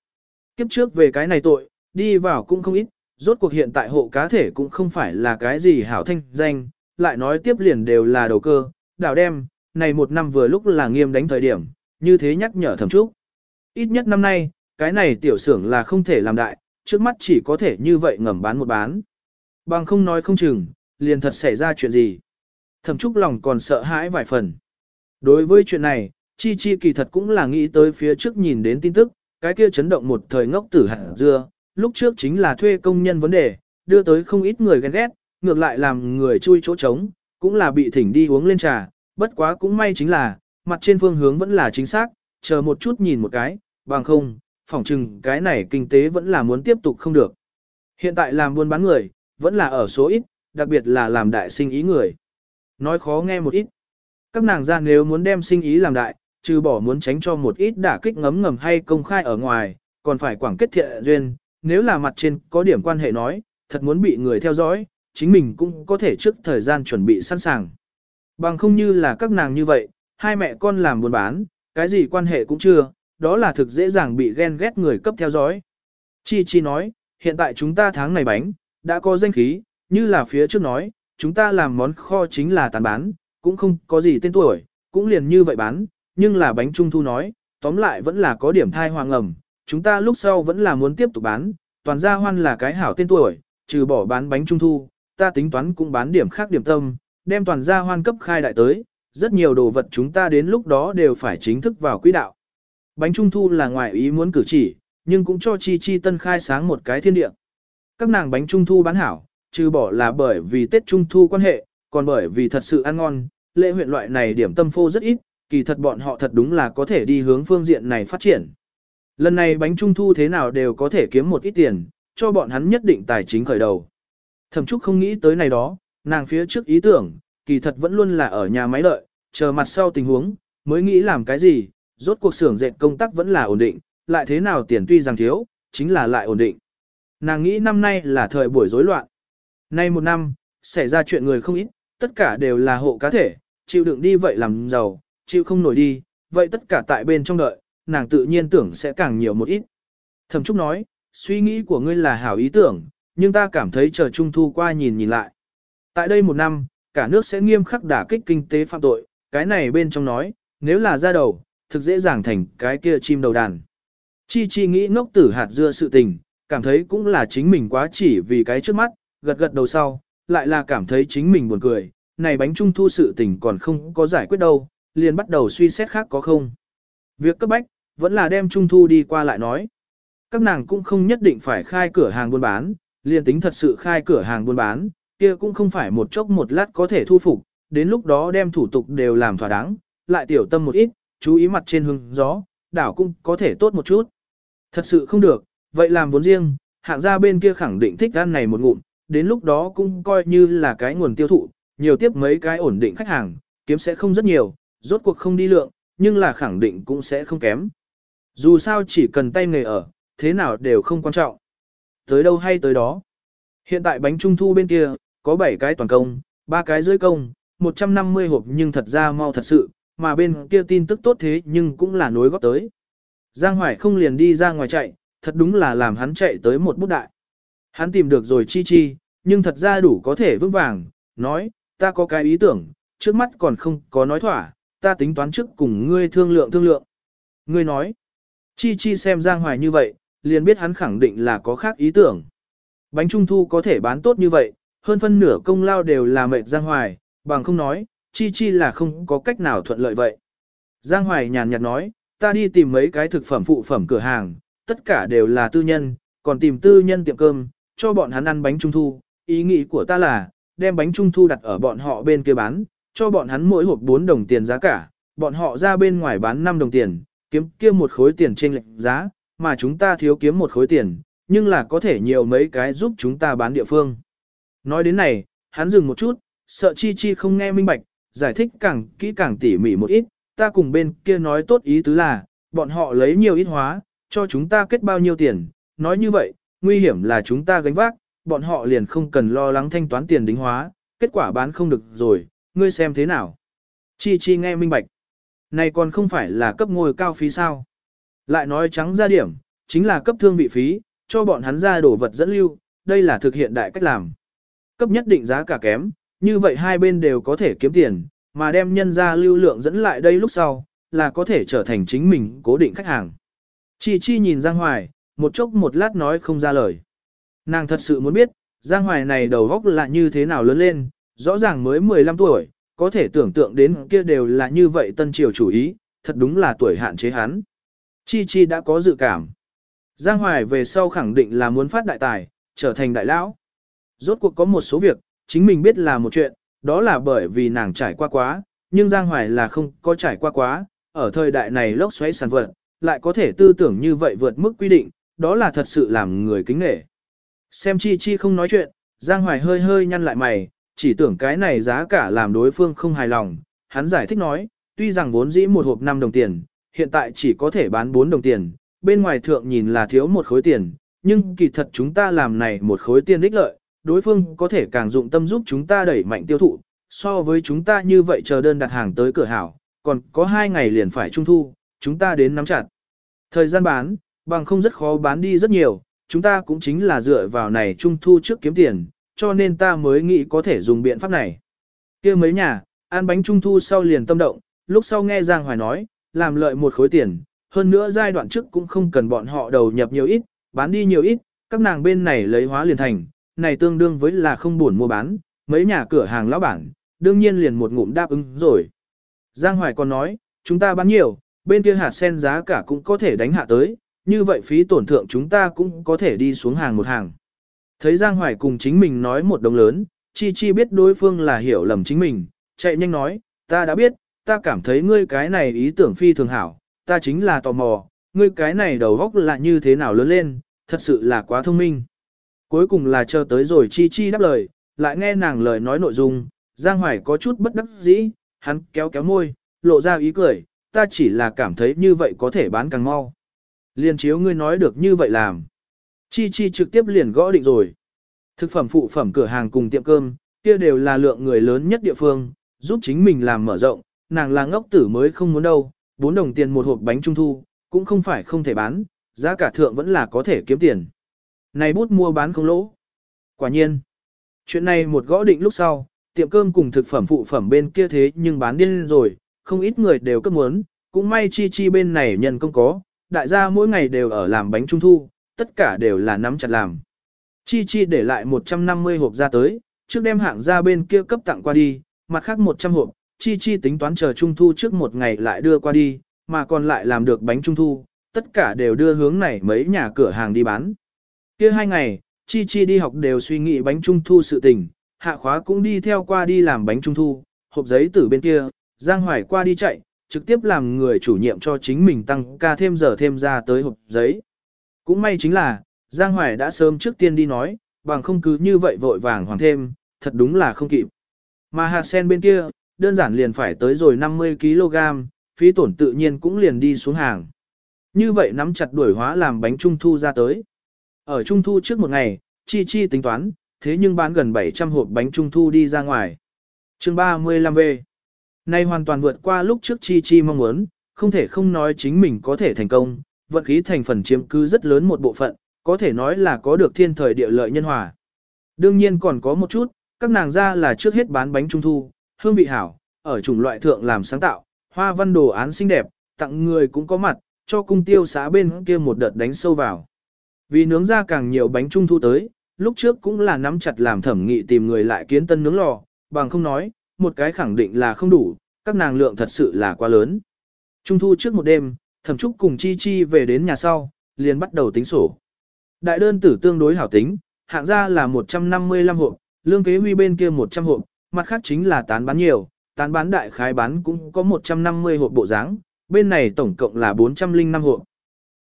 Kiếp trước về cái này tội, đi vào cũng không ít, rốt cuộc hiện tại hộ cá thể cũng không phải là cái gì hảo thanh danh, lại nói tiếp liền đều là đầu cơ, đảo đem, này một năm vừa lúc là nghiêm đánh thời điểm, như thế nhắc nhở thẩm trúc. Ít nhất năm nay, cái này tiểu xưởng là không thể làm đại, trước mắt chỉ có thể như vậy ngầm bán một bán. Bằng không nói không chừng, liền thật xảy ra chuyện gì. Thẩm trúc lòng còn sợ hãi vài phần. Đối với chuyện này, Chi Chi kỳ thật cũng là nghĩ tới phía trước nhìn đến tin tức, cái kia chấn động một thời ngốc tử hẳn dưa, lúc trước chính là thuê công nhân vấn đề, đưa tới không ít người ghen ghét, ngược lại làm người chui chỗ trống, cũng là bị thỉnh đi uống lên trà, bất quá cũng may chính là, mặt trên phương hướng vẫn là chính xác, chờ một chút nhìn một cái, bằng không, phỏng chừng cái này kinh tế vẫn là muốn tiếp tục không được. Hiện tại làm buôn bán người, vẫn là ở số ít, đặc biệt là làm đại sinh ý người. Nói khó nghe một ít. Các nàng ra nếu muốn đem sinh ý làm đại, trừ bỏ muốn tránh cho một ít đả kích ngấm ngầm hay công khai ở ngoài, còn phải quảng kết thiện duyên, nếu là mặt trên có điểm quan hệ nói, thật muốn bị người theo dõi, chính mình cũng có thể trước thời gian chuẩn bị sẵn sàng. Bằng không như là các nàng như vậy, hai mẹ con làm buôn bán, cái gì quan hệ cũng chưa, đó là thực dễ dàng bị ghen ghét người cấp theo dõi. Chi Chi nói, hiện tại chúng ta tháng này bánh, đã có danh khí, như là phía trước nói, chúng ta làm món kho chính là tàn bán, cũng không có gì tên tuổi, cũng liền như vậy bán, nhưng là bánh trung thu nói, tóm lại vẫn là có điểm thai hoàng ẩm, chúng ta lúc sau vẫn là muốn tiếp tục bán, toàn gia hoan là cái hảo tên tuổi, trừ bỏ bán bánh trung thu, ta tính toán cũng bán điểm khác điểm tâm, đem toàn gia hoan cấp khai đại tới, rất nhiều đồ vật chúng ta đến lúc đó đều phải chính thức vào quỹ đạo. Bánh trung thu là ngoài ý muốn cử chỉ, nhưng cũng cho Chi Chi Tân khai sáng một cái thiên địa. Các nàng bánh trung thu bán hảo, trừ bỏ là bởi vì Tết trung thu quan hệ, còn bởi vì thật sự ăn ngon, lễ huyện loại này điểm tâm phô rất ít, kỳ thật bọn họ thật đúng là có thể đi hướng phương diện này phát triển. Lần này bánh trung thu thế nào đều có thể kiếm một ít tiền, cho bọn hắn nhất định tài chính khởi đầu. Thẩm Trúc không nghĩ tới này đó, nàng phía trước ý tưởng, kỳ thật vẫn luôn là ở nhà máy đợi, chờ mặt sau tình huống, mới nghĩ làm cái gì, rốt cuộc xưởng dệt công tác vẫn là ổn định, lại thế nào tiền tuy rằng thiếu, chính là lại ổn định. Nàng nghĩ năm nay là thời buổi rối loạn. Nay một năm, xảy ra chuyện người không ít, tất cả đều là hộ cá thể, chịu đựng đi vậy làm giàu, chịu không nổi đi, vậy tất cả tại bên trong đợi, nàng tự nhiên tưởng sẽ càng nhiều một ít. Thẩm Trúc nói, suy nghĩ của ngươi là hảo ý tưởng, nhưng ta cảm thấy chờ Trung Thu qua nhìn nhìn lại. Tại đây một năm, cả nước sẽ nghiêm khắc đả kích kinh tế phạm tội, cái này bên trong nói, nếu là ra đầu, thực dễ dàng thành cái kia chim đầu đàn. Chi chi nghĩ ngốc tử hạt dưa sự tình, cảm thấy cũng là chính mình quá chỉ vì cái trước mắt, gật gật đầu sau, lại là cảm thấy chính mình buồn cười, này bánh trung thu sự tình còn không có giải quyết đâu, liền bắt đầu suy xét khác có không. Việc cấp bách, vẫn là đem trung thu đi qua lại nói. Các nàng cũng không nhất định phải khai cửa hàng buôn bán, liền tính thật sự khai cửa hàng buôn bán, kia cũng không phải một chốc một lát có thể thu phục, đến lúc đó đem thủ tục đều làm thỏa đáng, lại tiểu tâm một ít, chú ý mặt trên hương gió, đảo cũng có thể tốt một chút. Thật sự không được, vậy làm vốn riêng, hạng gia bên kia khẳng định thích ăn này một ngụm, đến lúc đó cũng coi như là cái nguồn tiêu thụ, nhiều tiếp mấy cái ổn định khách hàng, kiếm sẽ không rất nhiều, rốt cuộc không đi lượng, nhưng là khẳng định cũng sẽ không kém. Dù sao chỉ cần tay nghề ở, thế nào đều không quan trọng. Tới đâu hay tới đó. Hiện tại bánh trung thu bên kia, có 7 cái toàn công, 3 cái dưới công, 150 hộp nhưng thật ra mau thật sự, mà bên kia tin tức tốt thế nhưng cũng là nối góp tới. Giang Hoài không liền đi ra ngoài chạy, thật đúng là làm hắn chạy tới một bút đại. Hắn tìm được rồi chi chi, nhưng thật ra đủ có thể vững vàng, nói, ta có cái ý tưởng, trước mắt còn không có nói thỏa, ta tính toán trước cùng ngươi thương lượng thương lượng. Ngươi nói, chi chi xem Giang Hoài như vậy, liền biết hắn khẳng định là có khác ý tưởng. Bánh trung thu có thể bán tốt như vậy, hơn phân nửa công lao đều là mệt Giang Hoài, bằng không nói, chi chi là không có cách nào thuận lợi vậy. Giang Hoài nhàn nhạt nói, ta đi tìm mấy cái thực phẩm phụ phẩm cửa hàng, tất cả đều là tư nhân, còn tìm tư nhân tiệm cơm, cho bọn hắn ăn bánh trung thu. Ý nghĩ của ta là, đem bánh trung thu đặt ở bọn họ bên kia bán, cho bọn hắn mỗi hộp 4 đồng tiền giá cả, bọn họ ra bên ngoài bán 5 đồng tiền, kiếm kia một khối tiền trên lệnh giá, mà chúng ta thiếu kiếm một khối tiền, nhưng là có thể nhiều mấy cái giúp chúng ta bán địa phương. Nói đến này, hắn dừng một chút, sợ chi chi không nghe minh bạch, giải thích càng kỹ càng tỉ mỉ một ít, ta cùng bên kia nói tốt ý tứ là, bọn họ lấy nhiều ít hóa, cho chúng ta kết bao nhiêu tiền, nói như vậy, nguy hiểm là chúng ta gánh vác, bọn họ liền không cần lo lắng thanh toán tiền đính hóa, kết quả bán không được rồi, ngươi xem thế nào. Chi chi nghe minh bạch. Này còn không phải là cấp ngôi cao phí sao. Lại nói trắng ra điểm, chính là cấp thương vị phí, cho bọn hắn ra đổ vật dẫn lưu, đây là thực hiện đại cách làm. Cấp nhất định giá cả kém, như vậy hai bên đều có thể kiếm tiền, mà đem nhân ra lưu lượng dẫn lại đây lúc sau, là có thể trở thành chính mình cố định khách hàng. Chi Chi nhìn Giang Hoài, một chốc một lát nói không ra lời. Nàng thật sự muốn biết, Giang Hoài này đầu góc là như thế nào lớn lên, rõ ràng mới 15 tuổi, có thể tưởng tượng đến kia đều là như vậy tân triều chủ ý, thật đúng là tuổi hạn chế hắn. Chi Chi đã có dự cảm. Giang Hoài về sau khẳng định là muốn phát đại tài, trở thành đại lão. Rốt cuộc có một số việc, chính mình biết là một chuyện, đó là bởi vì nàng trải qua quá, nhưng Giang Hoài là không có trải qua quá, ở thời đại này lốc xoáy sản vật, lại có thể tư tưởng như vậy vượt mức quy định, đó là thật sự làm người kính nể. Xem chi chi không nói chuyện, Giang Hoài hơi hơi nhăn lại mày, chỉ tưởng cái này giá cả làm đối phương không hài lòng, hắn giải thích nói, tuy rằng vốn dĩ một hộp 5 đồng tiền, hiện tại chỉ có thể bán 4 đồng tiền, bên ngoài thượng nhìn là thiếu một khối tiền, nhưng kỳ thật chúng ta làm này một khối tiền đích lợi, đối phương có thể càng dụng tâm giúp chúng ta đẩy mạnh tiêu thụ, so với chúng ta như vậy chờ đơn đặt hàng tới cửa hảo, còn có hai ngày liền phải trung thu, chúng ta đến nắm chặt. Thời gian bán, bằng không rất khó bán đi rất nhiều, chúng ta cũng chính là dựa vào này trung thu trước kiếm tiền, cho nên ta mới nghĩ có thể dùng biện pháp này. kia mấy nhà, ăn bánh trung thu sau liền tâm động, lúc sau nghe Giang Hoài nói, làm lợi một khối tiền, hơn nữa giai đoạn trước cũng không cần bọn họ đầu nhập nhiều ít, bán đi nhiều ít, các nàng bên này lấy hóa liền thành, này tương đương với là không buồn mua bán, mấy nhà cửa hàng lão bản, đương nhiên liền một ngụm đáp ứng rồi. Giang Hoài còn nói, chúng ta bán nhiều, bên kia hạt sen giá cả cũng có thể đánh hạ tới, như vậy phí tổn thượng chúng ta cũng có thể đi xuống hàng một hàng. Thấy Giang Hoài cùng chính mình nói một đồng lớn, Chi Chi biết đối phương là hiểu lầm chính mình, chạy nhanh nói, ta đã biết, ta cảm thấy ngươi cái này ý tưởng phi thường hảo, ta chính là tò mò, ngươi cái này đầu góc là như thế nào lớn lên, thật sự là quá thông minh. Cuối cùng là chờ tới rồi Chi Chi đáp lời, lại nghe nàng lời nói nội dung, Giang Hoài có chút bất đắc dĩ, hắn kéo kéo môi, lộ ra ý cười, ta chỉ là cảm thấy như vậy có thể bán càng mau. Liên chiếu ngươi nói được như vậy làm. Chi Chi trực tiếp liền gõ định rồi. Thực phẩm phụ phẩm cửa hàng cùng tiệm cơm, kia đều là lượng người lớn nhất địa phương, giúp chính mình làm mở rộng, nàng là ngốc tử mới không muốn đâu, 4 đồng tiền một hộp bánh trung thu, cũng không phải không thể bán, giá cả thượng vẫn là có thể kiếm tiền. Này bút mua bán không lỗ. Quả nhiên, chuyện này một gõ định lúc sau, tiệm cơm cùng thực phẩm phụ phẩm bên kia thế nhưng bán điên rồi, không ít người đều cấp muốn, cũng may chi chi bên này nhân công có, đại gia mỗi ngày đều ở làm bánh trung thu, tất cả đều là nắm chặt làm. Chi chi để lại 150 hộp ra tới, trước đem hạng ra bên kia cấp tặng qua đi, mặt khác 100 hộp, chi chi tính toán chờ trung thu trước một ngày lại đưa qua đi, mà còn lại làm được bánh trung thu, tất cả đều đưa hướng này mấy nhà cửa hàng đi bán. kia hai ngày, chi chi đi học đều suy nghĩ bánh trung thu sự tình, hạ khóa cũng đi theo qua đi làm bánh trung thu, hộp giấy từ bên kia, Giang Hoài qua đi chạy, trực tiếp làm người chủ nhiệm cho chính mình tăng ca thêm giờ thêm ra tới hộp giấy. Cũng may chính là, Giang Hoài đã sớm trước tiên đi nói, bằng không cứ như vậy vội vàng hoàng thêm, thật đúng là không kịp. Mà hạt sen bên kia, đơn giản liền phải tới rồi 50kg, phí tổn tự nhiên cũng liền đi xuống hàng. Như vậy nắm chặt đuổi hóa làm bánh trung thu ra tới. Ở trung thu trước một ngày, chi chi tính toán, thế nhưng bán gần 700 hộp bánh trung thu đi ra ngoài. chương 35V Nay hoàn toàn vượt qua lúc trước chi chi mong muốn, không thể không nói chính mình có thể thành công, vận khí thành phần chiếm cứ rất lớn một bộ phận, có thể nói là có được thiên thời địa lợi nhân hòa. Đương nhiên còn có một chút, các nàng ra là trước hết bán bánh trung thu, hương vị hảo, ở chủng loại thượng làm sáng tạo, hoa văn đồ án xinh đẹp, tặng người cũng có mặt, cho cung tiêu xã bên kia một đợt đánh sâu vào. Vì nướng ra càng nhiều bánh trung thu tới, lúc trước cũng là nắm chặt làm thẩm nghị tìm người lại kiến tân nướng lò, bằng không nói, một cái khẳng định là không đủ, các nàng lượng thật sự là quá lớn. Trung thu trước một đêm, thẩm trúc cùng chi chi về đến nhà sau, liền bắt đầu tính sổ. Đại đơn tử tương đối hảo tính, hạng ra là 155 hộp, lương kế huy bên kia 100 hộp, mặt khác chính là tán bán nhiều, tán bán đại khái bán cũng có 150 hộp bộ dáng, bên này tổng cộng là 405 hộp.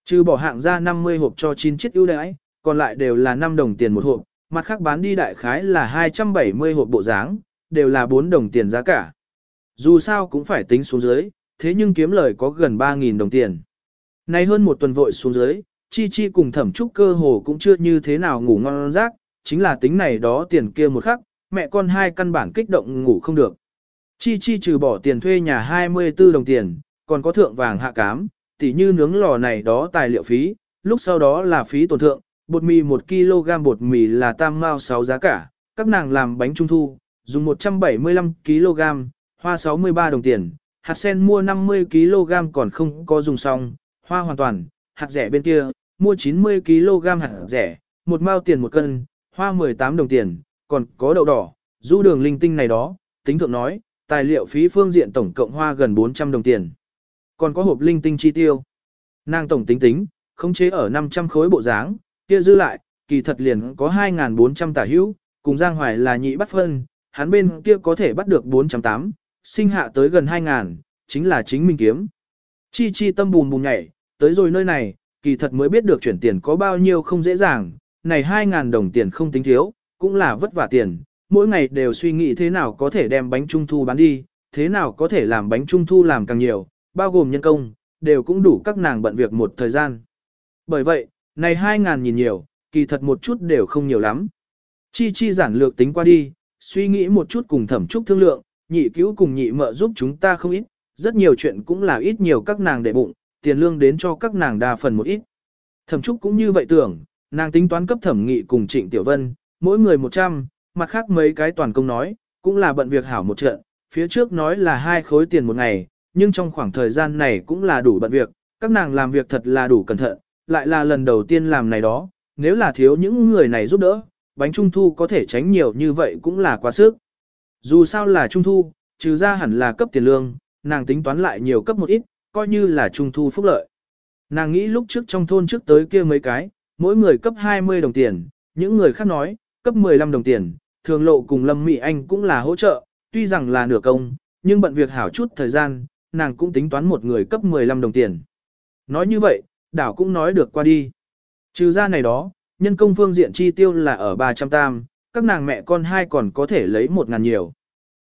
Trừ bỏ hạng ra 50 hộp cho 9 chiếc ưu đãi, còn lại đều là 5 đồng tiền một hộp, mặt khác bán đi đại khái là 270 hộp bộ dáng, đều là 4 đồng tiền giá cả. Dù sao cũng phải tính xuống dưới, thế nhưng kiếm lời có gần 3.000 đồng tiền. Nay hơn một tuần vội xuống dưới, Chi Chi cùng thẩm trúc cơ hồ cũng chưa như thế nào ngủ ngon giấc, chính là tính này đó tiền kia một khắc, mẹ con hai căn bản kích động ngủ không được. Chi Chi trừ bỏ tiền thuê nhà 24 đồng tiền, còn có thượng vàng hạ cám, tỉ như nướng lò này đó tài liệu phí, lúc sau đó là phí tổn thượng, bột mì 1 kg bột mì là tam mao 6 giá cả, các nàng làm bánh trung thu, dùng 175 kg, hoa 63 đồng tiền, hạt sen mua 50 kg còn không có dùng xong, hoa hoàn toàn, hạt rẻ bên kia, mua 90 kg hạt rẻ, một mao tiền một cân, hoa 18 đồng tiền, còn có đậu đỏ, du đường linh tinh này đó, tính thượng nói, tài liệu phí phương diện tổng cộng hoa gần 400 đồng tiền. Còn có hộp linh tinh chi tiêu. Nàng tổng tính tính, khống chế ở 500 khối bộ dáng, kia dư lại, kỳ thật liền có 2.400 tả hữu, cùng Giang Hoài là nhị bắt phân, hắn bên kia có thể bắt được 408, sinh hạ tới gần 2.000, chính là chính mình kiếm. Chi chi tâm bùn bùn nhảy, tới rồi nơi này, kỳ thật mới biết được chuyển tiền có bao nhiêu không dễ dàng, này 2.000 đồng tiền không tính thiếu, cũng là vất vả tiền, mỗi ngày đều suy nghĩ thế nào có thể đem bánh trung thu bán đi, thế nào có thể làm bánh trung thu làm càng nhiều, bao gồm nhân công, đều cũng đủ các nàng bận việc một thời gian. Bởi vậy, này 2.000 nhìn nhiều, kỳ thật một chút đều không nhiều lắm. Chi chi giản lược tính qua đi, suy nghĩ một chút cùng thẩm trúc thương lượng, nhị cứu cùng nhị mợ giúp chúng ta không ít, rất nhiều chuyện cũng là ít nhiều các nàng để bụng, tiền lương đến cho các nàng đa phần một ít. Thẩm trúc cũng như vậy tưởng, nàng tính toán cấp thẩm nghị cùng trịnh tiểu vân, mỗi người 100, mặt khác mấy cái toàn công nói, cũng là bận việc hảo một trận, phía trước nói là hai khối tiền một ngày, nhưng trong khoảng thời gian này cũng là đủ bận việc, các nàng làm việc thật là đủ cẩn thận, lại là lần đầu tiên làm này đó, nếu là thiếu những người này giúp đỡ, bánh trung thu có thể tránh nhiều như vậy cũng là quá sức. Dù sao là trung thu, trừ ra hẳn là cấp tiền lương, nàng tính toán lại nhiều cấp một ít, coi như là trung thu phúc lợi. Nàng nghĩ lúc trước trong thôn trước tới kia mấy cái, mỗi người cấp 20 đồng tiền, những người khác nói, cấp 15 đồng tiền, thường lộ cùng Lâm Mỹ Anh cũng là hỗ trợ, tuy rằng là nửa công, nhưng bận việc hảo chút thời gian, nàng cũng tính toán một người cấp 15 đồng tiền. Nói như vậy, đảo cũng nói được qua đi. Trừ ra này đó, nhân công phương diện chi tiêu là ở 300 tam, các nàng mẹ con hai còn có thể lấy một ngàn nhiều.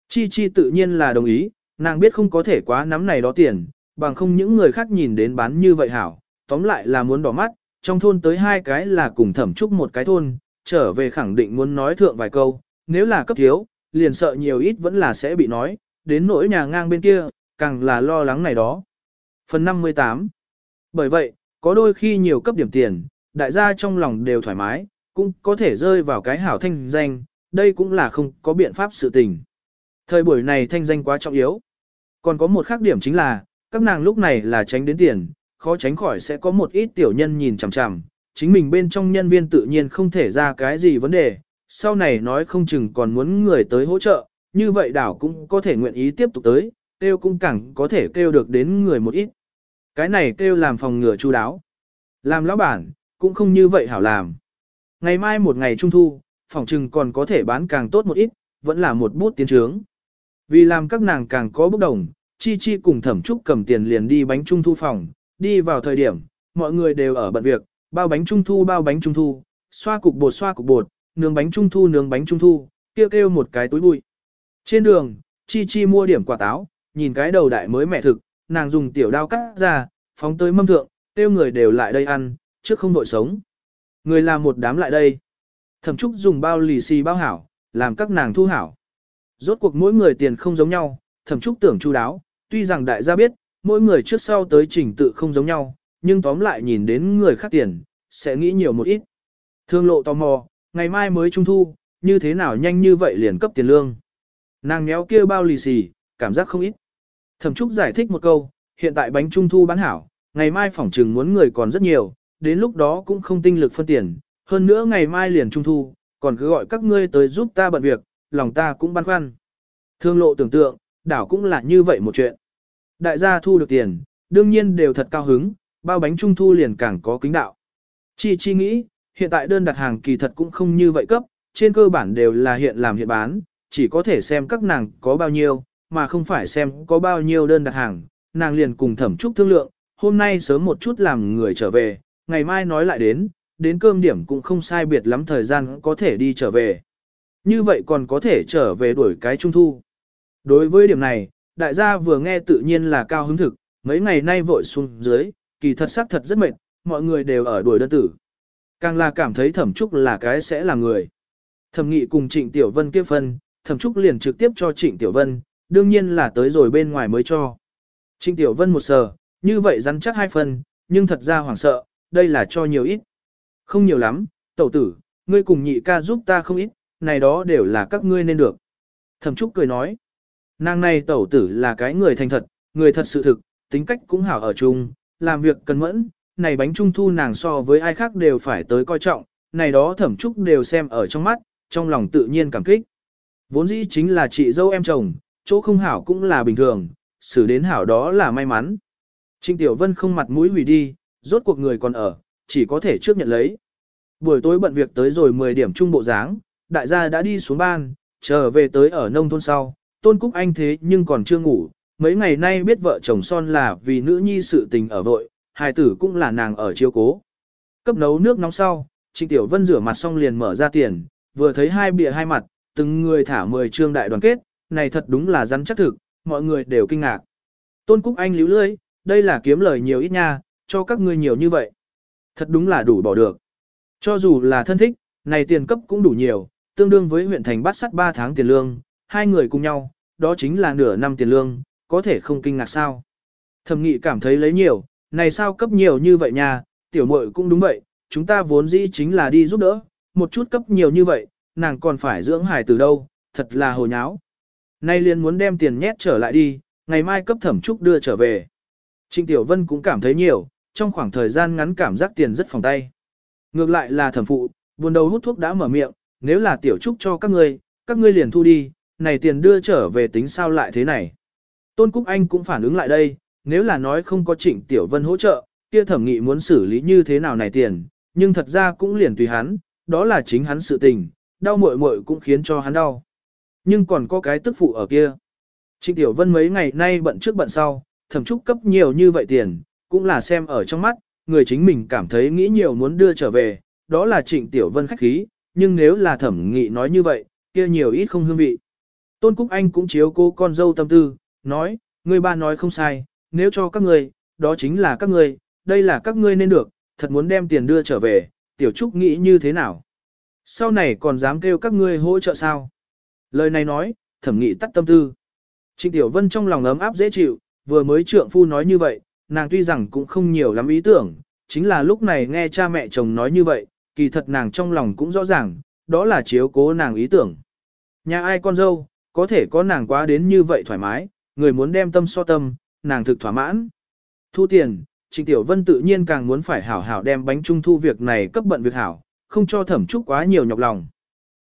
Chi chi tự nhiên là đồng ý, nàng biết không có thể quá nắm này đó tiền, bằng không những người khác nhìn đến bán như vậy hảo, tóm lại là muốn đỏ mắt, trong thôn tới hai cái là cùng thẩm trúc một cái thôn, trở về khẳng định muốn nói thượng vài câu, nếu là cấp thiếu, liền sợ nhiều ít vẫn là sẽ bị nói, đến nỗi nhà ngang bên kia, càng là lo lắng này đó. Phần 58 Bởi vậy, có đôi khi nhiều cấp điểm tiền, đại gia trong lòng đều thoải mái, cũng có thể rơi vào cái hảo thanh danh, đây cũng là không có biện pháp sự tình. Thời buổi này thanh danh quá trọng yếu. Còn có một khác điểm chính là, các nàng lúc này là tránh đến tiền, khó tránh khỏi sẽ có một ít tiểu nhân nhìn chằm chằm, chính mình bên trong nhân viên tự nhiên không thể ra cái gì vấn đề, sau này nói không chừng còn muốn người tới hỗ trợ, như vậy đảo cũng có thể nguyện ý tiếp tục tới, kêu cũng càng có thể kêu được đến người một ít. Cái này kêu làm phòng ngừa chu đáo. Làm lão bản, cũng không như vậy hảo làm. Ngày mai một ngày trung thu, phòng trừng còn có thể bán càng tốt một ít, vẫn là một bút tiến trướng. Vì làm các nàng càng có bốc đồng, Chi Chi cùng thẩm trúc cầm tiền liền đi bánh trung thu phòng, đi vào thời điểm, mọi người đều ở bận việc, bao bánh trung thu bao bánh trung thu, xoa cục bột xoa cục bột, nướng bánh trung thu nướng bánh trung thu, kêu kêu một cái túi bụi. Trên đường, Chi Chi mua điểm quả táo, nhìn cái đầu đại mới mẹ thực, nàng dùng tiểu đao cắt ra, phóng tới mâm thượng, kêu người đều lại đây ăn, trước không đội sống. Người làm một đám lại đây. Thẩm Trúc dùng bao lì xì bao hảo, làm các nàng thu hảo. Rốt cuộc mỗi người tiền không giống nhau, Thẩm Trúc tưởng chu đáo, tuy rằng đại gia biết, mỗi người trước sau tới trình tự không giống nhau, nhưng tóm lại nhìn đến người khác tiền, sẽ nghĩ nhiều một ít. Thương lộ tò mò, ngày mai mới trung thu, như thế nào nhanh như vậy liền cấp tiền lương. Nàng nhéo kia bao lì xì, cảm giác không ít. Thẩm Trúc giải thích một câu, hiện tại bánh trung thu bán hảo, ngày mai phỏng trừng muốn người còn rất nhiều, đến lúc đó cũng không tinh lực phân tiền, hơn nữa ngày mai liền trung thu, còn cứ gọi các ngươi tới giúp ta bận việc, lòng ta cũng băn khoăn. Thương lộ tưởng tượng, đảo cũng là như vậy một chuyện. Đại gia thu được tiền, đương nhiên đều thật cao hứng, bao bánh trung thu liền càng có kính đạo. Chi chi nghĩ, hiện tại đơn đặt hàng kỳ thật cũng không như vậy cấp, trên cơ bản đều là hiện làm hiện bán, chỉ có thể xem các nàng có bao nhiêu, mà không phải xem có bao nhiêu đơn đặt hàng. Nàng liền cùng thẩm trúc thương lượng, hôm nay sớm một chút làm người trở về, ngày mai nói lại đến, đến cơm điểm cũng không sai biệt lắm thời gian có thể đi trở về. Như vậy còn có thể trở về đuổi cái trung thu. Đối với điểm này, đại gia vừa nghe tự nhiên là cao hứng thực, mấy ngày nay vội xuống dưới, kỳ thật sắc thật rất mệt, mọi người đều ở đuổi đơn tử. Càng là cảm thấy thẩm trúc là cái sẽ là người. Thẩm nghị cùng trịnh tiểu vân kia phân, thẩm trúc liền trực tiếp cho trịnh tiểu vân, đương nhiên là tới rồi bên ngoài mới cho. Trịnh tiểu vân một sờ, như vậy rắn chắc hai phần, nhưng thật ra hoảng sợ, đây là cho nhiều ít. Không nhiều lắm, tẩu tử, ngươi cùng nhị ca giúp ta không ít, này đó đều là các ngươi nên được. Thẩm trúc cười nói, nàng này tẩu tử là cái người thành thật, người thật sự thực, tính cách cũng hảo ở chung, làm việc cần mẫn, này bánh trung thu nàng so với ai khác đều phải tới coi trọng, này đó thẩm trúc đều xem ở trong mắt, trong lòng tự nhiên cảm kích. Vốn dĩ chính là chị dâu em chồng, chỗ không hảo cũng là bình thường, xử đến hảo đó là may mắn. Trinh Tiểu Vân không mặt mũi hủy đi, rốt cuộc người còn ở, chỉ có thể trước nhận lấy. Buổi tối bận việc tới rồi 10 điểm trung bộ dáng, đại gia đã đi xuống ban, trở về tới ở nông thôn sau, Tôn Cúc Anh thế nhưng còn chưa ngủ, mấy ngày nay biết vợ chồng son là vì nữ nhi sự tình ở vội, hài tử cũng là nàng ở chiếu cố. Cấp nấu nước nóng sau, Trịnh Tiểu Vân rửa mặt xong liền mở ra tiền, vừa thấy hai bìa hai mặt, từng người thả 10 trương đại đoàn kết, này thật đúng là rắn chắc thực, mọi người đều kinh ngạc. Tôn Cúc Anh líu lưỡi, đây là kiếm lời nhiều ít nha, cho các ngươi nhiều như vậy. Thật đúng là đủ bỏ được. Cho dù là thân thích, này tiền cấp cũng đủ nhiều, tương đương với huyện thành bắt sắt 3 tháng tiền lương, hai người cùng nhau, đó chính là nửa năm tiền lương, có thể không kinh ngạc sao. Thẩm nghị cảm thấy lấy nhiều, này sao cấp nhiều như vậy nha, tiểu muội cũng đúng vậy, chúng ta vốn dĩ chính là đi giúp đỡ, một chút cấp nhiều như vậy, nàng còn phải dưỡng hài từ đâu, thật là hồ nháo. Nay liền muốn đem tiền nhét trở lại đi, ngày mai cấp thẩm trúc đưa trở về. Trịnh Tiểu Vân cũng cảm thấy nhiều, trong khoảng thời gian ngắn cảm giác tiền rất phòng tay. Ngược lại là thẩm phụ, buồn đầu hút thuốc đã mở miệng, nếu là Tiểu Trúc cho các ngươi, các ngươi liền thu đi, này tiền đưa trở về tính sao lại thế này. Tôn Cúc Anh cũng phản ứng lại đây, nếu là nói không có Trịnh Tiểu Vân hỗ trợ, kia thẩm nghị muốn xử lý như thế nào này tiền, nhưng thật ra cũng liền tùy hắn, đó là chính hắn sự tình, đau muội muội cũng khiến cho hắn đau. Nhưng còn có cái tức phụ ở kia. Trịnh Tiểu Vân mấy ngày nay bận trước bận sau, thẩm trúc cấp nhiều như vậy tiền, cũng là xem ở trong mắt, người chính mình cảm thấy nghĩ nhiều muốn đưa trở về, đó là Trịnh Tiểu Vân khách khí, nhưng nếu là thẩm nghị nói như vậy, kia nhiều ít không hương vị. Tôn Cúc Anh cũng chiếu cô con dâu tâm tư, nói, người ba nói không sai, nếu cho các người, đó chính là các người, đây là các ngươi nên được, thật muốn đem tiền đưa trở về, Tiểu Trúc nghĩ như thế nào? Sau này còn dám kêu các ngươi hỗ trợ sao? Lời này nói, thẩm nghị tắt tâm tư. Trịnh Tiểu Vân trong lòng ấm áp dễ chịu, vừa mới trượng phu nói như vậy, nàng tuy rằng cũng không nhiều lắm ý tưởng, chính là lúc này nghe cha mẹ chồng nói như vậy, kỳ thật nàng trong lòng cũng rõ ràng, đó là chiếu cố nàng ý tưởng. Nhà ai con dâu, có thể có nàng quá đến như vậy thoải mái, người muốn đem tâm so tâm, nàng thực thỏa mãn. Thu tiền, Trịnh Tiểu Vân tự nhiên càng muốn phải hảo hảo đem bánh trung thu việc này cấp bận việc hảo, không cho thẩm trúc quá nhiều nhọc lòng.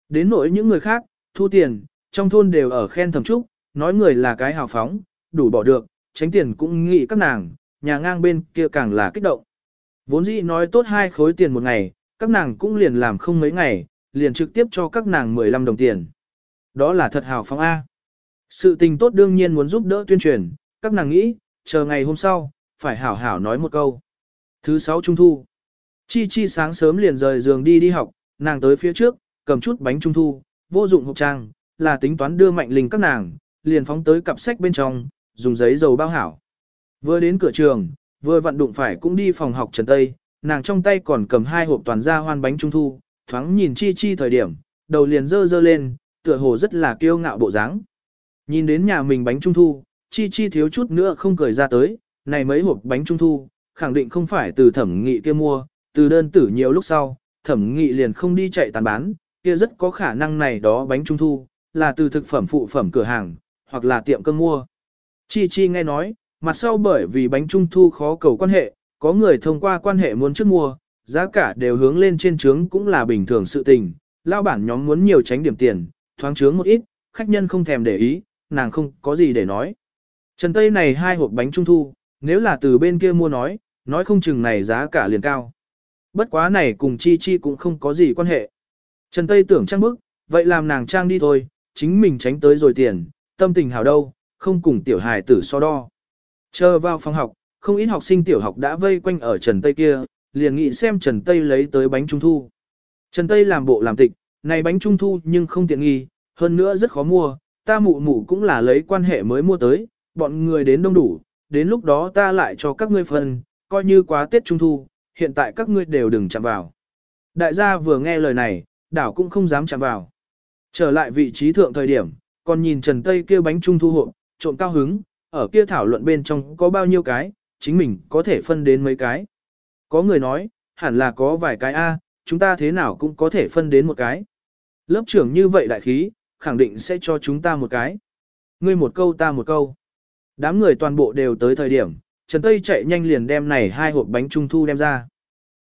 Đến nỗi những người khác, thu tiền, trong thôn đều ở khen thẩm trúc, nói người là cái hào phóng, đủ bỏ được, tránh tiền cũng nghĩ các nàng, nhà ngang bên kia càng là kích động. Vốn dĩ nói tốt hai khối tiền một ngày, các nàng cũng liền làm không mấy ngày, liền trực tiếp cho các nàng 15 đồng tiền. Đó là thật hào phóng A. Sự tình tốt đương nhiên muốn giúp đỡ tuyên truyền, các nàng nghĩ, chờ ngày hôm sau, phải hảo hảo nói một câu. Thứ sáu trung thu. Chi Chi sáng sớm liền rời giường đi đi học, nàng tới phía trước, cầm chút bánh trung thu, vô dụng hộp trang, là tính toán đưa mạnh linh các nàng, liền phóng tới cặp sách bên trong, dùng giấy dầu bao hảo. Vừa đến cửa trường, vừa vận đụng phải cũng đi phòng học Trần Tây, nàng trong tay còn cầm hai hộp toàn ra hoan bánh trung thu, thoáng nhìn Chi Chi thời điểm, đầu liền dơ dơ lên, tựa hồ rất là kiêu ngạo bộ dáng. Nhìn đến nhà mình bánh trung thu, Chi Chi thiếu chút nữa không cười ra tới, này mấy hộp bánh trung thu, khẳng định không phải từ thẩm nghị kia mua, từ đơn tử nhiều lúc sau, thẩm nghị liền không đi chạy tàn bán, kia rất có khả năng này đó bánh trung thu, là từ thực phẩm phụ phẩm cửa hàng, hoặc là tiệm cơm mua. Chi Chi nghe nói, mặt sau bởi vì bánh trung thu khó cầu quan hệ, có người thông qua quan hệ muốn trước mua, giá cả đều hướng lên trên trướng cũng là bình thường sự tình, lao bản nhóm muốn nhiều tránh điểm tiền, thoáng trướng một ít, khách nhân không thèm để ý, nàng không có gì để nói. Trần Tây này hai hộp bánh trung thu, nếu là từ bên kia mua nói, nói không chừng này giá cả liền cao. Bất quá này cùng chi chi cũng không có gì quan hệ. Trần Tây tưởng trang bức, vậy làm nàng trang đi thôi, chính mình tránh tới rồi tiền, tâm tình hào đâu, không cùng tiểu hài tử so đo. Chờ vào phòng học, không ít học sinh tiểu học đã vây quanh ở Trần Tây kia, liền nghĩ xem Trần Tây lấy tới bánh trung thu. Trần Tây làm bộ làm tịch, này bánh trung thu nhưng không tiện nghi, hơn nữa rất khó mua, ta mụ mụ cũng là lấy quan hệ mới mua tới, bọn người đến đông đủ, đến lúc đó ta lại cho các ngươi phần, coi như quá Tết Trung Thu, hiện tại các ngươi đều đừng chạm vào. Đại gia vừa nghe lời này, đảo cũng không dám chạm vào. Trở lại vị trí thượng thời điểm, còn nhìn Trần Tây kia bánh Trung Thu hộ, trộn cao hứng, ở kia thảo luận bên trong có bao nhiêu cái, chính mình có thể phân đến mấy cái. Có người nói, hẳn là có vài cái A, chúng ta thế nào cũng có thể phân đến một cái. Lớp trưởng như vậy đại khí, khẳng định sẽ cho chúng ta một cái. Ngươi một câu ta một câu. Đám người toàn bộ đều tới thời điểm, Trần Tây chạy nhanh liền đem này hai hộp bánh trung thu đem ra.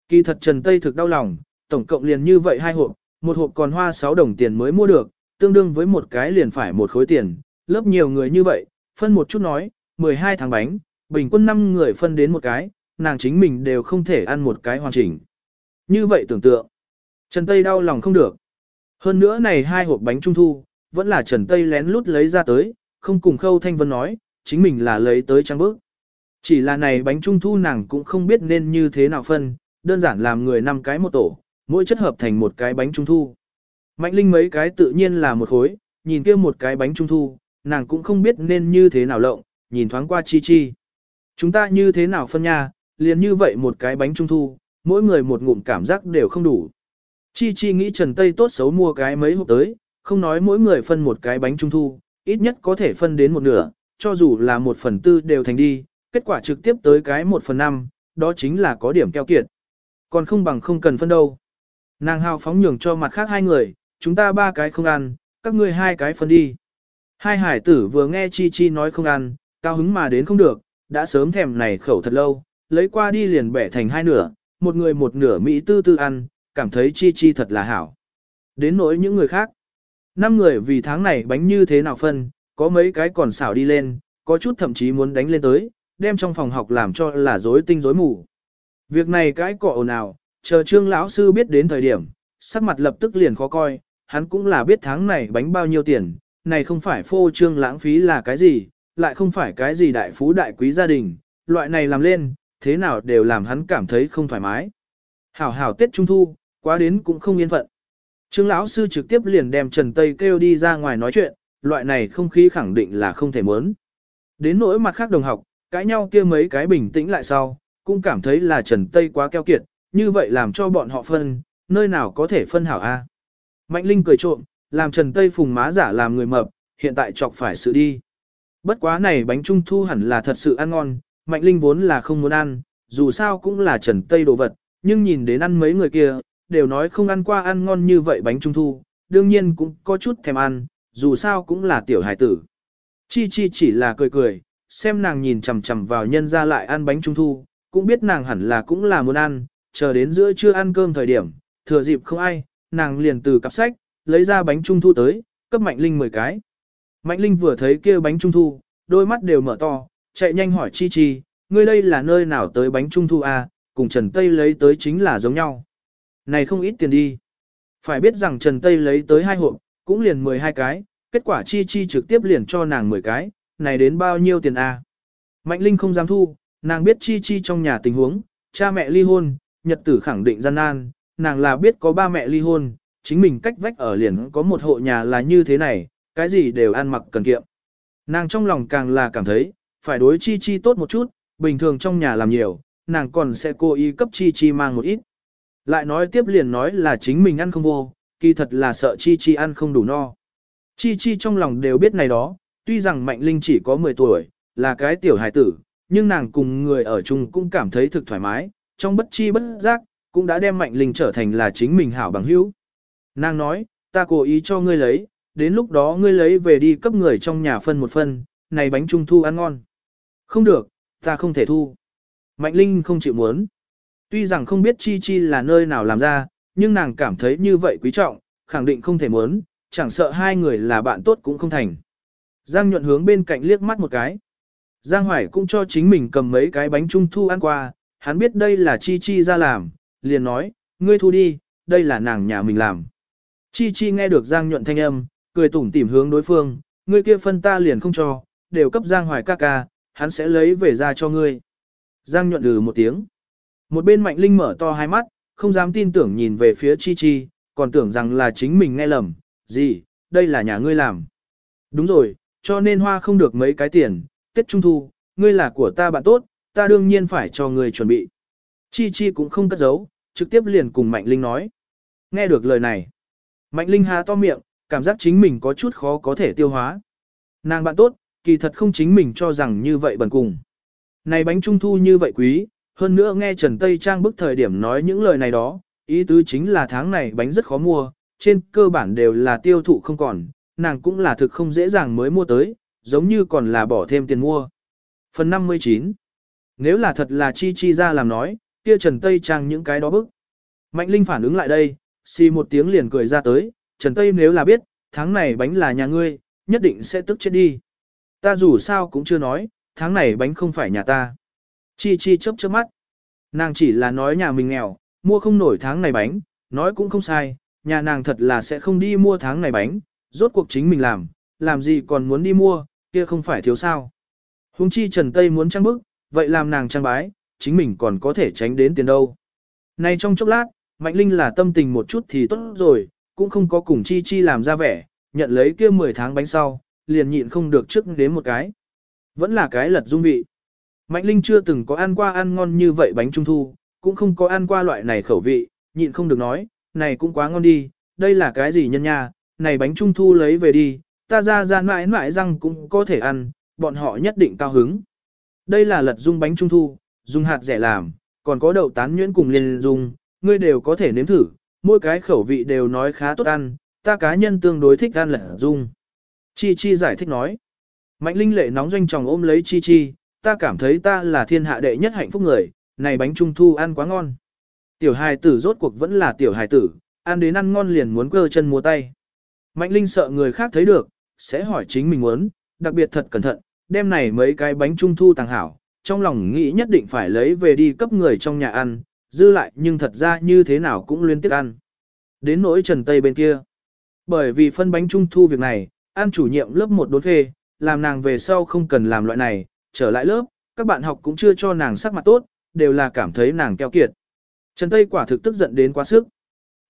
Kỳ thật Trần Tây thực đau lòng, tổng cộng liền như vậy hai hộp, một hộp còn hoa 6 đồng tiền mới mua được, tương đương với một cái liền phải một khối tiền, lớp nhiều người như vậy, phân một chút nói, 12 tháng bánh, bình quân 5 người phân đến một cái, nàng chính mình đều không thể ăn một cái hoàn chỉnh. Như vậy tưởng tượng, Trần Tây đau lòng không được. Hơn nữa này hai hộp bánh trung thu, vẫn là Trần Tây lén lút lấy ra tới, không cùng Khâu Thanh Vân nói, chính mình là lấy tới trang bước. Chỉ là này bánh trung thu nàng cũng không biết nên như thế nào phân, đơn giản làm người năm cái một tổ, mỗi chất hợp thành một cái bánh trung thu. Mạnh linh mấy cái tự nhiên là một khối, nhìn kia một cái bánh trung thu, nàng cũng không biết nên như thế nào lộng, nhìn thoáng qua chi chi. Chúng ta như thế nào phân nha, liền như vậy một cái bánh trung thu, mỗi người một ngụm cảm giác đều không đủ. Chi chi nghĩ Trần Tây tốt xấu mua cái mấy hộp tới, không nói mỗi người phân một cái bánh trung thu, ít nhất có thể phân đến một nửa, cho dù là một phần tư đều thành đi, kết quả trực tiếp tới cái một phần năm, đó chính là có điểm keo kiệt. Còn không bằng không cần phân đâu. Nàng hào phóng nhường cho mặt khác hai người, chúng ta ba cái không ăn, các ngươi hai cái phân đi. Hai hải tử vừa nghe Chi Chi nói không ăn, cao hứng mà đến không được, đã sớm thèm này khẩu thật lâu, lấy qua đi liền bẻ thành hai nửa, một người một nửa Mỹ tư tư ăn, cảm thấy chi chi thật là hảo. Đến nỗi những người khác, năm người vì tháng này bánh như thế nào phân, có mấy cái còn xảo đi lên, có chút thậm chí muốn đánh lên tới, đem trong phòng học làm cho là rối tinh rối mù. Việc này cái cọ ồn ào, chờ trương lão sư biết đến thời điểm, sắc mặt lập tức liền khó coi, hắn cũng là biết tháng này bánh bao nhiêu tiền, này không phải phô trương lãng phí là cái gì, lại không phải cái gì đại phú đại quý gia đình, loại này làm lên, thế nào đều làm hắn cảm thấy không thoải mái. Hảo hảo Tết Trung Thu, quá đến cũng không yên phận. Trương lão sư trực tiếp liền đem Trần Tây kêu đi ra ngoài nói chuyện, loại này không khí khẳng định là không thể muốn. Đến nỗi mặt khác đồng học, cãi nhau kia mấy cái bình tĩnh lại sau, cũng cảm thấy là Trần Tây quá keo kiệt, như vậy làm cho bọn họ phân, nơi nào có thể phân hảo a? À? Mạnh Linh cười trộm, làm Trần Tây phùng má giả làm người mập, hiện tại chọc phải sự đi. Bất quá này bánh trung thu hẳn là thật sự ăn ngon, Mạnh Linh vốn là không muốn ăn, dù sao cũng là Trần Tây đồ vật, nhưng nhìn đến ăn mấy người kia, đều nói không ăn qua ăn ngon như vậy bánh trung thu, đương nhiên cũng có chút thèm ăn, dù sao cũng là tiểu hải tử. Chi Chi chỉ là cười cười, xem nàng nhìn chằm chằm vào nhân ra lại ăn bánh trung thu, cũng biết nàng hẳn là cũng là muốn ăn, chờ đến giữa trưa ăn cơm thời điểm, thừa dịp không ai, nàng liền từ cặp sách, lấy ra bánh trung thu tới, cấp Mạnh Linh 10 cái. Mạnh Linh vừa thấy kia bánh trung thu, đôi mắt đều mở to, chạy nhanh hỏi Chi Chi, ngươi đây là nơi nào tới bánh trung thu à, cùng Trần Tây lấy tới chính là giống nhau. Này không ít tiền đi. Phải biết rằng Trần Tây lấy tới hai hộp, cũng liền 12 cái, kết quả Chi Chi trực tiếp liền cho nàng 10 cái, này đến bao nhiêu tiền à? Mạnh Linh không dám thu, nàng biết Chi Chi trong nhà tình huống, cha mẹ ly hôn, nhật tử khẳng định gian nan, nàng là biết có ba mẹ ly hôn, chính mình cách vách ở liền có một hộ nhà là như thế này, cái gì đều ăn mặc cần kiệm. Nàng trong lòng càng là cảm thấy, phải đối chi chi tốt một chút, bình thường trong nhà làm nhiều, nàng còn sẽ cố ý cấp chi chi mang một ít. Lại nói tiếp liền nói là chính mình ăn không vô, kỳ thật là sợ chi chi ăn không đủ no. Chi chi trong lòng đều biết này đó, tuy rằng Mạnh Linh chỉ có 10 tuổi, là cái tiểu hài tử, nhưng nàng cùng người ở chung cũng cảm thấy thực thoải mái, trong bất chi bất giác, cũng đã đem Mạnh Linh trở thành là chính mình hảo bằng hữu. Nàng nói, ta cố ý cho ngươi lấy, đến lúc đó ngươi lấy về đi cấp người trong nhà phân một phân, này bánh trung thu ăn ngon. Không được, ta không thể thu. Mạnh Linh không chịu muốn. Tuy rằng không biết chi chi là nơi nào làm ra, nhưng nàng cảm thấy như vậy quý trọng, khẳng định không thể muốn, chẳng sợ hai người là bạn tốt cũng không thành. Giang nhuận hướng bên cạnh liếc mắt một cái. Giang Hoài cũng cho chính mình cầm mấy cái bánh trung thu ăn qua, hắn biết đây là chi chi ra làm, liền nói, ngươi thu đi, đây là nàng nhà mình làm. Chi chi nghe được Giang nhuận thanh âm, cười tủm tỉm hướng đối phương, ngươi kia phân ta liền không cho, đều cấp Giang Hoài ca ca, hắn sẽ lấy về ra cho ngươi. Giang nhuận lừ một tiếng. Một bên Mạnh Linh mở to hai mắt, không dám tin tưởng nhìn về phía Chi Chi, còn tưởng rằng là chính mình nghe lầm, gì, đây là nhà ngươi làm. Đúng rồi, cho nên hoa không được mấy cái tiền, Tết Trung Thu, ngươi là của ta bạn tốt, ta đương nhiên phải cho ngươi chuẩn bị. Chi Chi cũng không cất giấu, trực tiếp liền cùng Mạnh Linh nói. Nghe được lời này, Mạnh Linh há to miệng, cảm giác chính mình có chút khó có thể tiêu hóa. Nàng bạn tốt, kỳ thật không chính mình cho rằng như vậy bần cùng. Này bánh trung thu như vậy quý, hơn nữa nghe Trần Tây Trang bức thời điểm nói những lời này đó, ý tứ chính là tháng này bánh rất khó mua, trên cơ bản đều là tiêu thụ không còn, nàng cũng là thực không dễ dàng mới mua tới, giống như còn là bỏ thêm tiền mua. Phần 59 Nếu là thật là chi chi ra làm nói, kia Trần Tây Trang những cái đó bức. Mạnh Linh phản ứng lại đây, xì một tiếng liền cười ra tới, Trần Tây nếu là biết, tháng này bánh là nhà ngươi, nhất định sẽ tức chết đi. Ta dù sao cũng chưa nói, tháng này bánh không phải nhà ta. Chi chi chớp chớp mắt. Nàng chỉ là nói nhà mình nghèo, mua không nổi tháng này bánh, nói cũng không sai, nhà nàng thật là sẽ không đi mua tháng này bánh, rốt cuộc chính mình làm, làm gì còn muốn đi mua, kia không phải thiếu sao. Hùng chi Trần Tây muốn trang bức, vậy làm nàng trang bái, chính mình còn có thể tránh đến tiền đâu. Nay trong chốc lát, Mạnh Linh là tâm tình một chút thì tốt rồi, cũng không có cùng Chi Chi làm ra vẻ, nhận lấy kia 10 tháng bánh sau, liền nhịn không được trước đến một cái. Vẫn là cái lật dung vị. Mạnh Linh chưa từng có ăn qua ăn ngon như vậy bánh trung thu, cũng không có ăn qua loại này khẩu vị, nhịn không được nói, này cũng quá ngon đi, đây là cái gì nhân nha, này bánh trung thu lấy về đi, ta ra ra mãi mãi răng cũng có thể ăn, bọn họ nhất định cao hứng. Đây là lật dung bánh trung thu, dùng hạt rẻ làm, còn có đậu tán nhuyễn cùng liền dùng, ngươi đều có thể nếm thử, mỗi cái khẩu vị đều nói khá tốt ăn, ta cá nhân tương đối thích ăn lật dung. Chi Chi giải thích nói. Mạnh Linh lệ nóng doanh chồng ôm lấy Chi Chi, ta cảm thấy ta là thiên hạ đệ nhất hạnh phúc người, này bánh trung thu ăn quá ngon. Tiểu hài tử rốt cuộc vẫn là tiểu hài tử, ăn đến ăn ngon liền muốn cơ chân múa tay. Mạnh Linh sợ người khác thấy được, sẽ hỏi chính mình muốn, đặc biệt thật cẩn thận, đem này mấy cái bánh trung thu tàng hảo, trong lòng nghĩ nhất định phải lấy về đi cấp người trong nhà ăn, dư lại nhưng thật ra như thế nào cũng liên tiếp ăn. Đến nỗi Trần Tây bên kia. Bởi vì phân bánh trung thu việc này, ăn chủ nhiệm lớp một đốn phê, làm nàng về sau không cần làm loại này, trở lại lớp, các bạn học cũng chưa cho nàng sắc mặt tốt, đều là cảm thấy nàng keo kiệt. Trần Tây quả thực tức giận đến quá sức.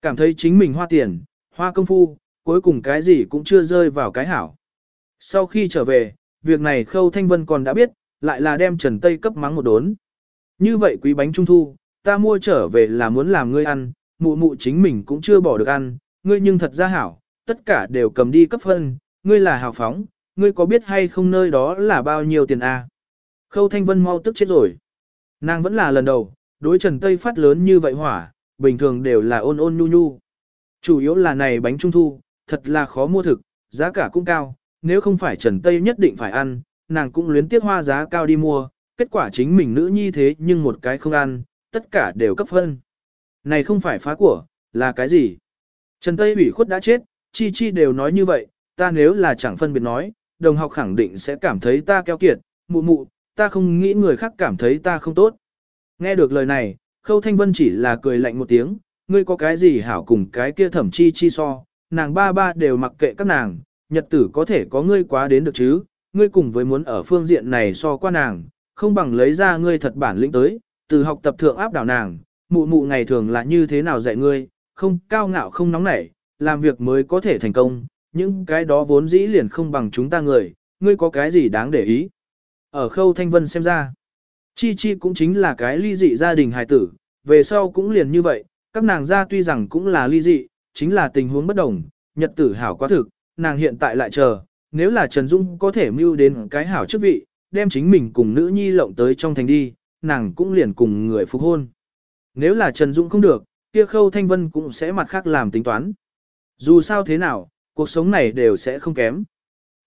Cảm thấy chính mình hoa tiền, hoa công phu, cuối cùng cái gì cũng chưa rơi vào cái hảo. Sau khi trở về, việc này Khâu Thanh Vân còn đã biết, lại là đem Trần Tây cấp mắng một đốn. Như vậy quý bánh trung thu, ta mua trở về là muốn làm ngươi ăn, mụ mụ chính mình cũng chưa bỏ được ăn, ngươi nhưng thật ra hảo, tất cả đều cầm đi cấp phân, ngươi là hào phóng, ngươi có biết hay không nơi đó là bao nhiêu tiền a? À? Khâu Thanh Vân mau tức chết rồi. Nàng vẫn là lần đầu, đối Trần Tây phát lớn như vậy hỏa, bình thường đều là ôn ôn nhu nhu. Chủ yếu là này bánh trung thu, thật là khó mua thực, giá cả cũng cao, nếu không phải Trần Tây nhất định phải ăn, nàng cũng luyến tiếc hoa giá cao đi mua, kết quả chính mình nữ nhi thế nhưng một cái không ăn, tất cả đều cấp phân. Này không phải phá của, là cái gì? Trần Tây ủy khuất đã chết, chi chi đều nói như vậy, ta nếu là chẳng phân biệt nói, đồng học khẳng định sẽ cảm thấy ta keo kiệt, mụ mụ, ta không nghĩ người khác cảm thấy ta không tốt. Nghe được lời này, Khâu Thanh Vân chỉ là cười lạnh một tiếng, ngươi có cái gì hảo cùng cái kia thẩm chi chi so, nàng ba ba đều mặc kệ các nàng, nhật tử có thể có ngươi quá đến được chứ, ngươi cùng với muốn ở phương diện này so qua nàng, không bằng lấy ra ngươi thật bản lĩnh tới, từ học tập thượng áp đảo nàng, mụ mụ ngày thường là như thế nào dạy ngươi, không cao ngạo không nóng nảy, làm việc mới có thể thành công, những cái đó vốn dĩ liền không bằng chúng ta người, ngươi có cái gì đáng để ý. Ở khâu thanh vân xem ra, chi chi cũng chính là cái ly dị gia đình hài tử, về sau cũng liền như vậy, các nàng gia tuy rằng cũng là ly dị, chính là tình huống bất đồng, nhật tử hảo quá thực, nàng hiện tại lại chờ, nếu là Trần Dung có thể mưu đến cái hảo chức vị, đem chính mình cùng nữ nhi lộng tới trong thành đi, nàng cũng liền cùng người phục hôn. Nếu là Trần Dung không được, kia khâu thanh vân cũng sẽ mặt khác làm tính toán. Dù sao thế nào, cuộc sống này đều sẽ không kém.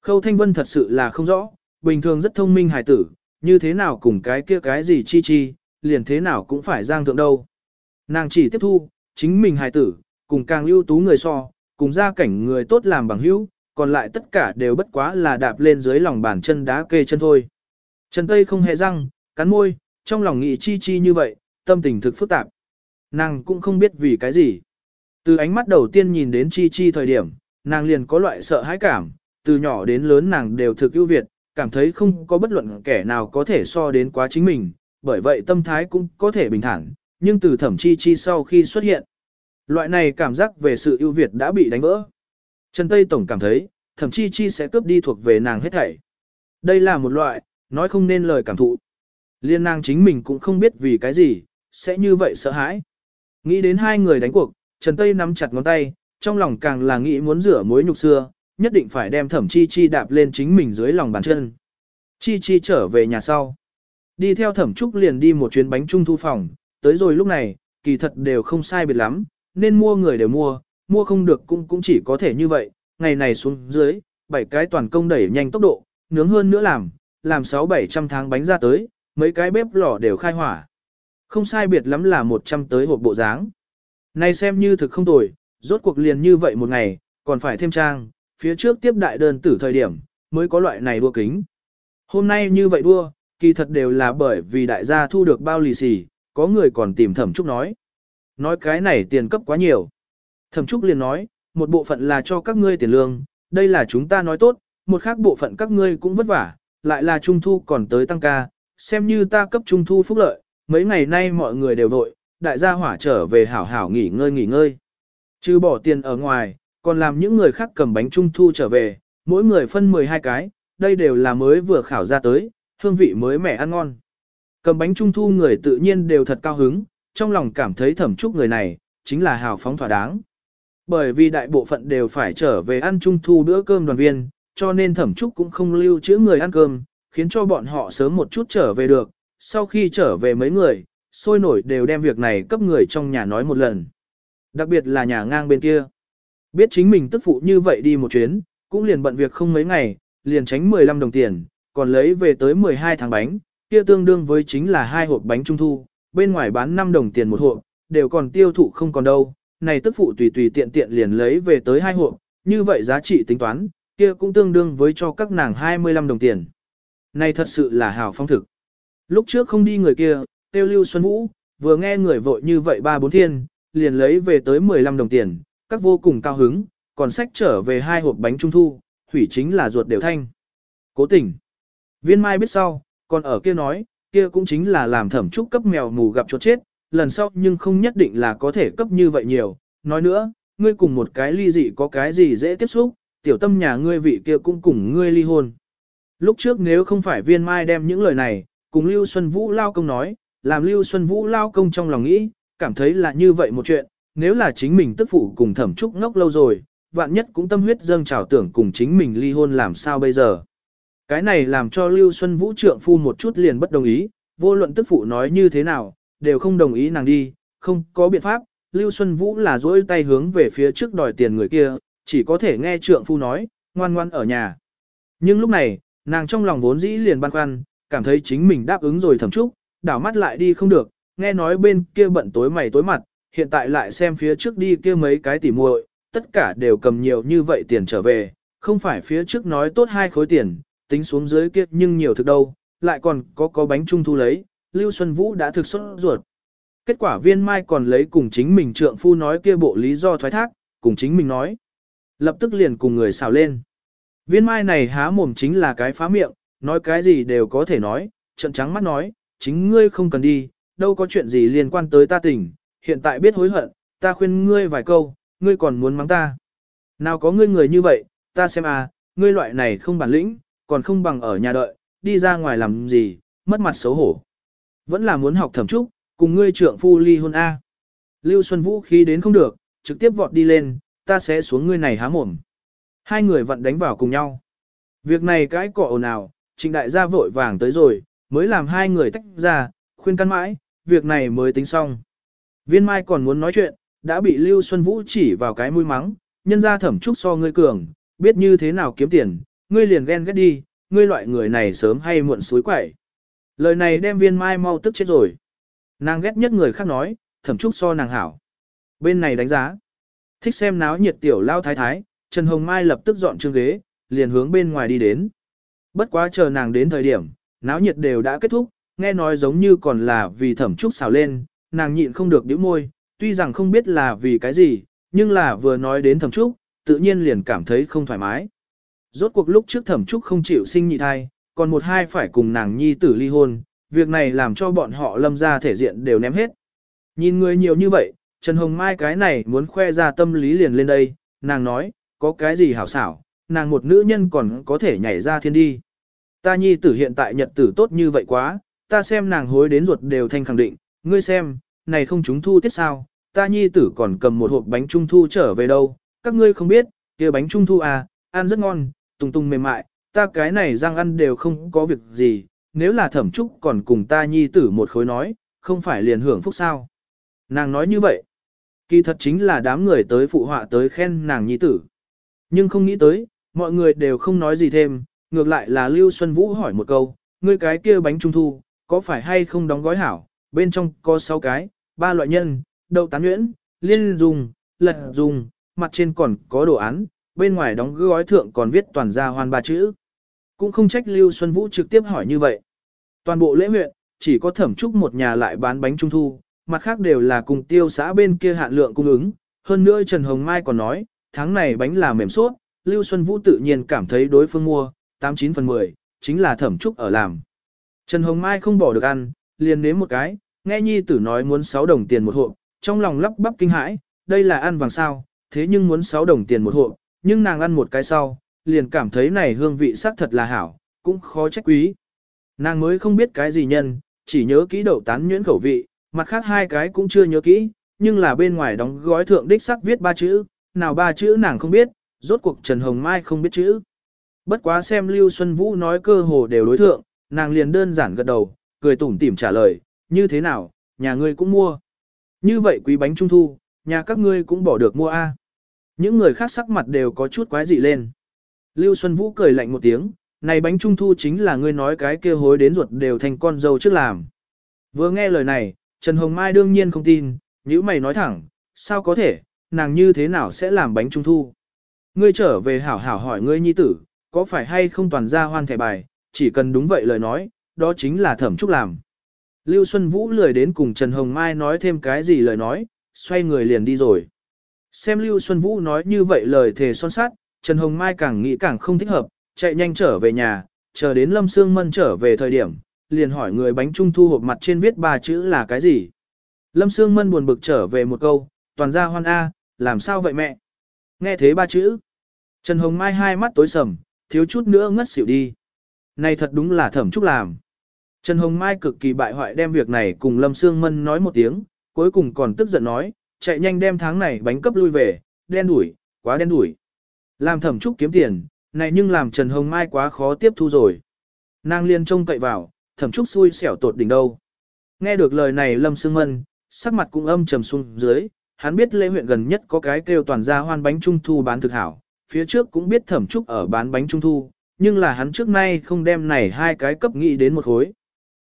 Khâu thanh vân thật sự là không rõ, bình thường rất thông minh hài tử, như thế nào cùng cái kia cái gì chi chi, liền thế nào cũng phải giang thượng đâu. Nàng chỉ tiếp thu, chính mình hài tử, cùng càng ưu tú người so, cùng gia cảnh người tốt làm bằng hữu, còn lại tất cả đều bất quá là đạp lên dưới lòng bàn chân đá kê chân thôi. Trần Tây không hề răng, cắn môi, trong lòng nghĩ chi chi như vậy, tâm tình thực phức tạp. Nàng cũng không biết vì cái gì. Từ ánh mắt đầu tiên nhìn đến chi chi thời điểm, nàng liền có loại sợ hãi cảm, từ nhỏ đến lớn nàng đều thực ưu việt, cảm thấy không có bất luận kẻ nào có thể so đến quá chính mình, bởi vậy tâm thái cũng có thể bình thản, nhưng từ thẩm chi chi sau khi xuất hiện, loại này cảm giác về sự ưu việt đã bị đánh vỡ. Trần Tây Tổng cảm thấy, thẩm chi chi sẽ cướp đi thuộc về nàng hết thảy. Đây là một loại, nói không nên lời cảm thụ. Liên nàng chính mình cũng không biết vì cái gì, sẽ như vậy sợ hãi. Nghĩ đến hai người đánh cuộc, Trần Tây nắm chặt ngón tay, trong lòng càng là nghĩ muốn rửa mối nhục xưa, nhất định phải đem thẩm chi chi đạp lên chính mình dưới lòng bàn chân. Chi chi trở về nhà sau. Đi theo thẩm trúc liền đi một chuyến bánh trung thu phòng, tới rồi lúc này, kỳ thật đều không sai biệt lắm, nên mua người đều mua, mua không được cũng cũng chỉ có thể như vậy, ngày này xuống dưới, bảy cái toàn công đẩy nhanh tốc độ, nướng hơn nữa làm, làm sáu bảy trăm tháng bánh ra tới, mấy cái bếp lò đều khai hỏa. Không sai biệt lắm là một trăm tới hộp bộ dáng. Này xem như thực không tồi, rốt cuộc liền như vậy một ngày, còn phải thêm trang, phía trước tiếp đại đơn tử thời điểm, mới có loại này đua kính. Hôm nay như vậy đua, kỳ thật đều là bởi vì đại gia thu được bao lì xì, có người còn tìm thẩm trúc nói. Nói cái này tiền cấp quá nhiều. Thẩm trúc liền nói, một bộ phận là cho các ngươi tiền lương, đây là chúng ta nói tốt, một khác bộ phận các ngươi cũng vất vả, lại là trung thu còn tới tăng ca, xem như ta cấp trung thu phúc lợi, mấy ngày nay mọi người đều vội, đại gia hỏa trở về hảo hảo nghỉ ngơi nghỉ ngơi. Chứ bỏ tiền ở ngoài, còn làm những người khác cầm bánh trung thu trở về, mỗi người phân 12 cái, đây đều là mới vừa khảo ra tới, hương vị mới mẻ ăn ngon. Cầm bánh trung thu người tự nhiên đều thật cao hứng, trong lòng cảm thấy thẩm chúc người này, chính là hào phóng thỏa đáng. Bởi vì đại bộ phận đều phải trở về ăn trung thu bữa cơm đoàn viên, cho nên thẩm trúc cũng không lưu trữ người ăn cơm, khiến cho bọn họ sớm một chút trở về được. Sau khi trở về mấy người, sôi nổi đều đem việc này cấp người trong nhà nói một lần. Đặc biệt là nhà ngang bên kia. Biết chính mình tức phụ như vậy đi một chuyến, cũng liền bận việc không mấy ngày, liền tránh 15 đồng tiền, còn lấy về tới 12 tháng bánh, kia tương đương với chính là hai hộp bánh trung thu, bên ngoài bán 5 đồng tiền một hộp, đều còn tiêu thụ không còn đâu, này tức phụ tùy tùy tiện tiện liền lấy về tới hai hộp, như vậy giá trị tính toán, kia cũng tương đương với cho các nàng 25 đồng tiền. Này thật sự là hào phong thực. Lúc trước không đi người kia, tiêu lưu Xuân Vũ, vừa nghe người vội như vậy ba bốn thiên, liền lấy về tới 15 đồng tiền, các vô cùng cao hứng, còn sách trở về hai hộp bánh trung thu, hủy chính là ruột đều thanh. Cố tình. Viên mai biết sau, còn ở kia nói, kia cũng chính là làm thẩm trúc cấp mèo mù gặp chuột chết, lần sau nhưng không nhất định là có thể cấp như vậy nhiều. Nói nữa, ngươi cùng một cái ly dị có cái gì dễ tiếp xúc, tiểu tâm nhà ngươi vị kia cũng cùng ngươi ly hôn. Lúc trước nếu không phải viên mai đem những lời này, cùng Lưu Xuân Vũ lao công nói, làm Lưu Xuân Vũ lao công trong lòng nghĩ, cảm thấy là như vậy một chuyện, nếu là chính mình tức phụ cùng thẩm trúc ngốc lâu rồi, vạn nhất cũng tâm huyết dâng trào tưởng cùng chính mình ly hôn làm sao bây giờ. Cái này làm cho Lưu Xuân Vũ trượng phu một chút liền bất đồng ý, vô luận tức phụ nói như thế nào, đều không đồng ý nàng đi, không có biện pháp, Lưu Xuân Vũ là dỗi tay hướng về phía trước đòi tiền người kia, chỉ có thể nghe trượng phu nói, ngoan ngoan ở nhà. Nhưng lúc này, nàng trong lòng vốn dĩ liền băn khoăn, cảm thấy chính mình đáp ứng rồi thẩm trúc, đảo mắt lại đi không được, nghe nói bên kia bận tối mày tối mặt, hiện tại lại xem phía trước đi kia mấy cái tỉ muội, tất cả đều cầm nhiều như vậy tiền trở về, không phải phía trước nói tốt hai khối tiền, tính xuống dưới kia nhưng nhiều thực đâu, lại còn có có bánh trung thu lấy, Lưu Xuân Vũ đã thực xuất ruột. Kết quả viên mai còn lấy cùng chính mình trượng phu nói kia bộ lý do thoái thác, cùng chính mình nói. Lập tức liền cùng người xào lên. Viên mai này há mồm chính là cái phá miệng, nói cái gì đều có thể nói, trận trắng mắt nói, chính ngươi không cần đi, đâu có chuyện gì liên quan tới ta tỉnh, hiện tại biết hối hận, ta khuyên ngươi vài câu, ngươi còn muốn mắng ta. Nào có ngươi người như vậy, ta xem à, ngươi loại này không bản lĩnh, còn không bằng ở nhà đợi, đi ra ngoài làm gì, mất mặt xấu hổ. Vẫn là muốn học thẩm trúc, cùng ngươi trượng phu ly hôn A. Lưu Xuân Vũ khí đến không được, trực tiếp vọt đi lên, ta sẽ xuống ngươi này há mồm. Hai người vẫn đánh vào cùng nhau. Việc này cái cọ ồn ào, trịnh đại gia vội vàng tới rồi, mới làm hai người tách ra, khuyên căn mãi, việc này mới tính xong. Viên Mai còn muốn nói chuyện, đã bị Lưu Xuân Vũ chỉ vào cái mũi mắng, nhân ra thẩm trúc so ngươi cường, biết như thế nào kiếm tiền, ngươi liền ghen ghét đi, ngươi loại người này sớm hay muộn suối quẩy. Lời này đem viên mai mau tức chết rồi. Nàng ghét nhất người khác nói, thẩm trúc so nàng hảo. Bên này đánh giá. Thích xem náo nhiệt tiểu lao thái thái, Trần Hồng Mai lập tức dọn chương ghế, liền hướng bên ngoài đi đến. Bất quá chờ nàng đến thời điểm, náo nhiệt đều đã kết thúc, nghe nói giống như còn là vì thẩm trúc xào lên, nàng nhịn không được nhíu môi, tuy rằng không biết là vì cái gì, nhưng là vừa nói đến thẩm trúc, tự nhiên liền cảm thấy không thoải mái. Rốt cuộc lúc trước thẩm trúc không chịu sinh nhị thai, còn một hai phải cùng nàng nhi tử ly hôn, việc này làm cho bọn họ lâm ra thể diện đều ném hết. Nhìn người nhiều như vậy, Trần Hồng Mai cái này muốn khoe ra tâm lý liền lên đây, nàng nói, có cái gì hảo xảo, nàng một nữ nhân còn có thể nhảy ra thiên đi. Ta nhi tử hiện tại nhật tử tốt như vậy quá, ta xem nàng hối đến ruột đều thanh khẳng định, ngươi xem, này không chúng thu tiết sao, ta nhi tử còn cầm một hộp bánh trung thu trở về đâu, các ngươi không biết, kia bánh trung thu à, ăn rất ngon, tùng tùng mềm mại, ta cái này răng ăn đều không có việc gì, nếu là thẩm trúc còn cùng ta nhi tử một khối nói, không phải liền hưởng phúc sao. Nàng nói như vậy, kỳ thật chính là đám người tới phụ họa tới khen nàng nhi tử. Nhưng không nghĩ tới, mọi người đều không nói gì thêm, ngược lại là Lưu Xuân Vũ hỏi một câu, ngươi cái kia bánh trung thu, có phải hay không đóng gói hảo, bên trong có 6 cái, ba loại nhân, đậu tán nhuyễn, liên dùng, lật dùng, mặt trên còn có đồ án, bên ngoài đóng gói thượng còn viết toàn gia hoan ba chữ. Cũng không trách Lưu Xuân Vũ trực tiếp hỏi như vậy. Toàn bộ lễ huyện, chỉ có thẩm trúc một nhà lại bán bánh trung thu, mặt khác đều là cùng tiêu xã bên kia hạn lượng cung ứng. Hơn nữa Trần Hồng Mai còn nói, tháng này bánh là mềm suốt, Lưu Xuân Vũ tự nhiên cảm thấy đối phương mua, 89 phần 10, chính là thẩm trúc ở làm. Trần Hồng Mai không bỏ được ăn, liền nếm một cái, nghe nhi tử nói muốn 6 đồng tiền một hộp, trong lòng lắp bắp kinh hãi, đây là ăn vàng sao, thế nhưng muốn 6 đồng tiền một hộp, nhưng nàng ăn một cái sau, liền cảm thấy này hương vị sắc thật là hảo, cũng khó trách quý. Nàng mới không biết cái gì nhân, chỉ nhớ kỹ đậu tán nhuyễn khẩu vị, mặt khác hai cái cũng chưa nhớ kỹ, nhưng là bên ngoài đóng gói thượng đích sắc viết ba chữ, nào ba chữ nàng không biết, rốt cuộc Trần Hồng Mai không biết chữ. Bất quá xem Lưu Xuân Vũ nói cơ hồ đều đối thượng, nàng liền đơn giản gật đầu, cười tủm tỉm trả lời, như thế nào, nhà ngươi cũng mua. Như vậy quý bánh trung thu, nhà các ngươi cũng bỏ được mua a. Những người khác sắc mặt đều có chút quái dị lên. Lưu Xuân Vũ cười lạnh một tiếng, này bánh trung thu chính là ngươi nói cái kia hối đến ruột đều thành con dâu trước làm. Vừa nghe lời này, Trần Hồng Mai đương nhiên không tin, nữ mày nói thẳng, sao có thể, nàng như thế nào sẽ làm bánh trung thu. Ngươi trở về hảo hảo hỏi ngươi nhi tử, có phải hay không toàn ra hoan thẻ bài, chỉ cần đúng vậy lời nói, đó chính là thẩm trúc làm. Lưu Xuân Vũ lười đến cùng Trần Hồng Mai nói thêm cái gì lời nói, xoay người liền đi rồi. Xem Lưu Xuân Vũ nói như vậy lời thề son sát, Trần Hồng Mai càng nghĩ càng không thích hợp, chạy nhanh trở về nhà, chờ đến Lâm Sương Mân trở về thời điểm, liền hỏi người bánh trung thu hộp mặt trên viết ba chữ là cái gì. Lâm Sương Mân buồn bực trở về một câu, toàn ra hoan A, làm sao vậy mẹ? Nghe thế ba chữ. Trần Hồng Mai hai mắt tối sầm, thiếu chút nữa ngất xỉu đi. Này thật đúng là thẩm chúc làm. Trần Hồng Mai cực kỳ bại hoại đem việc này cùng Lâm Sương Mân nói một tiếng, cuối cùng còn tức giận nói, chạy nhanh đem tháng này bánh cấp lui về, đen đuổi, quá đen đuổi. Làm thẩm trúc kiếm tiền, này nhưng làm Trần Hồng Mai quá khó tiếp thu rồi. Nàng liên trông cậy vào, thẩm trúc xui xẻo tột đỉnh đâu. Nghe được lời này Lâm Sương Mân, sắc mặt cũng âm trầm xuống dưới, hắn biết lễ huyện gần nhất có cái kêu toàn gia hoan bánh trung thu bán thực hảo, phía trước cũng biết thẩm trúc ở bán bánh trung thu, nhưng là hắn trước nay không đem này hai cái cấp nghĩ đến một khối.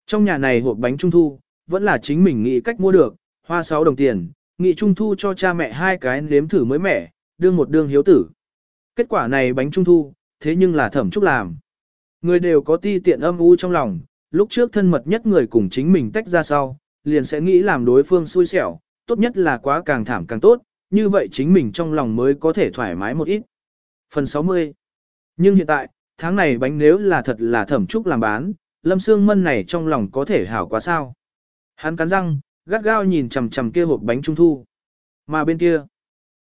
Trong nhà này hộp bánh trung thu, vẫn là chính mình nghĩ cách mua được, hoa 6 đồng tiền, nghị trung thu cho cha mẹ hai cái nếm thử mới mẻ, đương một đương hiếu tử. Kết quả này bánh trung thu, thế nhưng là thẩm trúc làm. Người đều có ti tiện âm u trong lòng, lúc trước thân mật nhất người cùng chính mình tách ra sau, liền sẽ nghĩ làm đối phương xui xẻo, tốt nhất là quá càng thảm càng tốt, như vậy chính mình trong lòng mới có thể thoải mái một ít. Phần 60 Nhưng hiện tại, tháng này bánh nếu là thật là thẩm trúc làm bán, Lâm Sương Mân này trong lòng có thể hảo quá sao. Hắn cắn răng, gắt gao nhìn chằm chằm kia hộp bánh trung thu. Mà bên kia,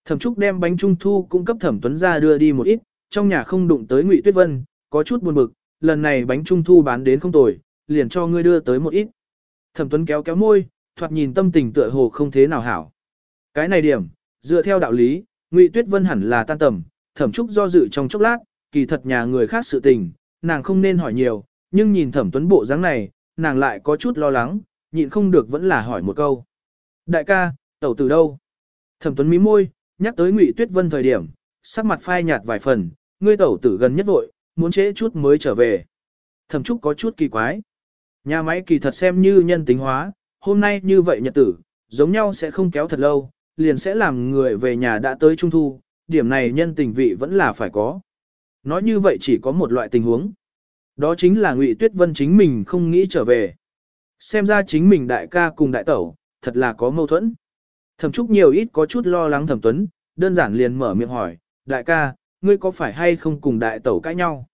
Thẩm Trúc đem bánh trung thu cung cấp Thẩm Tuấn ra đưa đi một ít, trong nhà không đụng tới Ngụy Tuyết Vân, có chút buồn bực, lần này bánh trung thu bán đến không tồi, liền cho ngươi đưa tới một ít. Thẩm Tuấn kéo kéo môi, thoạt nhìn tâm tình tựa hồ không thế nào hảo. Cái này điểm, dựa theo đạo lý, Ngụy Tuyết Vân hẳn là tan tầm, Thẩm Trúc do dự trong chốc lát, kỳ thật nhà người khác sự tình, nàng không nên hỏi nhiều, nhưng nhìn Thẩm Tuấn bộ dáng này, nàng lại có chút lo lắng, nhịn không được vẫn là hỏi một câu. Đại ca, tẩu từ đâu? Thẩm Tuấn mí môi, nhắc tới Ngụy Tuyết Vân thời điểm, sắc mặt phai nhạt vài phần, ngươi tẩu tử gần nhất vội, muốn trễ chút mới trở về. Thẩm Trúc có chút kỳ quái. Nhà máy kỳ thật xem như nhân tính hóa, hôm nay như vậy nhật tử, giống nhau sẽ không kéo thật lâu, liền sẽ làm người về nhà đã tới trung thu, điểm này nhân tình vị vẫn là phải có. Nói như vậy chỉ có một loại tình huống. Đó chính là Ngụy Tuyết Vân chính mình không nghĩ trở về. Xem ra chính mình đại ca cùng đại tẩu, thật là có mâu thuẫn. Thẩm Trúc nhiều ít có chút lo lắng Thẩm Tuấn, đơn giản liền mở miệng hỏi, đại ca, ngươi có phải hay không cùng đại tẩu cãi nhau?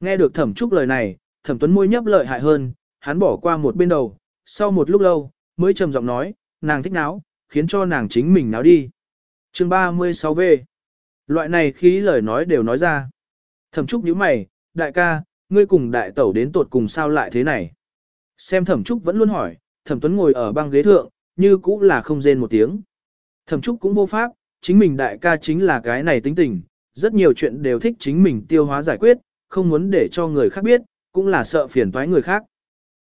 Nghe được Thẩm Trúc lời này, Thẩm Tuấn môi nhấp lợi hại hơn, hắn bỏ qua một bên đầu, sau một lúc lâu, mới trầm giọng nói, nàng thích náo, khiến cho nàng chính mình náo đi. chương 36V Loại này khí lời nói đều nói ra. Thẩm Trúc nhíu mày, đại ca, ngươi cùng đại tẩu đến tột cùng sao lại thế này? Xem Thẩm Trúc vẫn luôn hỏi, Thẩm Tuấn ngồi ở băng ghế thượng, như cũng là không rên một tiếng. Thẩm Trúc cũng vô pháp, chính mình đại ca chính là cái này tính tình, rất nhiều chuyện đều thích chính mình tiêu hóa giải quyết, không muốn để cho người khác biết, cũng là sợ phiền toái người khác.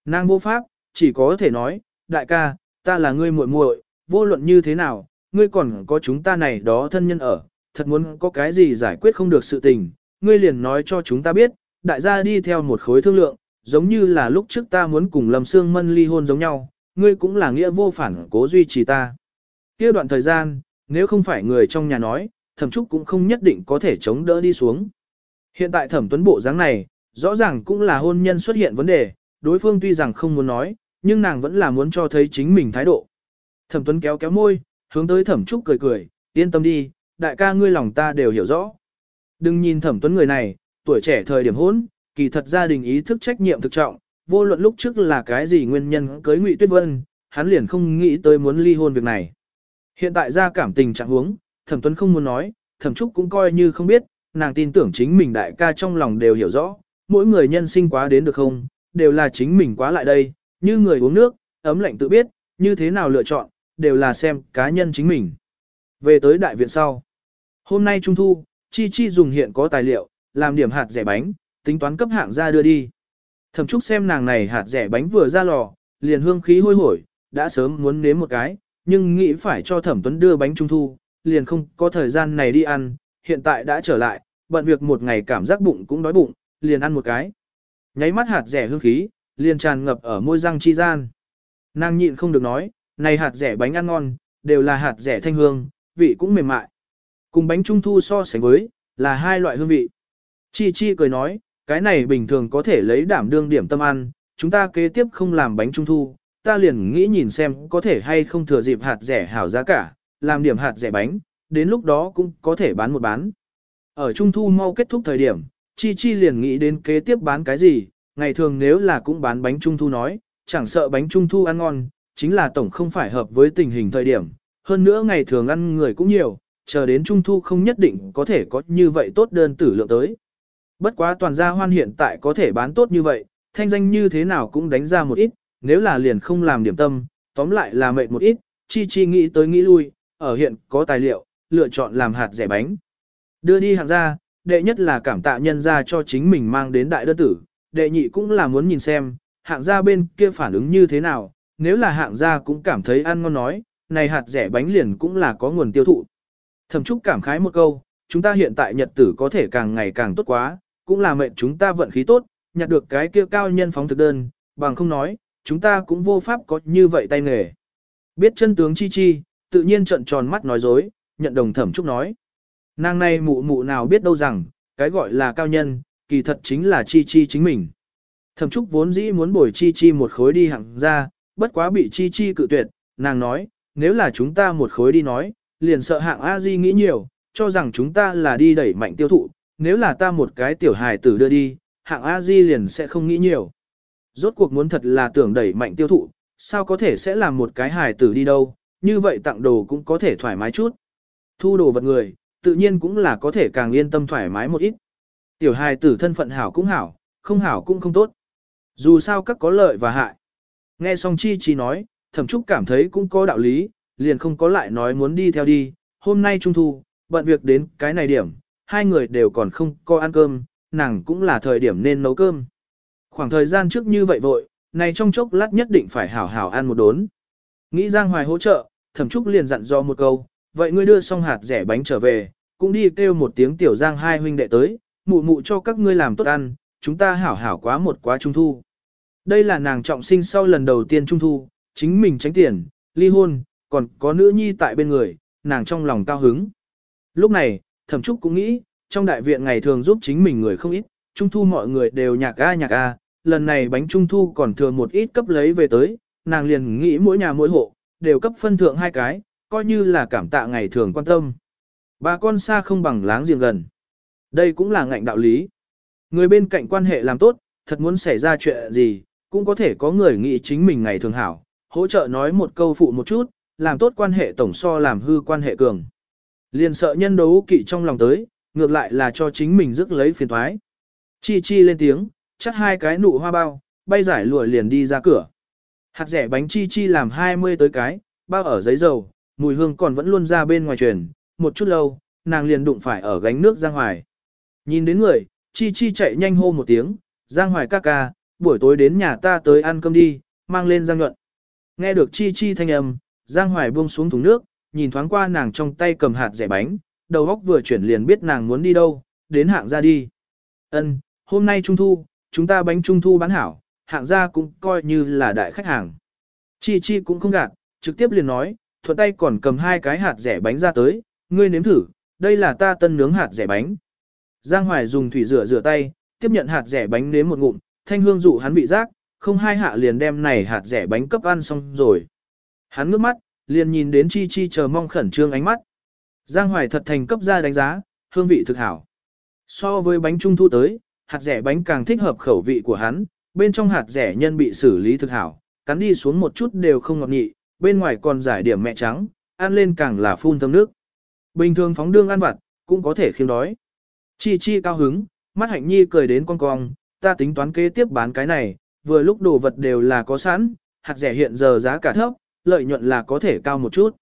Nàng vô pháp, chỉ có thể nói, đại ca, ta là ngươi muội muội, vô luận như thế nào, ngươi còn có chúng ta này đó thân nhân ở, thật muốn có cái gì giải quyết không được sự tình, ngươi liền nói cho chúng ta biết, đại gia đi theo một khối thương lượng, giống như là lúc trước ta muốn cùng Lâm Sương Mân ly hôn giống nhau, ngươi cũng là nghĩa vô phản cố duy trì ta. Kia đoạn thời gian, nếu không phải người trong nhà nói, thẩm trúc cũng không nhất định có thể chống đỡ đi xuống. Hiện tại thẩm tuấn bộ dáng này, rõ ràng cũng là hôn nhân xuất hiện vấn đề, đối phương tuy rằng không muốn nói, nhưng nàng vẫn là muốn cho thấy chính mình thái độ. Thẩm tuấn kéo kéo môi, hướng tới thẩm trúc cười cười, yên tâm đi, đại ca ngươi lòng ta đều hiểu rõ. Đừng nhìn thẩm tuấn người này, tuổi trẻ thời điểm hôn, kỳ thật gia đình ý thức trách nhiệm thực trọng, vô luận lúc trước là cái gì nguyên nhân cưới Ngụy Tuyết Vân, hắn liền không nghĩ tới muốn ly hôn việc này. Hiện tại ra cảm tình trạng huống, Thẩm Tuấn không muốn nói, Thẩm Trúc cũng coi như không biết, nàng tin tưởng chính mình đại ca trong lòng đều hiểu rõ, mỗi người nhân sinh quá đến được không, đều là chính mình quá lại đây, như người uống nước, ấm lạnh tự biết, như thế nào lựa chọn, đều là xem cá nhân chính mình. Về tới đại viện sau. Hôm nay Trung Thu, Chi Chi dùng hiện có tài liệu, làm điểm hạt rẻ bánh, tính toán cấp hạng ra đưa đi. Thẩm Trúc xem nàng này hạt rẻ bánh vừa ra lò, liền hương khí hôi hổi, đã sớm muốn nếm một cái, nhưng nghĩ phải cho Thẩm Tuấn đưa bánh trung thu, liền không có thời gian này đi ăn, hiện tại đã trở lại, bận việc một ngày cảm giác bụng cũng đói bụng, liền ăn một cái. Nháy mắt hạt rẻ hương khí, liền tràn ngập ở môi răng chi gian. Nàng nhịn không được nói, này hạt rẻ bánh ăn ngon, đều là hạt rẻ thanh hương, vị cũng mềm mại. Cùng bánh trung thu so sánh với, là hai loại hương vị. Chi Chi cười nói, cái này bình thường có thể lấy đảm đương điểm tâm ăn, chúng ta kế tiếp không làm bánh trung thu, ta liền nghĩ nhìn xem có thể hay không thừa dịp hạt rẻ hảo giá cả, làm điểm hạt rẻ bánh, đến lúc đó cũng có thể bán một bán. Ở trung thu mau kết thúc thời điểm, Chi Chi liền nghĩ đến kế tiếp bán cái gì, ngày thường nếu là cũng bán bánh trung thu nói, chẳng sợ bánh trung thu ăn ngon, chính là tổng không phải hợp với tình hình thời điểm. Hơn nữa ngày thường ăn người cũng nhiều, chờ đến trung thu không nhất định có thể có như vậy tốt đơn tử lượng tới. Bất quá toàn gia hoan hiện tại có thể bán tốt như vậy, thanh danh như thế nào cũng đánh ra một ít, nếu là liền không làm điểm tâm, tóm lại là mệt một ít, chi chi nghĩ tới nghĩ lui, ở hiện có tài liệu, lựa chọn làm hạt rẻ bánh. Đưa đi hàng ra, đệ nhất là cảm tạ nhân ra cho chính mình mang đến đại đơn tử, đệ nhị cũng là muốn nhìn xem, hạng gia bên kia phản ứng như thế nào, nếu là hạng gia cũng cảm thấy ăn ngon nói, này hạt rẻ bánh liền cũng là có nguồn tiêu thụ. Thẩm Trúc cảm khái một câu, chúng ta hiện tại nhật tử có thể càng ngày càng tốt quá, cũng là mệnh chúng ta vận khí tốt, nhặt được cái kia cao nhân phóng thực đơn, bằng không nói, chúng ta cũng vô pháp có như vậy tay nghề. Biết chân tướng chi chi, tự nhiên trận tròn mắt nói dối, nhận đồng Thẩm Trúc nói. Nàng này mụ mụ nào biết đâu rằng, cái gọi là cao nhân, kỳ thật chính là chi chi chính mình. Thẩm Trúc vốn dĩ muốn bồi chi chi một khối đi hẳn ra, bất quá bị chi chi cự tuyệt, nàng nói, nếu là chúng ta một khối đi nói, liền sợ hạng A Di nghĩ nhiều, cho rằng chúng ta là đi đẩy mạnh tiêu thụ, nếu là ta một cái tiểu hài tử đưa đi, hạng A Di liền sẽ không nghĩ nhiều. Rốt cuộc muốn thật là tưởng đẩy mạnh tiêu thụ, sao có thể sẽ làm một cái hài tử đi đâu, như vậy tặng đồ cũng có thể thoải mái chút. Thu đồ vật người, tự nhiên cũng là có thể càng yên tâm thoải mái một ít. Tiểu hài tử thân phận hảo cũng hảo, không hảo cũng không tốt. Dù sao các có lợi và hại. Nghe xong Chi Chi nói, thẩm trúc cảm thấy cũng có đạo lý, liền không có lại nói muốn đi theo đi. Hôm nay trung thu, bận việc đến cái này điểm, hai người đều còn không có ăn cơm, nàng cũng là thời điểm nên nấu cơm. Khoảng thời gian trước như vậy vội, này trong chốc lát nhất định phải hảo hảo ăn một đốn. Nghĩ Giang Hoài hỗ trợ, thẩm trúc liền dặn dò một câu, vậy ngươi đưa xong hạt rẻ bánh trở về, cũng đi kêu một tiếng tiểu Giang hai huynh đệ tới, mụ mụ cho các ngươi làm tốt ăn, chúng ta hảo hảo quá một quá trung thu. Đây là nàng trọng sinh sau lần đầu tiên trung thu, chính mình tránh tiền, ly hôn, còn có nữ nhi tại bên người, nàng trong lòng cao hứng. Lúc này, thẩm trúc cũng nghĩ, trong đại viện ngày thường giúp chính mình người không ít, trung thu mọi người đều nhạc a nhạc a, lần này bánh trung thu còn thừa một ít cấp lấy về tới, nàng liền nghĩ mỗi nhà mỗi hộ, đều cấp phân thượng hai cái, coi như là cảm tạ ngày thường quan tâm. Bà con xa không bằng láng giềng gần. Đây cũng là ngạnh đạo lý. Người bên cạnh quan hệ làm tốt, thật muốn xảy ra chuyện gì, cũng có thể có người nghĩ chính mình ngày thường hảo, hỗ trợ nói một câu phụ một chút, làm tốt quan hệ tổng so làm hư quan hệ cường. Liền sợ nhân đấu kỵ trong lòng tới, ngược lại là cho chính mình rước lấy phiền thoái. Chi chi lên tiếng, chắt hai cái nụ hoa bao, bay giải lụa liền đi ra cửa. Hạt rẻ bánh chi chi làm 20 tới cái, bao ở giấy dầu, mùi hương còn vẫn luôn ra bên ngoài truyền, một chút lâu, nàng liền đụng phải ở gánh nước Giang Hoài. Nhìn đến người, chi chi chạy nhanh hô một tiếng, Giang Hoài ca ca, buổi tối đến nhà ta tới ăn cơm đi, mang lên Giang nhuận. Nghe được chi chi thanh âm, Giang Hoài buông xuống thùng nước, nhìn thoáng qua nàng trong tay cầm hạt rẻ bánh, đầu óc vừa chuyển liền biết nàng muốn đi đâu, đến hạng ra đi. Ân, hôm nay trung thu, chúng ta bánh trung thu bán hảo, hạng gia cũng coi như là đại khách hàng. Chi chi cũng không gạt, trực tiếp liền nói, thuận tay còn cầm hai cái hạt rẻ bánh ra tới, ngươi nếm thử, đây là ta tân nướng hạt rẻ bánh. Giang Hoài dùng thủy rửa rửa tay, tiếp nhận hạt rẻ bánh nếm một ngụm, thanh hương dụ hắn vị giác, không hai hạ liền đem này hạt rẻ bánh cấp ăn xong rồi. Hắn ngước mắt, liền nhìn đến Chi Chi chờ mong khẩn trương ánh mắt. Giang Hoài thật thành cấp ra đánh giá, hương vị thực hảo. So với bánh trung thu tới, hạt rẻ bánh càng thích hợp khẩu vị của hắn, bên trong hạt rẻ nhân bị xử lý thực hảo, cắn đi xuống một chút đều không ngọt nhị, bên ngoài còn giải điểm mẹ trắng, ăn lên càng là phun thơm nước. Bình thường phóng đương ăn vặt, cũng có thể khiến đói. Chi chi cao hứng, mắt hạnh nhi cười đến con cong, ta tính toán kế tiếp bán cái này, vừa lúc đồ vật đều là có sẵn, hạt rẻ hiện giờ giá cả thấp, lợi nhuận là có thể cao một chút.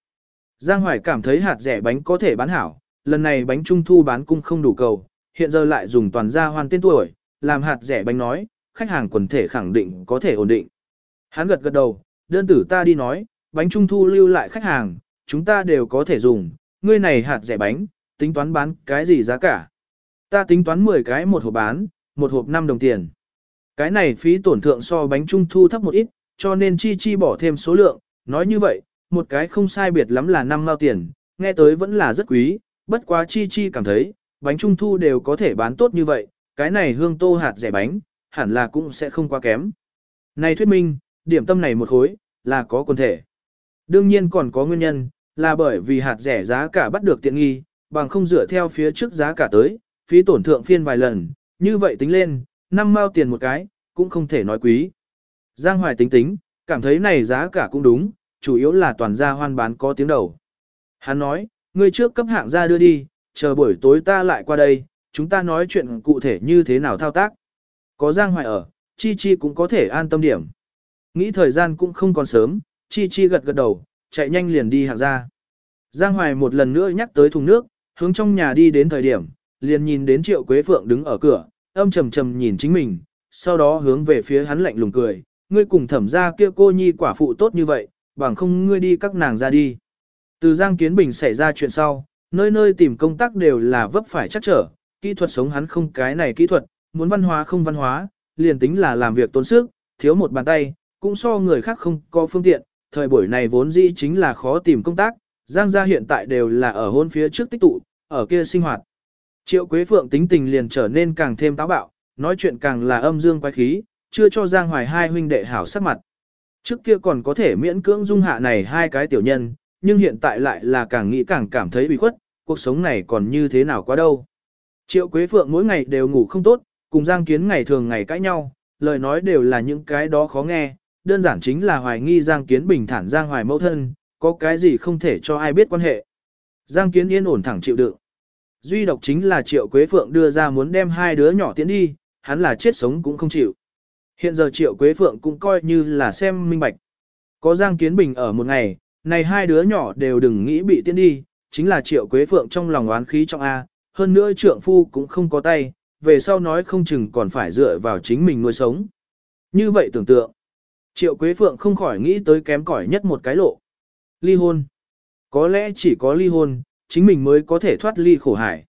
Giang Hoài cảm thấy hạt rẻ bánh có thể bán hảo, lần này bánh trung thu bán cung không đủ cầu, hiện giờ lại dùng toàn gia hoan tên tuổi, làm hạt rẻ bánh nói, khách hàng quần thể khẳng định có thể ổn định. Hắn gật gật đầu, đơn tử ta đi nói, bánh trung thu lưu lại khách hàng, chúng ta đều có thể dùng, ngươi này hạt rẻ bánh, tính toán bán cái gì giá cả. Ta tính toán 10 cái một hộp bán, một hộp 5 đồng tiền. Cái này phí tổn thượng so bánh trung thu thấp một ít, cho nên chi chi bỏ thêm số lượng, nói như vậy, một cái không sai biệt lắm là 5 mao tiền, nghe tới vẫn là rất quý, bất quá chi chi cảm thấy, bánh trung thu đều có thể bán tốt như vậy, cái này hương tô hạt rẻ bánh, hẳn là cũng sẽ không quá kém. Này thuyết minh, điểm tâm này một khối, là có quần thể. Đương nhiên còn có nguyên nhân, là bởi vì hạt rẻ giá cả bắt được tiện nghi, bằng không dựa theo phía trước giá cả tới, phí tổn thượng phiên vài lần, như vậy tính lên, năm mao tiền một cái, cũng không thể nói quý. Giang Hoài tính tính, cảm thấy này giá cả cũng đúng, chủ yếu là toàn gia hoan bán có tiếng đầu. Hắn nói, ngươi trước cấp hạng ra đưa đi, chờ buổi tối ta lại qua đây, chúng ta nói chuyện cụ thể như thế nào thao tác. Có Giang Hoài ở, Chi Chi cũng có thể an tâm điểm. Nghĩ thời gian cũng không còn sớm, Chi Chi gật gật đầu, chạy nhanh liền đi hạng ra. Giang Hoài một lần nữa nhắc tới thùng nước, hướng trong nhà đi đến thời điểm, liền nhìn đến Triệu Quế Phượng đứng ở cửa, âm trầm trầm nhìn chính mình, sau đó hướng về phía hắn lạnh lùng cười, ngươi cùng thẩm ra kia cô nhi quả phụ tốt như vậy, bằng không ngươi đi các nàng ra đi. Từ Giang Kiến Bình xảy ra chuyện sau, nơi nơi tìm công tác đều là vấp phải chắc trở, kỹ thuật sống hắn không cái này kỹ thuật, muốn văn hóa không văn hóa, liền tính là làm việc tốn sức, thiếu một bàn tay, cũng so người khác không có phương tiện, thời buổi này vốn dĩ chính là khó tìm công tác, Giang gia hiện tại đều là ở hôn phía trước tích tụ, ở kia sinh hoạt. Triệu Quế Phượng tính tình liền trở nên càng thêm táo bạo, nói chuyện càng là âm dương quái khí, chưa cho Giang Hoài hai huynh đệ hảo sắc mặt. Trước kia còn có thể miễn cưỡng dung hạ này hai cái tiểu nhân, nhưng hiện tại lại là càng nghĩ càng cảm thấy bị khuất, cuộc sống này còn như thế nào quá đâu. Triệu Quế Phượng mỗi ngày đều ngủ không tốt, cùng Giang Kiến ngày thường ngày cãi nhau, lời nói đều là những cái đó khó nghe, đơn giản chính là hoài nghi Giang Kiến bình thản Giang Hoài mẫu thân, có cái gì không thể cho ai biết quan hệ. Giang Kiến yên ổn thẳng chịu đựng. Duy độc chính là Triệu Quế Phượng đưa ra muốn đem hai đứa nhỏ tiến đi, hắn là chết sống cũng không chịu. Hiện giờ Triệu Quế Phượng cũng coi như là xem minh bạch. Có Giang Kiến Bình ở một ngày, này hai đứa nhỏ đều đừng nghĩ bị tiễn đi, chính là Triệu Quế Phượng trong lòng oán khí trong A, hơn nữa trượng phu cũng không có tay, về sau nói không chừng còn phải dựa vào chính mình nuôi sống. Như vậy tưởng tượng, Triệu Quế Phượng không khỏi nghĩ tới kém cỏi nhất một cái lộ. Ly hôn. Có lẽ chỉ có ly hôn, chính mình mới có thể thoát ly khổ hải.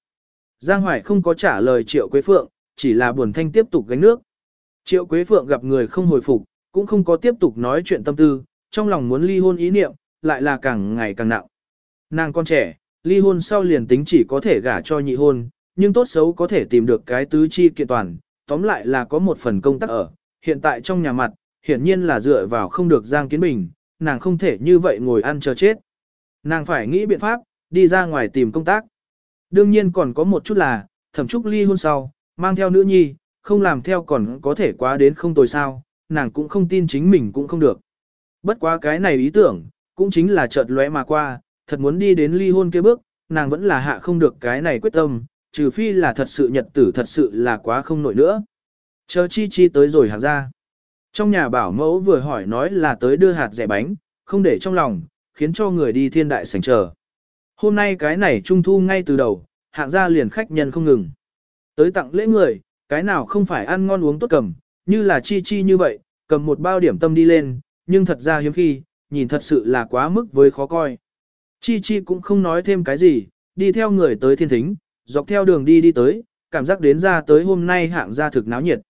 Giang Hoài không có trả lời Triệu Quế Phượng, chỉ là buồn thanh tiếp tục gánh nước. Triệu Quế Phượng gặp người không hồi phục, cũng không có tiếp tục nói chuyện tâm tư, trong lòng muốn ly hôn ý niệm, lại là càng ngày càng nặng. Nàng con trẻ, ly hôn sau liền tính chỉ có thể gả cho nhị hôn, nhưng tốt xấu có thể tìm được cái tứ chi kiện toàn, tóm lại là có một phần công tác ở. Hiện tại trong nhà mặt, hiển nhiên là dựa vào không được Giang Kiến Bình, nàng không thể như vậy ngồi ăn chờ chết. Nàng phải nghĩ biện pháp, đi ra ngoài tìm công tác. Đương nhiên còn có một chút là, thẩm trúc ly hôn sau, mang theo nữ nhi, không làm theo còn có thể quá đến không tồi sao, nàng cũng không tin chính mình cũng không được. Bất quá cái này ý tưởng, cũng chính là chợt lóe mà qua, thật muốn đi đến ly hôn kia bước, nàng vẫn là hạ không được cái này quyết tâm, trừ phi là thật sự nhật tử thật sự là quá không nổi nữa. Chờ chi chi tới rồi hạng ra. Trong nhà bảo mẫu vừa hỏi nói là tới đưa hạt rẻ bánh, không để trong lòng, khiến cho người đi thiên đại sảnh chờ. Hôm nay cái này trung thu ngay từ đầu, hạng gia liền khách nhân không ngừng. Tới tặng lễ người, cái nào không phải ăn ngon uống tốt cầm, như là chi chi như vậy, cầm một bao điểm tâm đi lên, nhưng thật ra hiếm khi, nhìn thật sự là quá mức với khó coi. Chi chi cũng không nói thêm cái gì, đi theo người tới thiên thính, dọc theo đường đi đi tới, cảm giác đến ra tới hôm nay hạng gia thực náo nhiệt.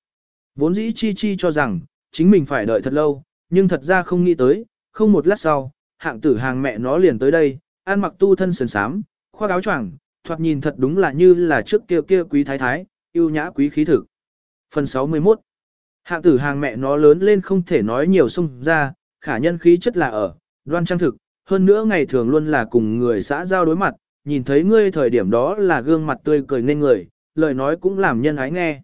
Vốn dĩ chi chi cho rằng, chính mình phải đợi thật lâu, nhưng thật ra không nghĩ tới, không một lát sau, hạng tử hàng mẹ nó liền tới đây, ăn mặc tu thân sườn sám, khoác áo choàng, thoạt nhìn thật đúng là như là trước kia kia quý thái thái, yêu nhã quý khí thực. Phần 61 Hạng tử hàng mẹ nó lớn lên không thể nói nhiều xung ra, khả nhân khí chất là ở, đoan trang thực, hơn nữa ngày thường luôn là cùng người xã giao đối mặt, nhìn thấy ngươi thời điểm đó là gương mặt tươi cười nên người, lời nói cũng làm nhân ái nghe.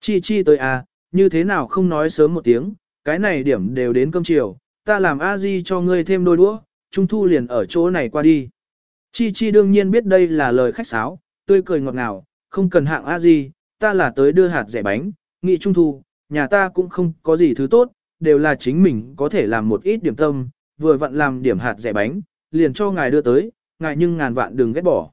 Chi chi tới à, như thế nào không nói sớm một tiếng, cái này điểm đều đến cơm chiều, ta làm a di cho ngươi thêm đôi đũa, trung thu liền ở chỗ này qua đi. Chi chi đương nhiên biết đây là lời khách sáo, tươi cười ngọt ngào, không cần hạng a gì, ta là tới đưa hạt rẻ bánh, nghị trung thu, nhà ta cũng không có gì thứ tốt, đều là chính mình có thể làm một ít điểm tâm, vừa vặn làm điểm hạt rẻ bánh, liền cho ngài đưa tới, ngài nhưng ngàn vạn đừng ghét bỏ.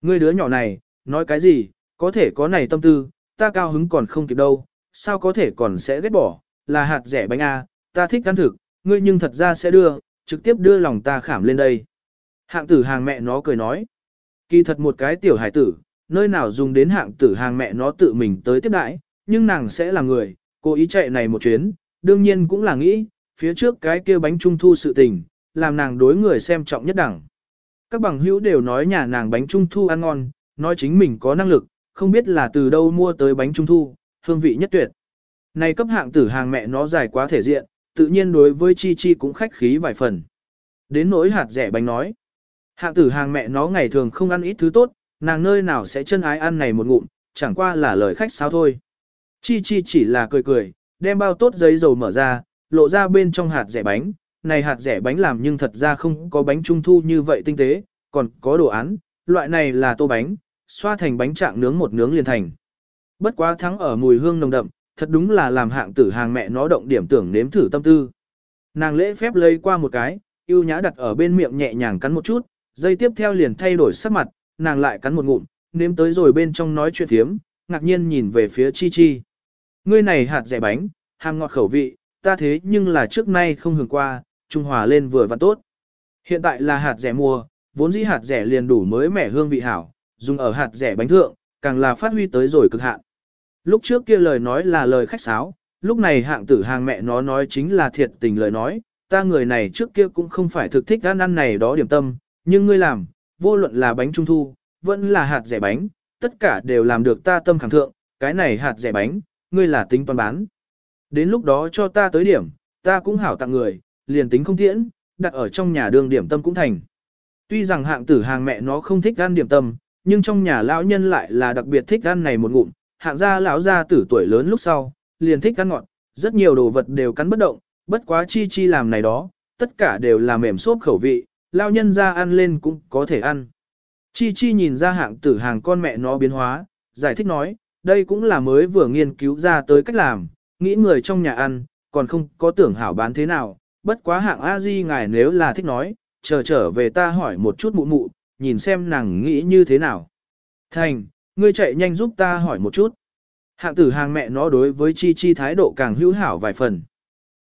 Ngươi đứa nhỏ này, nói cái gì, có thể có này tâm tư, ta cao hứng còn không kịp đâu, sao có thể còn sẽ ghét bỏ, là hạt rẻ bánh A, ta thích ăn thực, ngươi nhưng thật ra sẽ đưa, trực tiếp đưa lòng ta khảm lên đây. Hạng tử hàng mẹ nó cười nói, kỳ thật một cái tiểu hải tử, nơi nào dùng đến hạng tử hàng mẹ nó tự mình tới tiếp đãi, nhưng nàng sẽ là người, cố ý chạy này một chuyến, đương nhiên cũng là nghĩ, phía trước cái kia bánh trung thu sự tình, làm nàng đối người xem trọng nhất đẳng. Các bằng hữu đều nói nhà nàng bánh trung thu ăn ngon, nói chính mình có năng lực, không biết là từ đâu mua tới bánh trung thu, hương vị nhất tuyệt. Này cấp hạng tử hàng mẹ nó dài quá thể diện, tự nhiên đối với Chi Chi cũng khách khí vài phần. Đến nỗi hạt rẻ bánh nói. Hạng tử hàng mẹ nó ngày thường không ăn ít thứ tốt, nàng nơi nào sẽ chân ái ăn này một ngụm, chẳng qua là lời khách sao thôi. Chi Chi chỉ là cười cười, đem bao tốt giấy dầu mở ra, lộ ra bên trong hạt rẻ bánh. Này hạt rẻ bánh làm nhưng thật ra không có bánh trung thu như vậy tinh tế, còn có đồ án, loại này là tô bánh, xoa thành bánh trạng nướng một nướng liền thành. Bất quá thắng ở mùi hương nồng đậm, thật đúng là làm hạng tử hàng mẹ nó động điểm tưởng nếm thử tâm tư. Nàng lễ phép lấy qua một cái, yêu nhã đặt ở bên miệng nhẹ nhàng cắn một chút, dây tiếp theo liền thay đổi sắc mặt, nàng lại cắn một ngụm, nếm tới rồi bên trong nói chuyện thiếm, ngạc nhiên nhìn về phía Chi Chi. Ngươi này hạt dẻ bánh, hàm ngọt khẩu vị, ta thế nhưng là trước nay không hưởng qua, trung hòa lên vừa và tốt. Hiện tại là hạt rẻ mùa, vốn dĩ hạt rẻ liền đủ mới mẻ hương vị hảo, dùng ở hạt rẻ bánh thượng, càng là phát huy tới rồi cực hạn. Lúc trước kia lời nói là lời khách sáo, lúc này hạng tử hàng mẹ nó nói chính là thiệt tình lời nói, ta người này trước kia cũng không phải thực thích ăn ăn này đó điểm tâm, nhưng ngươi làm, vô luận là bánh trung thu, vẫn là hạt rẻ bánh, tất cả đều làm được ta tâm khẳng thượng, cái này hạt rẻ bánh, ngươi là tính toán bán. Đến lúc đó cho ta tới điểm, ta cũng hảo tặng người, liền tính không tiễn, đặt ở trong nhà đường điểm tâm cũng thành. Tuy rằng hạng tử hàng mẹ nó không thích ăn điểm tâm, nhưng trong nhà lão nhân lại là đặc biệt thích ăn này một ngụm, hạng gia lão gia tử tuổi lớn lúc sau, liền thích ăn ngọt, rất nhiều đồ vật đều cắn bất động, bất quá chi chi làm này đó, tất cả đều là mềm xốp khẩu vị, lão nhân ra ăn lên cũng có thể ăn. Chi chi nhìn ra hạng tử hàng con mẹ nó biến hóa, giải thích nói, đây cũng là mới vừa nghiên cứu ra tới cách làm, nghĩ người trong nhà ăn, còn không có tưởng hảo bán thế nào, bất quá hạng a di ngài nếu là thích nói, chờ trở về ta hỏi một chút mụ mụ, nhìn xem nàng nghĩ như thế nào. Thành, ngươi chạy nhanh giúp ta hỏi một chút. Hạng tử hàng mẹ nó đối với Chi Chi thái độ càng hữu hảo vài phần.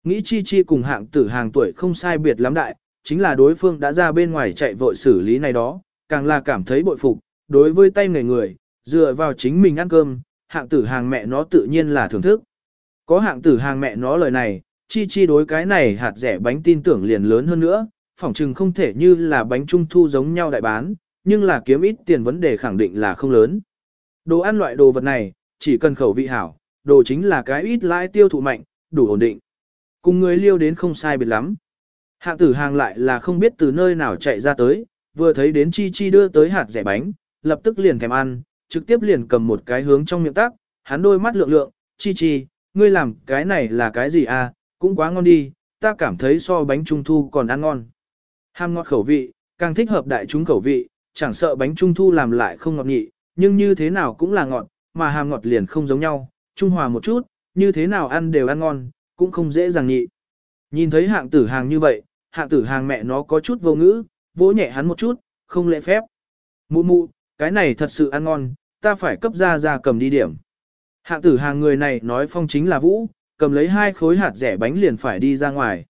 Nghĩ Chi Chi cùng hạng tử hàng tuổi không sai biệt lắm đại, chính là đối phương đã ra bên ngoài chạy vội xử lý này đó, càng là cảm thấy bội phục, đối với tay người người, dựa vào chính mình ăn cơm, hạng tử hàng mẹ nó tự nhiên là thưởng thức. Có hạng tử hàng mẹ nó lời này, Chi Chi đối cái này hạt rẻ bánh tin tưởng liền lớn hơn nữa, phỏng chừng không thể như là bánh trung thu giống nhau đại bán, nhưng là kiếm ít tiền vấn đề khẳng định là không lớn. Đồ ăn loại đồ vật này, chỉ cần khẩu vị hảo, đồ chính là cái ít lãi tiêu thụ mạnh, đủ ổn định. Cùng người liêu đến không sai biệt lắm. Hạng tử hàng lại là không biết từ nơi nào chạy ra tới, vừa thấy đến chi chi đưa tới hạt rẻ bánh, lập tức liền thèm ăn, trực tiếp liền cầm một cái hướng trong miệng tác, hắn đôi mắt lượng lượng, chi chi, ngươi làm cái này là cái gì à, cũng quá ngon đi, ta cảm thấy so bánh trung thu còn ăn ngon. Ham ngọt khẩu vị, càng thích hợp đại chúng khẩu vị, chẳng sợ bánh trung thu làm lại không ngọt nhị, nhưng như thế nào cũng là ngọt, mà hàm ngọt liền không giống nhau, trung hòa một chút, như thế nào ăn đều ăn ngon, cũng không dễ dàng nhị. Nhìn thấy hạng tử hàng như vậy, hạng tử hàng mẹ nó có chút vô ngữ, vỗ nhẹ hắn một chút, không lễ phép. Mụ mụ, cái này thật sự ăn ngon, ta phải cấp ra ra cầm đi điểm. Hạng tử hàng người này nói phong chính là vũ, cầm lấy hai khối hạt rẻ bánh liền phải đi ra ngoài.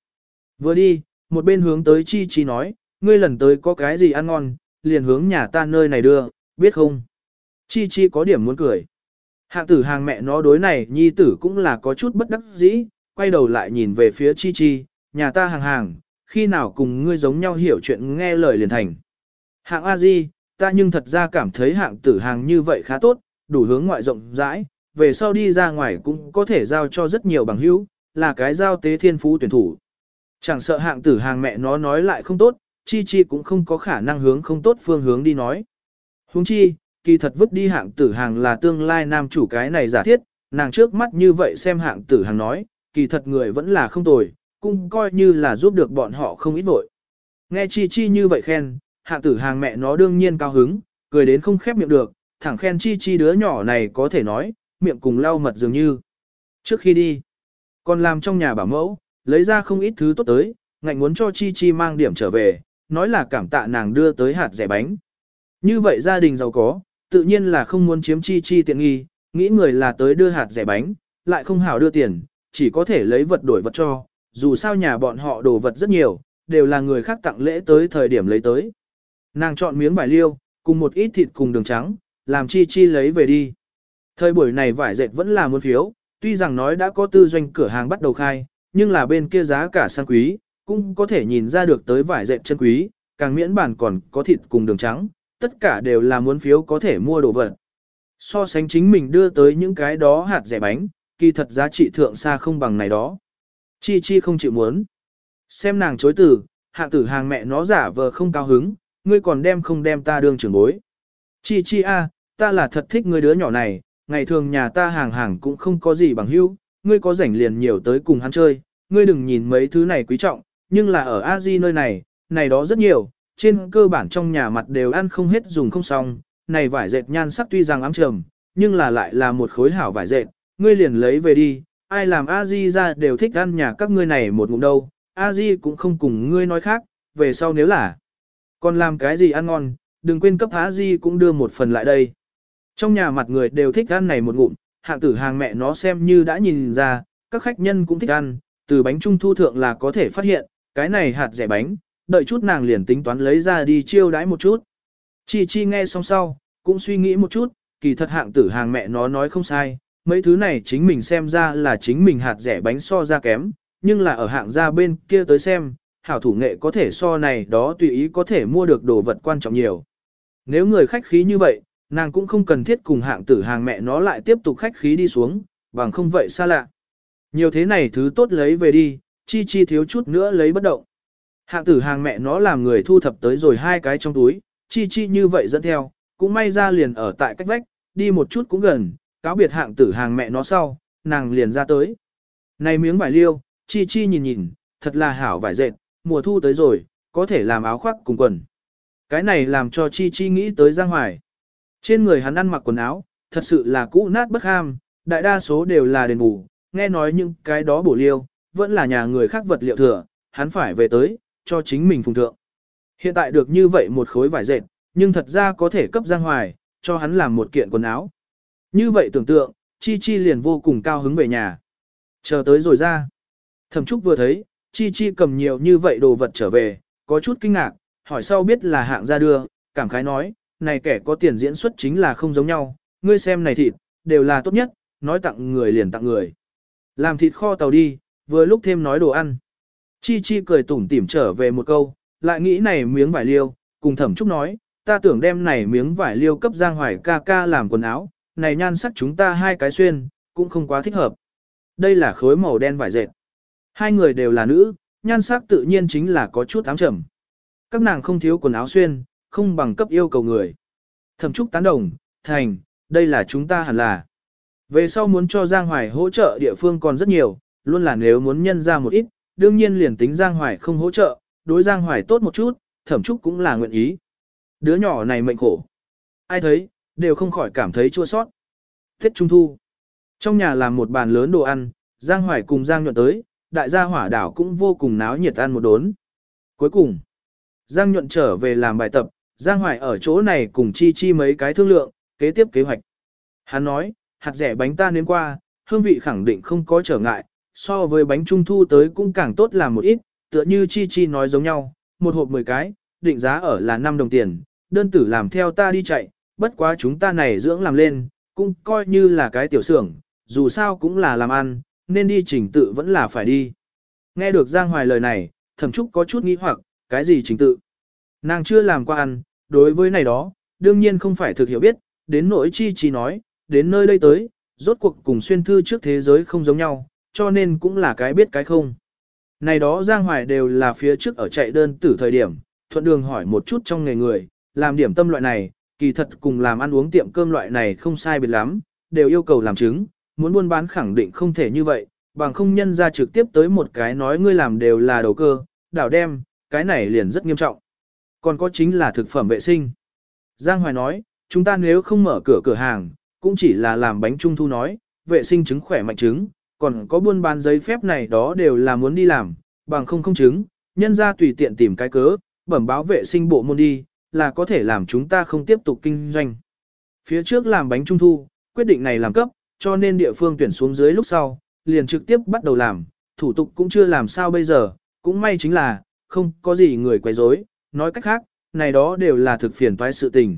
Vừa đi, một bên hướng tới chi chi nói, ngươi lần tới có cái gì ăn ngon, liền hướng nhà ta nơi này đưa, biết không? Chi chi có điểm muốn cười. Hạng tử hàng mẹ nó đối này nhi tử cũng là có chút bất đắc dĩ, quay đầu lại nhìn về phía chi chi, nhà ta hàng hàng, khi nào cùng ngươi giống nhau hiểu chuyện nghe lời liền thành. Hạng A Di, ta nhưng thật ra cảm thấy hạng tử hàng như vậy khá tốt, đủ hướng ngoại rộng rãi, về sau đi ra ngoài cũng có thể giao cho rất nhiều bằng hữu, là cái giao tế thiên phú tuyển thủ. Chẳng sợ hạng tử hàng mẹ nó nói lại không tốt, chi chi cũng không có khả năng hướng không tốt phương hướng đi nói. Huống chi, kỳ thật vứt đi hạng tử hàng là tương lai nam chủ cái này giả thiết, nàng trước mắt như vậy xem hạng tử hàng nói, kỳ thật người vẫn là không tồi, cũng coi như là giúp được bọn họ không ít vội. Nghe chi chi như vậy khen, hạ tử hàng mẹ nó đương nhiên cao hứng, cười đến không khép miệng được, thẳng khen chi chi đứa nhỏ này có thể nói, miệng cùng lau mật dường như. Trước khi đi, còn làm trong nhà bảo mẫu, lấy ra không ít thứ tốt tới, ngạnh muốn cho chi chi mang điểm trở về, nói là cảm tạ nàng đưa tới hạt rẻ bánh. Như vậy gia đình giàu có, tự nhiên là không muốn chiếm chi chi tiện nghi, nghĩ người là tới đưa hạt rẻ bánh, lại không hảo đưa tiền, chỉ có thể lấy vật đổi vật cho, dù sao nhà bọn họ đồ vật rất nhiều, đều là người khác tặng lễ tới thời điểm lấy tới. Nàng chọn miếng vải liêu, cùng một ít thịt cùng đường trắng, làm chi chi lấy về đi. Thời buổi này vải dệt vẫn là muốn phiếu, tuy rằng nói đã có tư doanh cửa hàng bắt đầu khai, nhưng là bên kia giá cả sang quý, cũng có thể nhìn ra được tới vải dệt chân quý, càng miễn bản còn có thịt cùng đường trắng, tất cả đều là muốn phiếu có thể mua đồ vật. So sánh chính mình đưa tới những cái đó hạt rẻ bánh, kỳ thật giá trị thượng xa không bằng này đó. Chi chi không chịu muốn. Xem nàng chối từ, hạ tử hàng mẹ nó giả vờ không cao hứng, ngươi còn đem không đem ta đương trưởng bối. Chi chi a, ta là thật thích ngươi đứa nhỏ này, ngày thường nhà ta hàng hàng cũng không có gì bằng hữu, ngươi có rảnh liền nhiều tới cùng hắn chơi, ngươi đừng nhìn mấy thứ này quý trọng, nhưng là ở A Di nơi này, này đó rất nhiều, trên cơ bản trong nhà mặt đều ăn không hết dùng không xong, này vải dệt nhan sắc tuy rằng ám trầm, nhưng là lại là một khối hảo vải dệt, ngươi liền lấy về đi, ai làm A Di ra đều thích ăn nhà các ngươi này một ngụm đâu, A Di cũng không cùng ngươi nói khác, về sau nếu là còn làm cái gì ăn ngon, đừng quên cấp A Di cũng đưa một phần lại đây. Trong nhà mặt người đều thích ăn này một ngụm, hạng tử hàng mẹ nó xem như đã nhìn ra, các khách nhân cũng thích ăn, từ bánh trung thu thượng là có thể phát hiện, cái này hạt rẻ bánh, đợi chút nàng liền tính toán lấy ra đi chiêu đãi một chút. Chi Chi nghe xong sau, cũng suy nghĩ một chút, kỳ thật hạng tử hàng mẹ nó nói không sai, mấy thứ này chính mình xem ra là chính mình hạt rẻ bánh so ra kém, nhưng là ở hạng gia bên kia tới xem, hảo thủ nghệ có thể so này đó tùy ý có thể mua được đồ vật quan trọng nhiều. Nếu người khách khí như vậy, nàng cũng không cần thiết cùng hạng tử hàng mẹ nó lại tiếp tục khách khí đi xuống, bằng không vậy xa lạ. Nhiều thế này thứ tốt lấy về đi, chi chi thiếu chút nữa lấy bất động. Hạng tử hàng mẹ nó làm người thu thập tới rồi hai cái trong túi, chi chi như vậy dẫn theo, cũng may ra liền ở tại cách vách, đi một chút cũng gần, cáo biệt hạng tử hàng mẹ nó sau, nàng liền ra tới. Này miếng vải liêu, chi chi nhìn nhìn, thật là hảo vải dệt, mùa thu tới rồi, có thể làm áo khoác cùng quần. Cái này làm cho chi chi nghĩ tới Giang Hoài. Trên người hắn ăn mặc quần áo, thật sự là cũ nát bất ham, đại đa số đều là đền bù, nghe nói những cái đó bổ liêu, vẫn là nhà người khác vật liệu thừa, hắn phải về tới, cho chính mình phùng thượng. Hiện tại được như vậy một khối vải dệt, nhưng thật ra có thể cấp Giang Hoài, cho hắn làm một kiện quần áo. Như vậy tưởng tượng, Chi Chi liền vô cùng cao hứng về nhà. Chờ tới rồi ra. Thẩm Trúc vừa thấy, Chi Chi cầm nhiều như vậy đồ vật trở về, có chút kinh ngạc, hỏi sau biết là hạng ra đưa, cảm khái nói, này kẻ có tiền diễn xuất chính là không giống nhau, ngươi xem này thịt, đều là tốt nhất, nói tặng người liền tặng người. Làm thịt kho tàu đi, vừa lúc thêm nói đồ ăn. Chi Chi cười tủm tỉm trở về một câu, lại nghĩ này miếng vải liêu, cùng thẩm trúc nói, ta tưởng đem này miếng vải liêu cấp Giang Hoài ca ca làm quần áo, này nhan sắc chúng ta hai cái xuyên, cũng không quá thích hợp. Đây là khối màu đen vải dệt. Hai người đều là nữ, nhan sắc tự nhiên chính là có chút ám trầm. Các nàng không thiếu quần áo xuyên, không bằng cấp yêu cầu người. Thẩm trúc tán đồng, thành, đây là chúng ta hẳn là. Về sau muốn cho Giang Hoài hỗ trợ địa phương còn rất nhiều, luôn là nếu muốn nhân ra một ít, đương nhiên liền tính Giang Hoài không hỗ trợ, đối Giang Hoài tốt một chút, thẩm trúc cũng là nguyện ý. Đứa nhỏ này mệnh khổ. Ai thấy, đều không khỏi cảm thấy chua sót. Tết Trung Thu. Trong nhà làm một bàn lớn đồ ăn, Giang Hoài cùng Giang nhuận tới, đại gia hỏa đảo cũng vô cùng náo nhiệt ăn một đốn. Cuối cùng, Giang nhuận trở về làm bài tập, Giang Hoài ở chỗ này cùng chi chi mấy cái thương lượng, kế tiếp kế hoạch. Hắn nói, hạt rẻ bánh ta nếm qua, hương vị khẳng định không có trở ngại, so với bánh trung thu tới cũng càng tốt làm một ít, tựa như chi chi nói giống nhau, một hộp 10 cái, định giá ở là 5 đồng tiền, đơn tử làm theo ta đi chạy, bất quá chúng ta này dưỡng làm lên, cũng coi như là cái tiểu xưởng, dù sao cũng là làm ăn, nên đi trình tự vẫn là phải đi. Nghe được Giang Hoài lời này, thẩm trúc có chút nghĩ hoặc, cái gì trình tự? Nàng chưa làm qua ăn, đối với này đó, đương nhiên không phải thực hiểu biết, đến nỗi chi chi nói, đến nơi đây tới, rốt cuộc cùng xuyên thư trước thế giới không giống nhau, cho nên cũng là cái biết cái không. Này đó Giang Hoài đều là phía trước ở chạy đơn tử thời điểm, thuận đường hỏi một chút trong nghề người, làm điểm tâm loại này, kỳ thật cùng làm ăn uống tiệm cơm loại này không sai biệt lắm, đều yêu cầu làm chứng, muốn buôn bán khẳng định không thể như vậy, bằng không nhân ra trực tiếp tới một cái nói ngươi làm đều là đầu cơ, đảo đem, cái này liền rất nghiêm trọng. Còn có chính là thực phẩm vệ sinh. Giang Hoài nói, chúng ta nếu không mở cửa cửa hàng, cũng chỉ là làm bánh trung thu nói, vệ sinh trứng khỏe mạnh trứng, còn có buôn bán giấy phép này đó đều là muốn đi làm, bằng không không chứng, nhân ra tùy tiện tìm cái cớ, bẩm báo vệ sinh bộ môn đi, là có thể làm chúng ta không tiếp tục kinh doanh. Phía trước làm bánh trung thu, quyết định này làm cấp, cho nên địa phương tuyển xuống dưới lúc sau, liền trực tiếp bắt đầu làm, thủ tục cũng chưa làm sao bây giờ, cũng may chính là, không có gì người quấy rối, nói cách khác, này đó đều là thực phiền toái sự tình.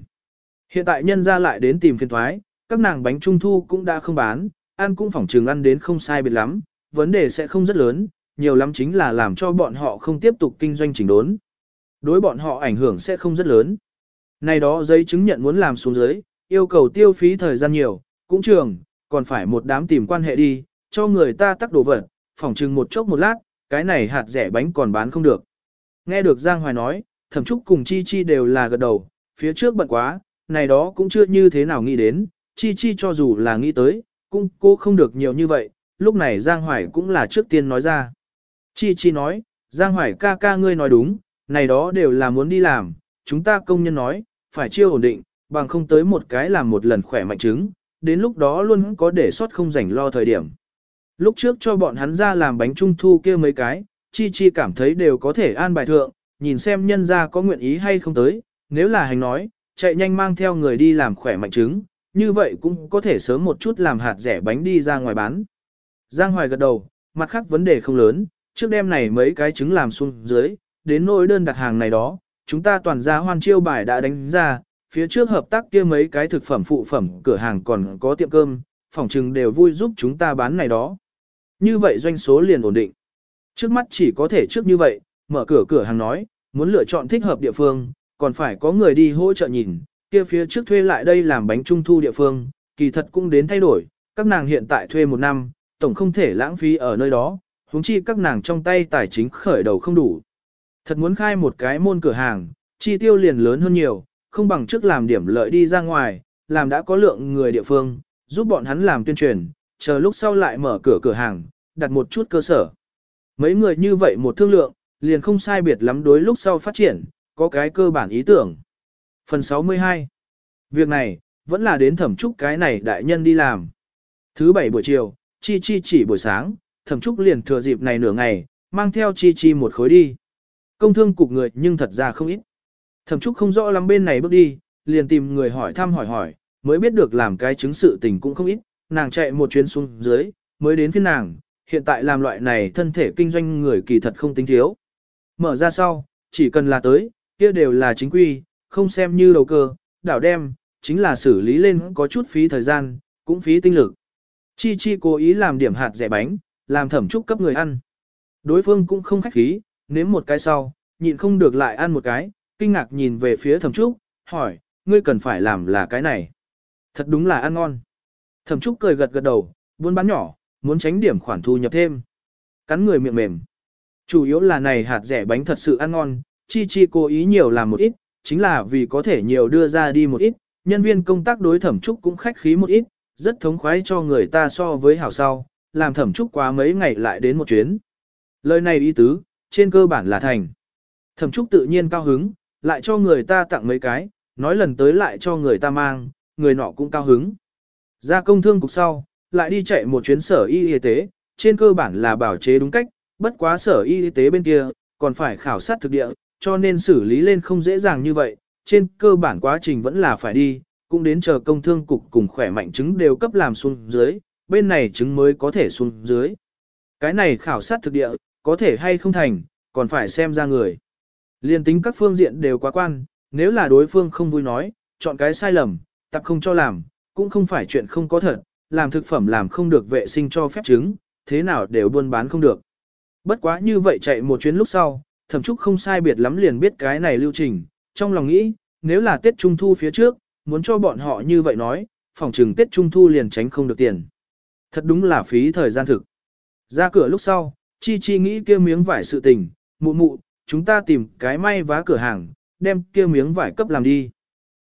Hiện tại nhân ra lại đến tìm phiền thoái, các nàng bánh trung thu cũng đã không bán, ăn cũng phỏng trường ăn đến không sai biệt lắm, vấn đề sẽ không rất lớn, nhiều lắm chính là làm cho bọn họ không tiếp tục kinh doanh chỉnh đốn. Đối bọn họ ảnh hưởng sẽ không rất lớn. Này đó giấy chứng nhận muốn làm xuống dưới, yêu cầu tiêu phí thời gian nhiều, cũng trường, còn phải một đám tìm quan hệ đi, cho người ta tắc đồ vật, phỏng chừng một chốc một lát, cái này hạt rẻ bánh còn bán không được. Nghe được Giang Hoài nói, thẩm trúc cùng Chi Chi đều là gật đầu, phía trước bận quá, này đó cũng chưa như thế nào nghĩ đến, Chi Chi cho dù là nghĩ tới, cũng cô không được nhiều như vậy, lúc này Giang Hoài cũng là trước tiên nói ra. Chi Chi nói, Giang Hoài ca ca ngươi nói đúng, này đó đều là muốn đi làm, chúng ta công nhân nói, phải chiêu ổn định, bằng không tới một cái làm một lần khỏe mạnh chứng, đến lúc đó luôn có để sót không rảnh lo thời điểm. Lúc trước cho bọn hắn ra làm bánh trung thu kia mấy cái, Chi Chi cảm thấy đều có thể an bài thượng, nhìn xem nhân ra có nguyện ý hay không tới, nếu là hành nói, chạy nhanh mang theo người đi làm khỏe mạnh trứng, như vậy cũng có thể sớm một chút làm hạt rẻ bánh đi ra ngoài bán. Giang Hoài gật đầu, mặt khác vấn đề không lớn, trước đêm này mấy cái trứng làm xuống dưới, đến nỗi đơn đặt hàng này đó, chúng ta toàn ra hoan chiêu bài đã đánh ra, phía trước hợp tác kia mấy cái thực phẩm phụ phẩm cửa hàng còn có tiệm cơm, phòng trừng đều vui giúp chúng ta bán này đó. Như vậy doanh số liền ổn định. Trước mắt chỉ có thể trước như vậy, mở cửa cửa hàng nói, muốn lựa chọn thích hợp địa phương, còn phải có người đi hỗ trợ nhìn, kia phía trước thuê lại đây làm bánh trung thu địa phương, kỳ thật cũng đến thay đổi, các nàng hiện tại thuê một năm, tổng không thể lãng phí ở nơi đó, huống chi các nàng trong tay tài chính khởi đầu không đủ. Thật muốn khai một cái môn cửa hàng, chi tiêu liền lớn hơn nhiều, không bằng trước làm điểm lợi đi ra ngoài, làm đã có lượng người địa phương, giúp bọn hắn làm tuyên truyền, chờ lúc sau lại mở cửa cửa hàng, đặt một chút cơ sở. Mấy người như vậy một thương lượng, liền không sai biệt lắm đối lúc sau phát triển, có cái cơ bản ý tưởng. Phần 62 Việc này, vẫn là đến thẩm trúc cái này đại nhân đi làm. Thứ bảy buổi chiều, Chi Chi chỉ buổi sáng, thẩm trúc liền thừa dịp này nửa ngày, mang theo Chi Chi một khối đi. Công thương cục người nhưng thật ra không ít. Thẩm trúc không rõ lắm bên này bước đi, liền tìm người hỏi thăm hỏi hỏi, mới biết được làm cái chứng sự tình cũng không ít, nàng chạy một chuyến xuống dưới, mới đến phiên nàng, hiện tại làm loại này thân thể kinh doanh người kỳ thật không tính thiếu. Mở ra sau, chỉ cần là tới, kia đều là chính quy, không xem như đầu cơ, đảo đem, chính là xử lý lên có chút phí thời gian, cũng phí tinh lực. Chi Chi cố ý làm điểm hạt rẻ bánh, làm thẩm trúc cấp người ăn. Đối phương cũng không khách khí, nếm một cái sau, nhịn không được lại ăn một cái, kinh ngạc nhìn về phía thẩm trúc, hỏi, ngươi cần phải làm là cái này. Thật đúng là ăn ngon. Thẩm trúc cười gật gật đầu, buôn bán nhỏ, muốn tránh điểm khoản thu nhập thêm. Cắn người miệng mềm. Chủ yếu là này hạt rẻ bánh thật sự ăn ngon, chi chi cố ý nhiều làm một ít, chính là vì có thể nhiều đưa ra đi một ít, nhân viên công tác đối thẩm trúc cũng khách khí một ít, rất thống khoái cho người ta so với hảo sau, làm thẩm trúc quá mấy ngày lại đến một chuyến. Lời này ý tứ, trên cơ bản là thành. Thẩm trúc tự nhiên cao hứng, lại cho người ta tặng mấy cái, nói lần tới lại cho người ta mang, người nọ cũng cao hứng. Ra công thương cục sau, lại đi chạy một chuyến sở y y tế, trên cơ bản là bảo chế đúng cách, bất quá sở y tế bên kia, còn phải khảo sát thực địa, cho nên xử lý lên không dễ dàng như vậy, trên cơ bản quá trình vẫn là phải đi, cũng đến chờ công thương cục cùng khỏe mạnh chứng đều cấp làm xuống dưới, bên này chứng mới có thể xuống dưới. Cái này khảo sát thực địa, có thể hay không thành, còn phải xem ra người. Liên tính các phương diện đều quá quan, nếu là đối phương không vui nói, chọn cái sai lầm, tập không cho làm, cũng không phải chuyện không có thật, làm thực phẩm làm không được vệ sinh cho phép chứng, thế nào đều buôn bán không được. Bất quá như vậy chạy một chuyến lúc sau, thẩm trúc không sai biệt lắm liền biết cái này lưu trình, trong lòng nghĩ, nếu là Tết Trung Thu phía trước, muốn cho bọn họ như vậy nói, phòng trừng Tết Trung Thu liền tránh không được tiền. Thật đúng là phí thời gian thực. Ra cửa lúc sau, Chi Chi nghĩ kia miếng vải sự tình, mụ mụ, chúng ta tìm cái may vá cửa hàng, đem kia miếng vải cấp làm đi.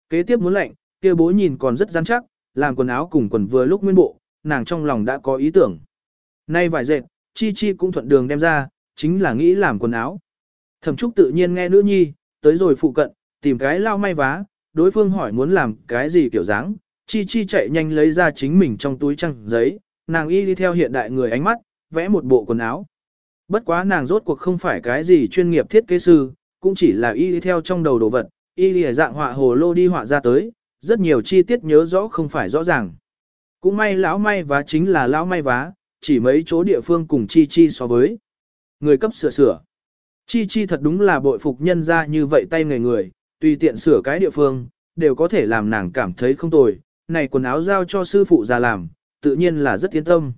Kế tiếp muốn lệnh, kia bố nhìn còn rất rắn chắc, làm quần áo cùng quần vừa lúc nguyên bộ, nàng trong lòng đã có ý tưởng. Nay vải dệt, Chi Chi cũng thuận đường đem ra, chính là nghĩ làm quần áo. Thẩm Trúc tự nhiên nghe nữ nhi, tới rồi phụ cận, tìm cái lao may vá, đối phương hỏi muốn làm cái gì kiểu dáng, Chi Chi chạy nhanh lấy ra chính mình trong túi trăng giấy, nàng y đi theo hiện đại người ánh mắt, vẽ một bộ quần áo. Bất quá nàng rốt cuộc không phải cái gì chuyên nghiệp thiết kế sư, cũng chỉ là y theo trong đầu đồ vật, y lìa dạng họa hồ lô đi họa ra tới, rất nhiều chi tiết nhớ rõ không phải rõ ràng. Cũng may lão may vá chính là lão may vá, chỉ mấy chỗ địa phương cùng chi chi so với. Người cấp sửa sửa. Chi chi thật đúng là bội phục nhân ra như vậy tay người người, tùy tiện sửa cái địa phương, đều có thể làm nàng cảm thấy không tồi, này quần áo giao cho sư phụ già làm, tự nhiên là rất yên tâm.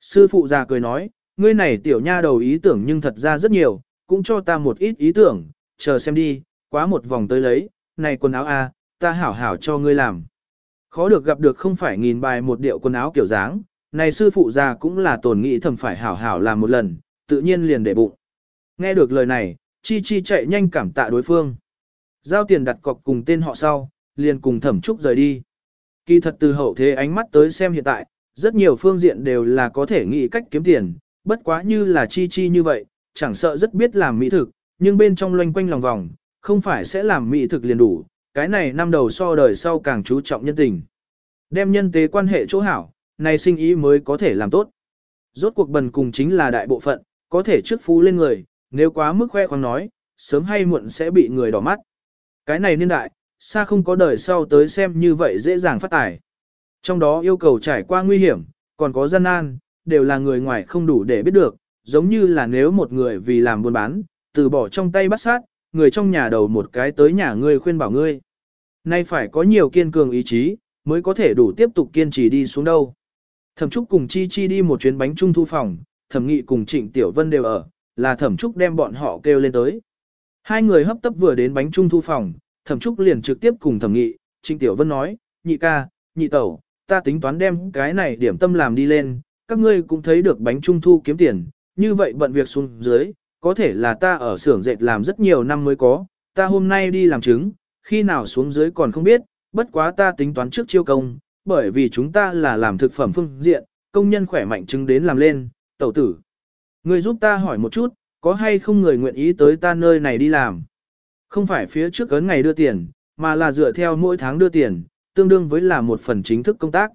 Sư phụ già cười nói, ngươi này tiểu nha đầu ý tưởng nhưng thật ra rất nhiều, cũng cho ta một ít ý tưởng, chờ xem đi, quá một vòng tới lấy, này quần áo a, ta hảo hảo cho ngươi làm. Khó được gặp được không phải nghìn bài một điệu quần áo kiểu dáng, này sư phụ già cũng là tổn nghĩ thầm phải hảo hảo làm một lần, tự nhiên liền để bụng. Nghe được lời này, Chi Chi chạy nhanh cảm tạ đối phương. Giao tiền đặt cọc cùng tên họ sau, liền cùng thẩm trúc rời đi. Kỳ thật từ hậu thế ánh mắt tới xem hiện tại, rất nhiều phương diện đều là có thể nghĩ cách kiếm tiền, bất quá như là Chi Chi như vậy, chẳng sợ rất biết làm mỹ thực, nhưng bên trong loanh quanh lòng vòng, không phải sẽ làm mỹ thực liền đủ, cái này năm đầu so đời sau càng chú trọng nhân tình. Đem nhân tế quan hệ chỗ hảo, này sinh ý mới có thể làm tốt. Rốt cuộc bần cùng chính là đại bộ phận, có thể trước phú lên người, nếu quá mức khoe khoang nói, sớm hay muộn sẽ bị người đỏ mắt. Cái này niên đại, xa không có đời sau tới xem như vậy dễ dàng phát tài. Trong đó yêu cầu trải qua nguy hiểm, còn có gian nan, đều là người ngoài không đủ để biết được, giống như là nếu một người vì làm buôn bán, từ bỏ trong tay bắt sát, người trong nhà đầu một cái tới nhà ngươi khuyên bảo ngươi. Nay phải có nhiều kiên cường ý chí, mới có thể đủ tiếp tục kiên trì đi xuống đâu. Thẩm Trúc cùng Chi Chi đi một chuyến bánh trung thu phòng, Thẩm Nghị cùng Trịnh Tiểu Vân đều ở, là Thẩm Trúc đem bọn họ kêu lên tới. Hai người hấp tấp vừa đến bánh trung thu phòng, Thẩm Trúc liền trực tiếp cùng Thẩm Nghị, Trịnh Tiểu Vân nói, nhị ca, nhị tẩu, ta tính toán đem cái này điểm tâm làm đi lên, các ngươi cũng thấy được bánh trung thu kiếm tiền, như vậy bận việc xuống dưới, có thể là ta ở xưởng dệt làm rất nhiều năm mới có, ta hôm nay đi làm chứng, khi nào xuống dưới còn không biết, bất quá ta tính toán trước chiêu công, bởi vì chúng ta là làm thực phẩm phương diện, công nhân khỏe mạnh chứng đến làm lên, tẩu tử. Người giúp ta hỏi một chút, có hay không người nguyện ý tới ta nơi này đi làm? Không phải phía trước ấn ngày đưa tiền, mà là dựa theo mỗi tháng đưa tiền, tương đương với là một phần chính thức công tác.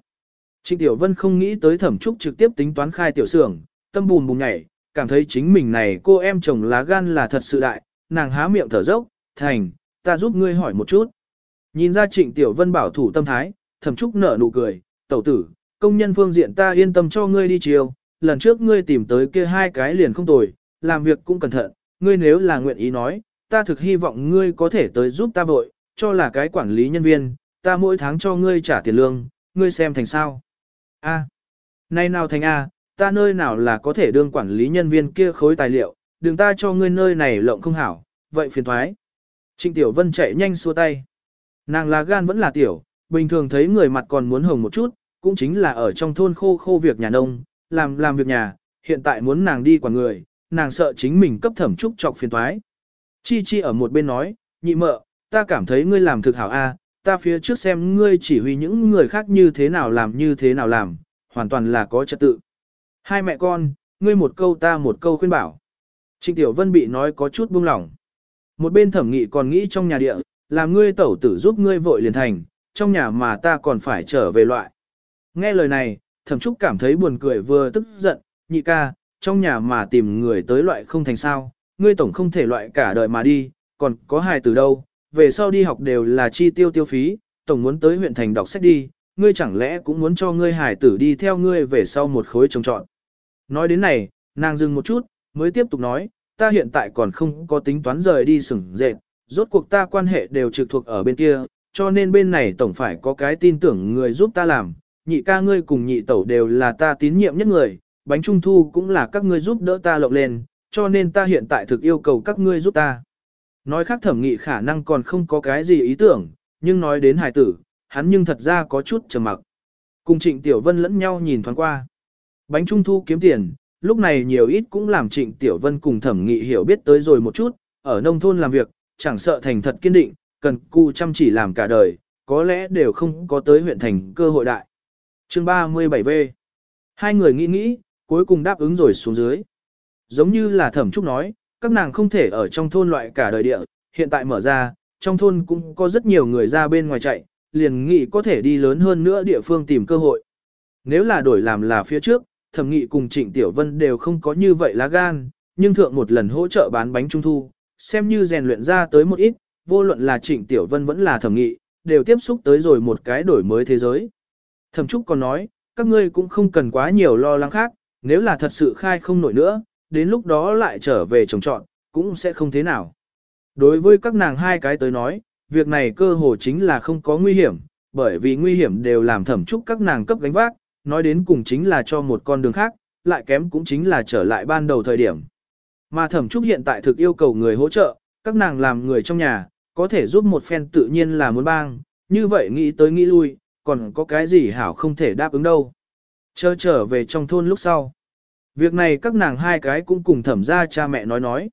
Trịnh Tiểu Vân không nghĩ tới thẩm trúc trực tiếp tính toán khai tiểu xưởng, tâm bùn bùn nhảy, cảm thấy chính mình này cô em chồng lá gan là thật sự đại, nàng há miệng thở dốc, thành, ta giúp ngươi hỏi một chút. Nhìn ra trịnh Tiểu Vân bảo thủ tâm thái, thẩm trúc nở nụ cười, tẩu tử, công nhân phương diện ta yên tâm cho ngươi đi chiều, lần trước ngươi tìm tới kia hai cái liền không tồi, làm việc cũng cẩn thận, ngươi nếu là nguyện ý nói, ta thực hy vọng ngươi có thể tới giúp ta vội, cho là cái quản lý nhân viên, ta mỗi tháng cho ngươi trả tiền lương, ngươi xem thành sao. A. Nay nào thành A, ta nơi nào là có thể đương quản lý nhân viên kia khối tài liệu, đừng ta cho ngươi nơi này lộng không hảo, vậy phiền thoái. Trịnh Tiểu Vân chạy nhanh xua tay. Nàng là gan vẫn là tiểu, bình thường thấy người mặt còn muốn hồng một chút, cũng chính là ở trong thôn khô khô việc nhà nông, làm làm việc nhà, hiện tại muốn nàng đi quản người, nàng sợ chính mình cấp thẩm trúc trọc phiền thoái. Chi Chi ở một bên nói, nhị mợ, ta cảm thấy ngươi làm thực hảo a, ta phía trước xem ngươi chỉ huy những người khác như thế nào làm như thế nào làm, hoàn toàn là có trật tự. Hai mẹ con, ngươi một câu ta một câu khuyên bảo. Trịnh Tiểu Vân bị nói có chút buông lỏng. Một bên thẩm nghị còn nghĩ trong nhà địa, làm ngươi tẩu tử giúp ngươi vội liền thành, trong nhà mà ta còn phải trở về loại. Nghe lời này, thẩm trúc cảm thấy buồn cười vừa tức giận, nhị ca, trong nhà mà tìm người tới loại không thành sao, ngươi tổng không thể loại cả đời mà đi, còn có hài từ đâu, về sau đi học đều là chi tiêu tiêu phí, tổng muốn tới huyện thành đọc sách đi, ngươi chẳng lẽ cũng muốn cho ngươi hải tử đi theo ngươi về sau một khối trồng trọn. Nói đến này, nàng dừng một chút, mới tiếp tục nói, ta hiện tại còn không có tính toán rời đi sừng dệt, rốt cuộc ta quan hệ đều trực thuộc ở bên kia, cho nên bên này tổng phải có cái tin tưởng người giúp ta làm, nhị ca ngươi cùng nhị tẩu đều là ta tín nhiệm nhất người, bánh trung thu cũng là các ngươi giúp đỡ ta lộng lên, cho nên ta hiện tại thực yêu cầu các ngươi giúp ta. Nói khác thẩm nghị khả năng còn không có cái gì ý tưởng, nhưng nói đến hài tử, hắn nhưng thật ra có chút trầm mặc. Cùng trịnh Tiểu Vân lẫn nhau nhìn thoáng qua. Bánh trung thu kiếm tiền, lúc này nhiều ít cũng làm trịnh Tiểu Vân cùng thẩm nghị hiểu biết tới rồi một chút, ở nông thôn làm việc, chẳng sợ thành thật kiên định, cần cù chăm chỉ làm cả đời, có lẽ đều không có tới huyện thành cơ hội đại. Chương 37V Hai người nghĩ nghĩ, cuối cùng đáp ứng rồi xuống dưới. Giống như là thẩm trúc nói, các nàng không thể ở trong thôn loại cả đời địa, hiện tại mở ra, trong thôn cũng có rất nhiều người ra bên ngoài chạy, liền nghị có thể đi lớn hơn nữa địa phương tìm cơ hội. Nếu là đổi làm là phía trước, thẩm nghị cùng trịnh Tiểu Vân đều không có như vậy lá gan, nhưng thượng một lần hỗ trợ bán bánh trung thu, xem như rèn luyện ra tới một ít, vô luận là trịnh Tiểu Vân vẫn là thẩm nghị, đều tiếp xúc tới rồi một cái đổi mới thế giới. Thẩm Trúc còn nói, các ngươi cũng không cần quá nhiều lo lắng khác, nếu là thật sự khai không nổi nữa, đến lúc đó lại trở về trồng trọn, cũng sẽ không thế nào. Đối với các nàng hai cái tới nói, việc này cơ hồ chính là không có nguy hiểm, bởi vì nguy hiểm đều làm thẩm trúc các nàng cấp gánh vác, nói đến cùng chính là cho một con đường khác, lại kém cũng chính là trở lại ban đầu thời điểm. Mà thẩm trúc hiện tại thực yêu cầu người hỗ trợ, các nàng làm người trong nhà, có thể giúp một phen tự nhiên là muốn bang, như vậy nghĩ tới nghĩ lui, còn có cái gì hảo không thể đáp ứng đâu. Chờ trở về trong thôn lúc sau. Việc này các nàng hai cái cũng cùng thẩm ra cha mẹ nói nói.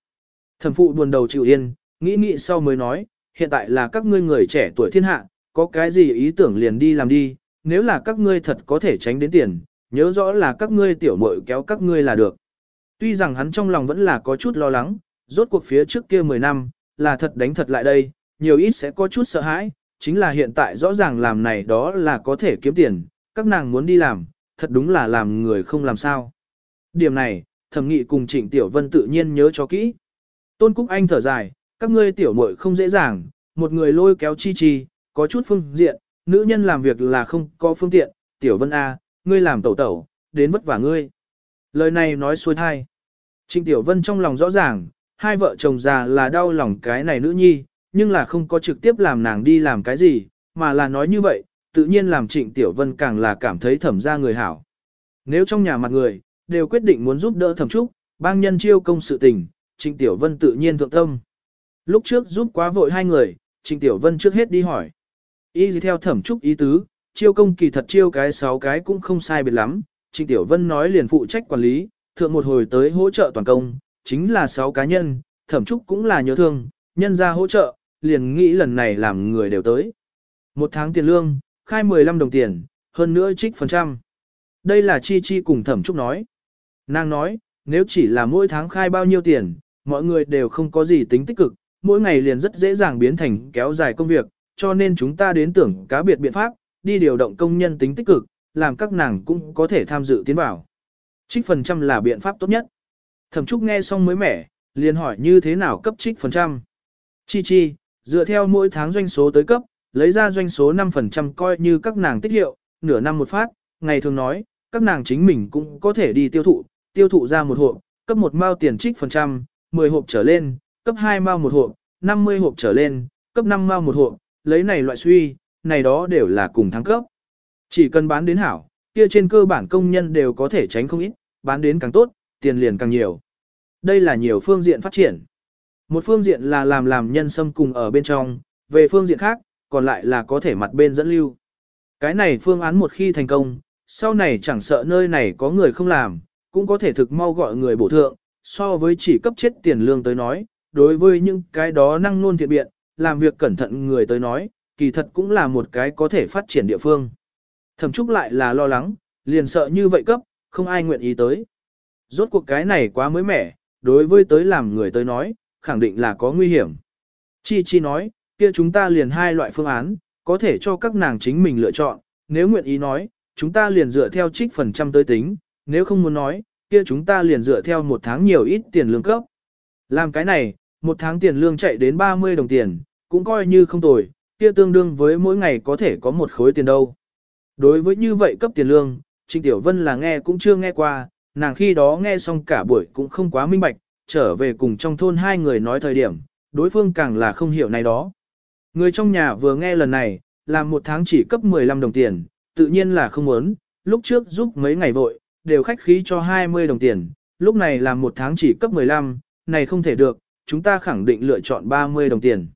Thẩm phụ buồn đầu chịu yên, nghĩ nghĩ sau mới nói, hiện tại là các ngươi người trẻ tuổi thiên hạ, có cái gì ý tưởng liền đi làm đi, nếu là các ngươi thật có thể tránh đến tiền, nhớ rõ là các ngươi tiểu muội kéo các ngươi là được. Tuy rằng hắn trong lòng vẫn là có chút lo lắng, rốt cuộc phía trước kia 10 năm, là thật đánh thật lại đây, nhiều ít sẽ có chút sợ hãi, chính là hiện tại rõ ràng làm này đó là có thể kiếm tiền, các nàng muốn đi làm, thật đúng là làm người không làm sao. Điểm này, thẩm nghị cùng trịnh tiểu vân tự nhiên nhớ cho kỹ. Tôn Cúc Anh thở dài, các ngươi tiểu muội không dễ dàng, một người lôi kéo chi chi, có chút phương diện, nữ nhân làm việc là không có phương tiện, tiểu vân A, ngươi làm tẩu tẩu, đến vất vả ngươi. Lời này nói xuôi thai. Trịnh tiểu vân trong lòng rõ ràng, hai vợ chồng già là đau lòng cái này nữ nhi, nhưng là không có trực tiếp làm nàng đi làm cái gì, mà là nói như vậy, tự nhiên làm trịnh tiểu vân càng là cảm thấy thẩm ra người hảo. Nếu trong nhà mặt người, đều quyết định muốn giúp đỡ thẩm trúc, bang nhân chiêu công sự tình, trịnh tiểu vân tự nhiên thượng tâm. Lúc trước giúp quá vội hai người, trịnh tiểu vân trước hết đi hỏi. Y gì theo thẩm trúc ý tứ, chiêu công kỳ thật chiêu cái sáu cái cũng không sai biệt lắm, trịnh tiểu vân nói liền phụ trách quản lý, thượng một hồi tới hỗ trợ toàn công, chính là sáu cá nhân, thẩm trúc cũng là nhớ thương, nhân ra hỗ trợ, liền nghĩ lần này làm người đều tới. Một tháng tiền lương, khai 15 đồng tiền, hơn nữa trích phần trăm. Đây là Chi Chi cùng thẩm trúc nói. Nàng nói, nếu chỉ là mỗi tháng khai bao nhiêu tiền, mọi người đều không có gì tính tích cực, mỗi ngày liền rất dễ dàng biến thành kéo dài công việc, cho nên chúng ta đến tưởng cá biệt biện pháp, đi điều động công nhân tính tích cực, làm các nàng cũng có thể tham dự tiến vào. Trích phần trăm là biện pháp tốt nhất. Thẩm Trúc nghe xong mới mẻ, liền hỏi như thế nào cấp trích phần trăm. Chi chi, dựa theo mỗi tháng doanh số tới cấp, lấy ra doanh số 5% coi như các nàng tiết hiệu, nửa năm một phát, ngày thường nói, các nàng chính mình cũng có thể đi tiêu thụ, tiêu thụ ra một hộp, cấp một mao tiền trích phần trăm, 10 hộp trở lên, cấp 2 mao một hộp, 50 hộp trở lên, cấp 5 mao một hộp, lấy này loại suy, này đó đều là cùng thắng cấp. Chỉ cần bán đến hảo, kia trên cơ bản công nhân đều có thể tránh không ít, bán đến càng tốt, tiền liền càng nhiều. Đây là nhiều phương diện phát triển. Một phương diện là làm làm nhân sâm cùng ở bên trong, về phương diện khác, còn lại là có thể mặt bên dẫn lưu. Cái này phương án một khi thành công, sau này chẳng sợ nơi này có người không làm, cũng có thể thực mau gọi người bổ thượng, so với chỉ cấp chết tiền lương tới nói, đối với những cái đó năng nôn thiện biện, làm việc cẩn thận người tới nói, kỳ thật cũng là một cái có thể phát triển địa phương. Thẩm Trúc lại là lo lắng, liền sợ như vậy cấp, không ai nguyện ý tới. Rốt cuộc cái này quá mới mẻ, đối với tới làm người tới nói, khẳng định là có nguy hiểm. Chi Chi nói, kia chúng ta liền hai loại phương án, có thể cho các nàng chính mình lựa chọn, nếu nguyện ý nói, chúng ta liền dựa theo trích phần trăm tới tính, nếu không muốn nói, kia chúng ta liền dựa theo một tháng nhiều ít tiền lương cấp. Làm cái này, một tháng tiền lương chạy đến 30 đồng tiền, cũng coi như không tồi, kia tương đương với mỗi ngày có thể có một khối tiền đâu. Đối với như vậy cấp tiền lương, Trịnh Tiểu Vân là nghe cũng chưa nghe qua, nàng khi đó nghe xong cả buổi cũng không quá minh bạch, trở về cùng trong thôn hai người nói thời điểm, đối phương càng là không hiểu này đó. Người trong nhà vừa nghe lần này, làm một tháng chỉ cấp 15 đồng tiền, tự nhiên là không muốn, lúc trước giúp mấy ngày vội, đều khách khí cho 20 đồng tiền, lúc này làm một tháng chỉ cấp 15, này không thể được, chúng ta khẳng định lựa chọn 30 đồng tiền.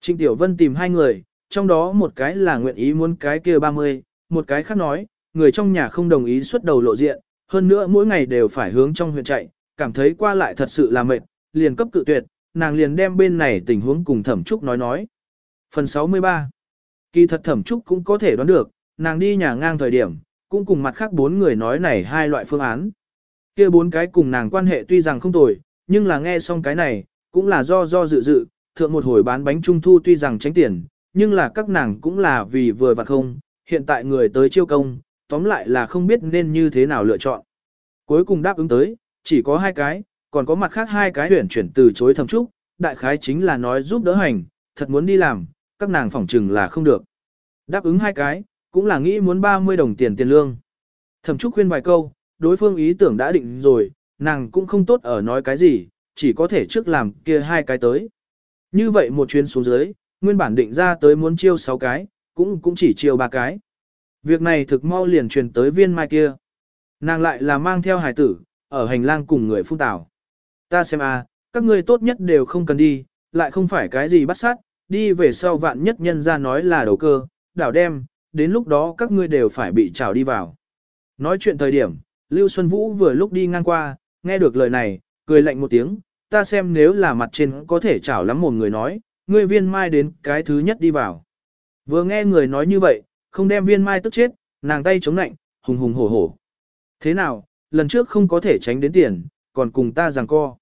Trịnh Tiểu Vân tìm hai người, trong đó một cái là nguyện ý muốn cái kia 30, một cái khác nói, người trong nhà không đồng ý xuất đầu lộ diện, hơn nữa mỗi ngày đều phải hướng trong huyện chạy, cảm thấy qua lại thật sự là mệt, liền cấp cự tuyệt, nàng liền đem bên này tình huống cùng Thẩm Trúc nói nói. Phần 63 Kỳ thật Thẩm Trúc cũng có thể đoán được, nàng đi nhà ngang thời điểm, cũng cùng mặt khác bốn người nói này hai loại phương án. kia bốn cái cùng nàng quan hệ tuy rằng không tồi, nhưng là nghe xong cái này, cũng là do do dự dự, thượng một hồi bán bánh trung thu tuy rằng tránh tiền, nhưng là các nàng cũng là vì vừa vặn không, hiện tại người tới chiêu công, tóm lại là không biết nên như thế nào lựa chọn. Cuối cùng đáp ứng tới, chỉ có hai cái, còn có mặt khác hai cái huyển chuyển từ chối thầm trúc, đại khái chính là nói giúp đỡ hành, thật muốn đi làm, các nàng phỏng chừng là không được. Đáp ứng hai cái, cũng là nghĩ muốn 30 đồng tiền tiền lương. Thẩm Trúc khuyên vài câu, đối phương ý tưởng đã định rồi, nàng cũng không tốt ở nói cái gì, chỉ có thể trước làm kia hai cái tới. Như vậy một chuyến xuống dưới, Nguyên bản định ra tới muốn chiêu 6 cái, cũng cũng chỉ chiêu 3 cái. Việc này thực mau liền truyền tới viên mai kia. Nàng lại là mang theo hài tử, ở hành lang cùng người phun tảo. Ta xem a, các ngươi tốt nhất đều không cần đi, lại không phải cái gì bắt sát, đi về sau vạn nhất nhân ra nói là đầu cơ, đảo đem, đến lúc đó các ngươi đều phải bị trào đi vào. Nói chuyện thời điểm, Lưu Xuân Vũ vừa lúc đi ngang qua, nghe được lời này, cười lạnh một tiếng, ta xem nếu là mặt trên có thể trào lắm một người nói, ngươi viên mai đến cái thứ nhất đi vào. Vừa nghe người nói như vậy, không đem viên mai tức chết, nàng tay chống lạnh, hùng hùng hổ hổ. Thế nào, lần trước không có thể tránh đến tiền, còn cùng ta giằng co.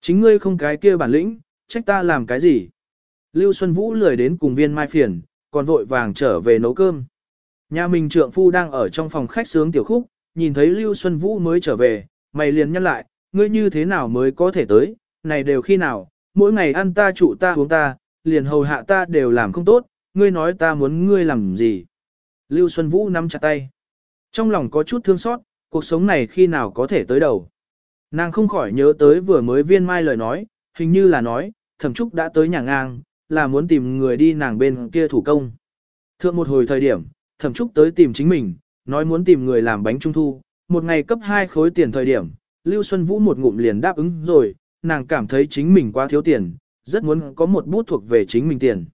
Chính ngươi không cái kia bản lĩnh, trách ta làm cái gì. Lưu Xuân Vũ lười đến cùng viên mai phiền, còn vội vàng trở về nấu cơm. Nhà mình trượng phu đang ở trong phòng khách sướng tiểu khúc, nhìn thấy Lưu Xuân Vũ mới trở về, mày liền nhăn lại, ngươi như thế nào mới có thể tới, này đều khi nào, mỗi ngày ăn ta trụ ta uống ta, liền hầu hạ ta đều làm không tốt, ngươi nói ta muốn ngươi làm gì. Lưu Xuân Vũ nắm chặt tay. Trong lòng có chút thương xót, cuộc sống này khi nào có thể tới đầu. Nàng không khỏi nhớ tới vừa mới viên mai lời nói, hình như là nói, thẩm trúc đã tới nhà ngang, là muốn tìm người đi nàng bên kia thủ công. Thượng một hồi thời điểm, thẩm trúc tới tìm chính mình, nói muốn tìm người làm bánh trung thu, một ngày cấp hai khối tiền thời điểm, Lưu Xuân Vũ một ngụm liền đáp ứng rồi, nàng cảm thấy chính mình quá thiếu tiền, rất muốn có một bút thuộc về chính mình tiền.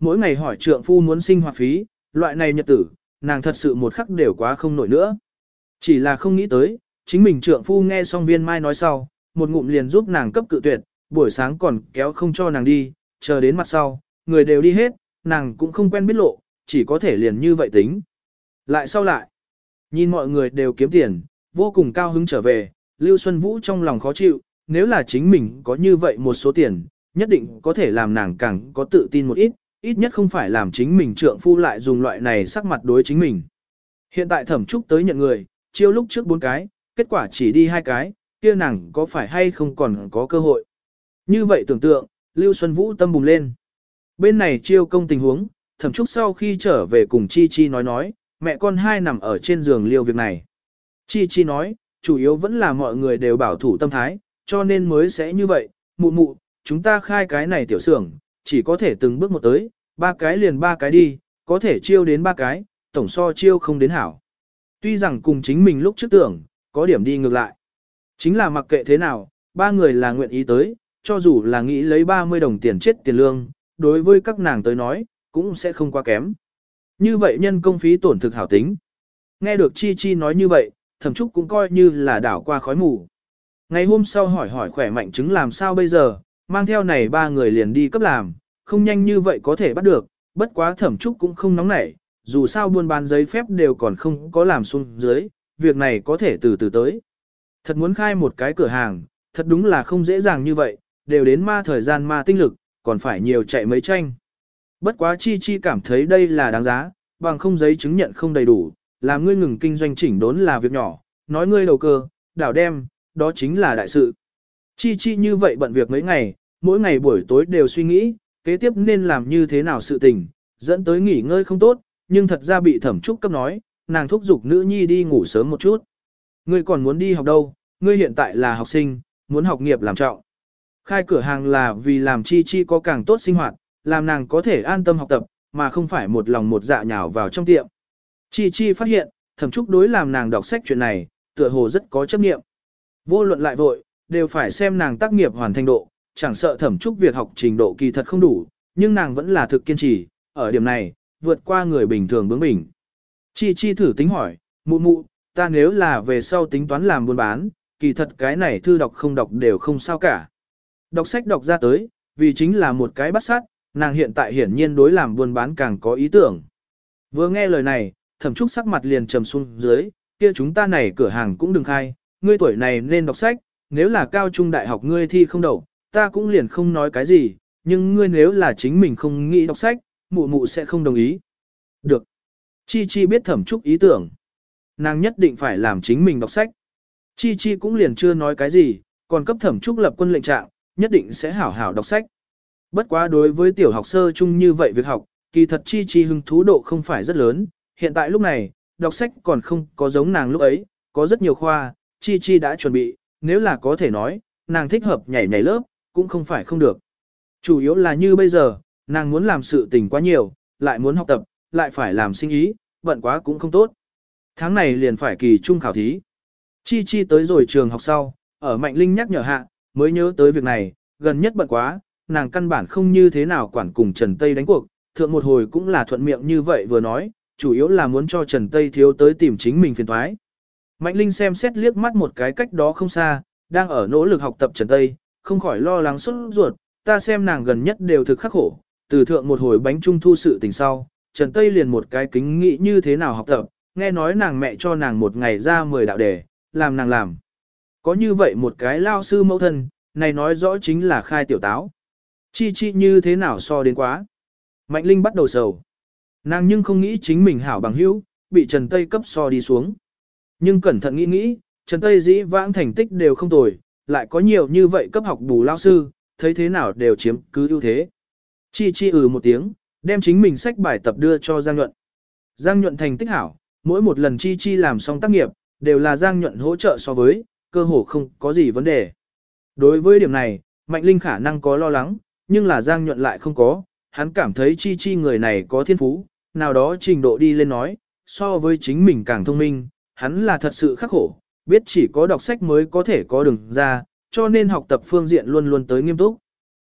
Mỗi ngày hỏi trượng phu muốn sinh hoạt phí, loại này nhật tử, nàng thật sự một khắc đều quá không nổi nữa. Chỉ là không nghĩ tới, chính mình trượng phu nghe xong viên mai nói sau, một ngụm liền giúp nàng cấp cự tuyệt, buổi sáng còn kéo không cho nàng đi, chờ đến mặt sau, người đều đi hết, nàng cũng không quen biết lộ, chỉ có thể liền như vậy tính. Lại sau lại, nhìn mọi người đều kiếm tiền, vô cùng cao hứng trở về, Lưu Xuân Vũ trong lòng khó chịu, nếu là chính mình có như vậy một số tiền, nhất định có thể làm nàng càng có tự tin một ít, ít nhất không phải làm chính mình trượng phu lại dùng loại này sắc mặt đối chính mình. Hiện tại thẩm trúc tới nhận người, chiêu lúc trước bốn cái, kết quả chỉ đi hai cái, kia nàng có phải hay không còn có cơ hội. Như vậy tưởng tượng, Lưu Xuân Vũ tâm bùng lên. Bên này chiêu công tình huống, thẩm trúc sau khi trở về cùng Chi Chi nói nói, mẹ con hai nằm ở trên giường liêu việc này. Chi Chi nói, chủ yếu vẫn là mọi người đều bảo thủ tâm thái, cho nên mới sẽ như vậy, mụ mụ, chúng ta khai cái này tiểu xưởng, chỉ có thể từng bước một tới, ba cái liền ba cái đi, có thể chiêu đến ba cái, tổng so chiêu không đến hảo. Tuy rằng cùng chính mình lúc trước tưởng, có điểm đi ngược lại. Chính là mặc kệ thế nào, ba người là nguyện ý tới, cho dù là nghĩ lấy 30 đồng tiền chết tiền lương, đối với các nàng tới nói, cũng sẽ không quá kém. Như vậy nhân công phí tổn thực hảo tính. Nghe được Chi Chi nói như vậy, thẩm trúc cũng coi như là đảo qua khói mù. Ngày hôm sau hỏi hỏi khỏe mạnh chứng làm sao bây giờ, mang theo này ba người liền đi cấp làm, không nhanh như vậy có thể bắt được, bất quá thẩm trúc cũng không nóng nảy, dù sao buôn bán giấy phép đều còn không có làm xuống dưới, việc này có thể từ từ tới. Thật muốn khai một cái cửa hàng, thật đúng là không dễ dàng như vậy, đều đến ma thời gian ma tinh lực, còn phải nhiều chạy mấy tranh. Bất quá chi chi cảm thấy đây là đáng giá, bằng không giấy chứng nhận không đầy đủ, làm ngươi ngừng kinh doanh chỉnh đốn là việc nhỏ, nói ngươi đầu cơ, đảo đem, đó chính là đại sự. Chi chi như vậy bận việc mấy ngày, mỗi ngày buổi tối đều suy nghĩ, kế tiếp nên làm như thế nào sự tình, dẫn tới nghỉ ngơi không tốt, nhưng thật ra bị thẩm trúc cấp nói, nàng thúc giục nữ nhi đi ngủ sớm một chút. Ngươi còn muốn đi học đâu, ngươi hiện tại là học sinh, muốn học nghiệp làm trọng. Khai cửa hàng là vì làm chi chi có càng tốt sinh hoạt, làm nàng có thể an tâm học tập, mà không phải một lòng một dạ nhào vào trong tiệm. Chi chi phát hiện, thẩm trúc đối làm nàng đọc sách chuyện này, tựa hồ rất có chấp nghiệm. Vô luận lại vội, đều phải xem nàng tác nghiệp hoàn thành độ, chẳng sợ thẩm trúc việc học trình độ kỳ thật không đủ, nhưng nàng vẫn là thực kiên trì, ở điểm này, vượt qua người bình thường bướng bỉnh. Chi chi thử tính hỏi, mụ mụ, ta nếu là về sau tính toán làm buôn bán, kỳ thật cái này thư đọc không đọc đều không sao cả. Đọc sách đọc ra tới, vì chính là một cái bắt sát, nàng hiện tại hiển nhiên đối làm buôn bán càng có ý tưởng. Vừa nghe lời này, thẩm trúc sắc mặt liền trầm xuống dưới, kia chúng ta này cửa hàng cũng đừng khai, ngươi tuổi này nên đọc sách, nếu là cao trung đại học ngươi thi không đậu, ta cũng liền không nói cái gì, nhưng ngươi nếu là chính mình không nghĩ đọc sách, mụ mụ sẽ không đồng ý. Được. Chi Chi biết thẩm trúc ý tưởng. Nàng nhất định phải làm chính mình đọc sách. Chi Chi cũng liền chưa nói cái gì, còn cấp thẩm trúc lập quân lệnh trạng, nhất định sẽ hảo hảo đọc sách. Bất quá đối với tiểu học sơ chung như vậy việc học, kỳ thật Chi Chi hứng thú độ không phải rất lớn, hiện tại lúc này, đọc sách còn không có giống nàng lúc ấy, có rất nhiều khoa, Chi Chi đã chuẩn bị, nếu là có thể nói, nàng thích hợp nhảy nhảy lớp, cũng không phải không được. Chủ yếu là như bây giờ, Nàng muốn làm sự tình quá nhiều, lại muốn học tập, lại phải làm sinh ý, bận quá cũng không tốt. Tháng này liền phải kỳ trung khảo thí. Chi Chi tới rồi trường học sau, ở Mạnh Linh nhắc nhở hạ, mới nhớ tới việc này, gần nhất bận quá, nàng căn bản không như thế nào quản cùng Trần Tây đánh cuộc, thượng một hồi cũng là thuận miệng như vậy vừa nói, chủ yếu là muốn cho Trần Tây thiếu tới tìm chính mình phiền thoái. Mạnh Linh xem xét liếc mắt một cái cách đó không xa, đang ở nỗ lực học tập Trần Tây, không khỏi lo lắng xuất ruột, ta xem nàng gần nhất đều thực khắc khổ, từ thượng một hồi bánh trung thu sự tình sau, Trần Tây liền một cái kính nghĩ như thế nào học tập, nghe nói nàng mẹ cho nàng một ngày ra 10 đạo đề, làm nàng làm. Có như vậy một cái lao sư mẫu thân, này nói rõ chính là khai tiểu táo. Chi chi như thế nào so đến quá. Mạnh Linh bắt đầu sầu. Nàng nhưng không nghĩ chính mình hảo bằng hữu, bị Trần Tây cấp so đi xuống. Nhưng cẩn thận nghĩ nghĩ, Trần Tây dĩ vãng thành tích đều không tồi, lại có nhiều như vậy cấp học bù lao sư, thấy thế nào đều chiếm cứ ưu thế. Chi chi ừ một tiếng, đem chính mình sách bài tập đưa cho Giang Nhuận. Giang Nhuận thành tích hảo, mỗi một lần chi chi làm xong tác nghiệp, đều là Giang Nhuận hỗ trợ so với, cơ hồ không có gì vấn đề. Đối với điểm này, Mạnh Linh khả năng có lo lắng, nhưng là Giang Nhuận lại không có, hắn cảm thấy chi chi người này có thiên phú, nào đó trình độ đi lên nói, so với chính mình càng thông minh, hắn là thật sự khắc khổ, biết chỉ có đọc sách mới có thể có đường ra, cho nên học tập phương diện luôn luôn tới nghiêm túc.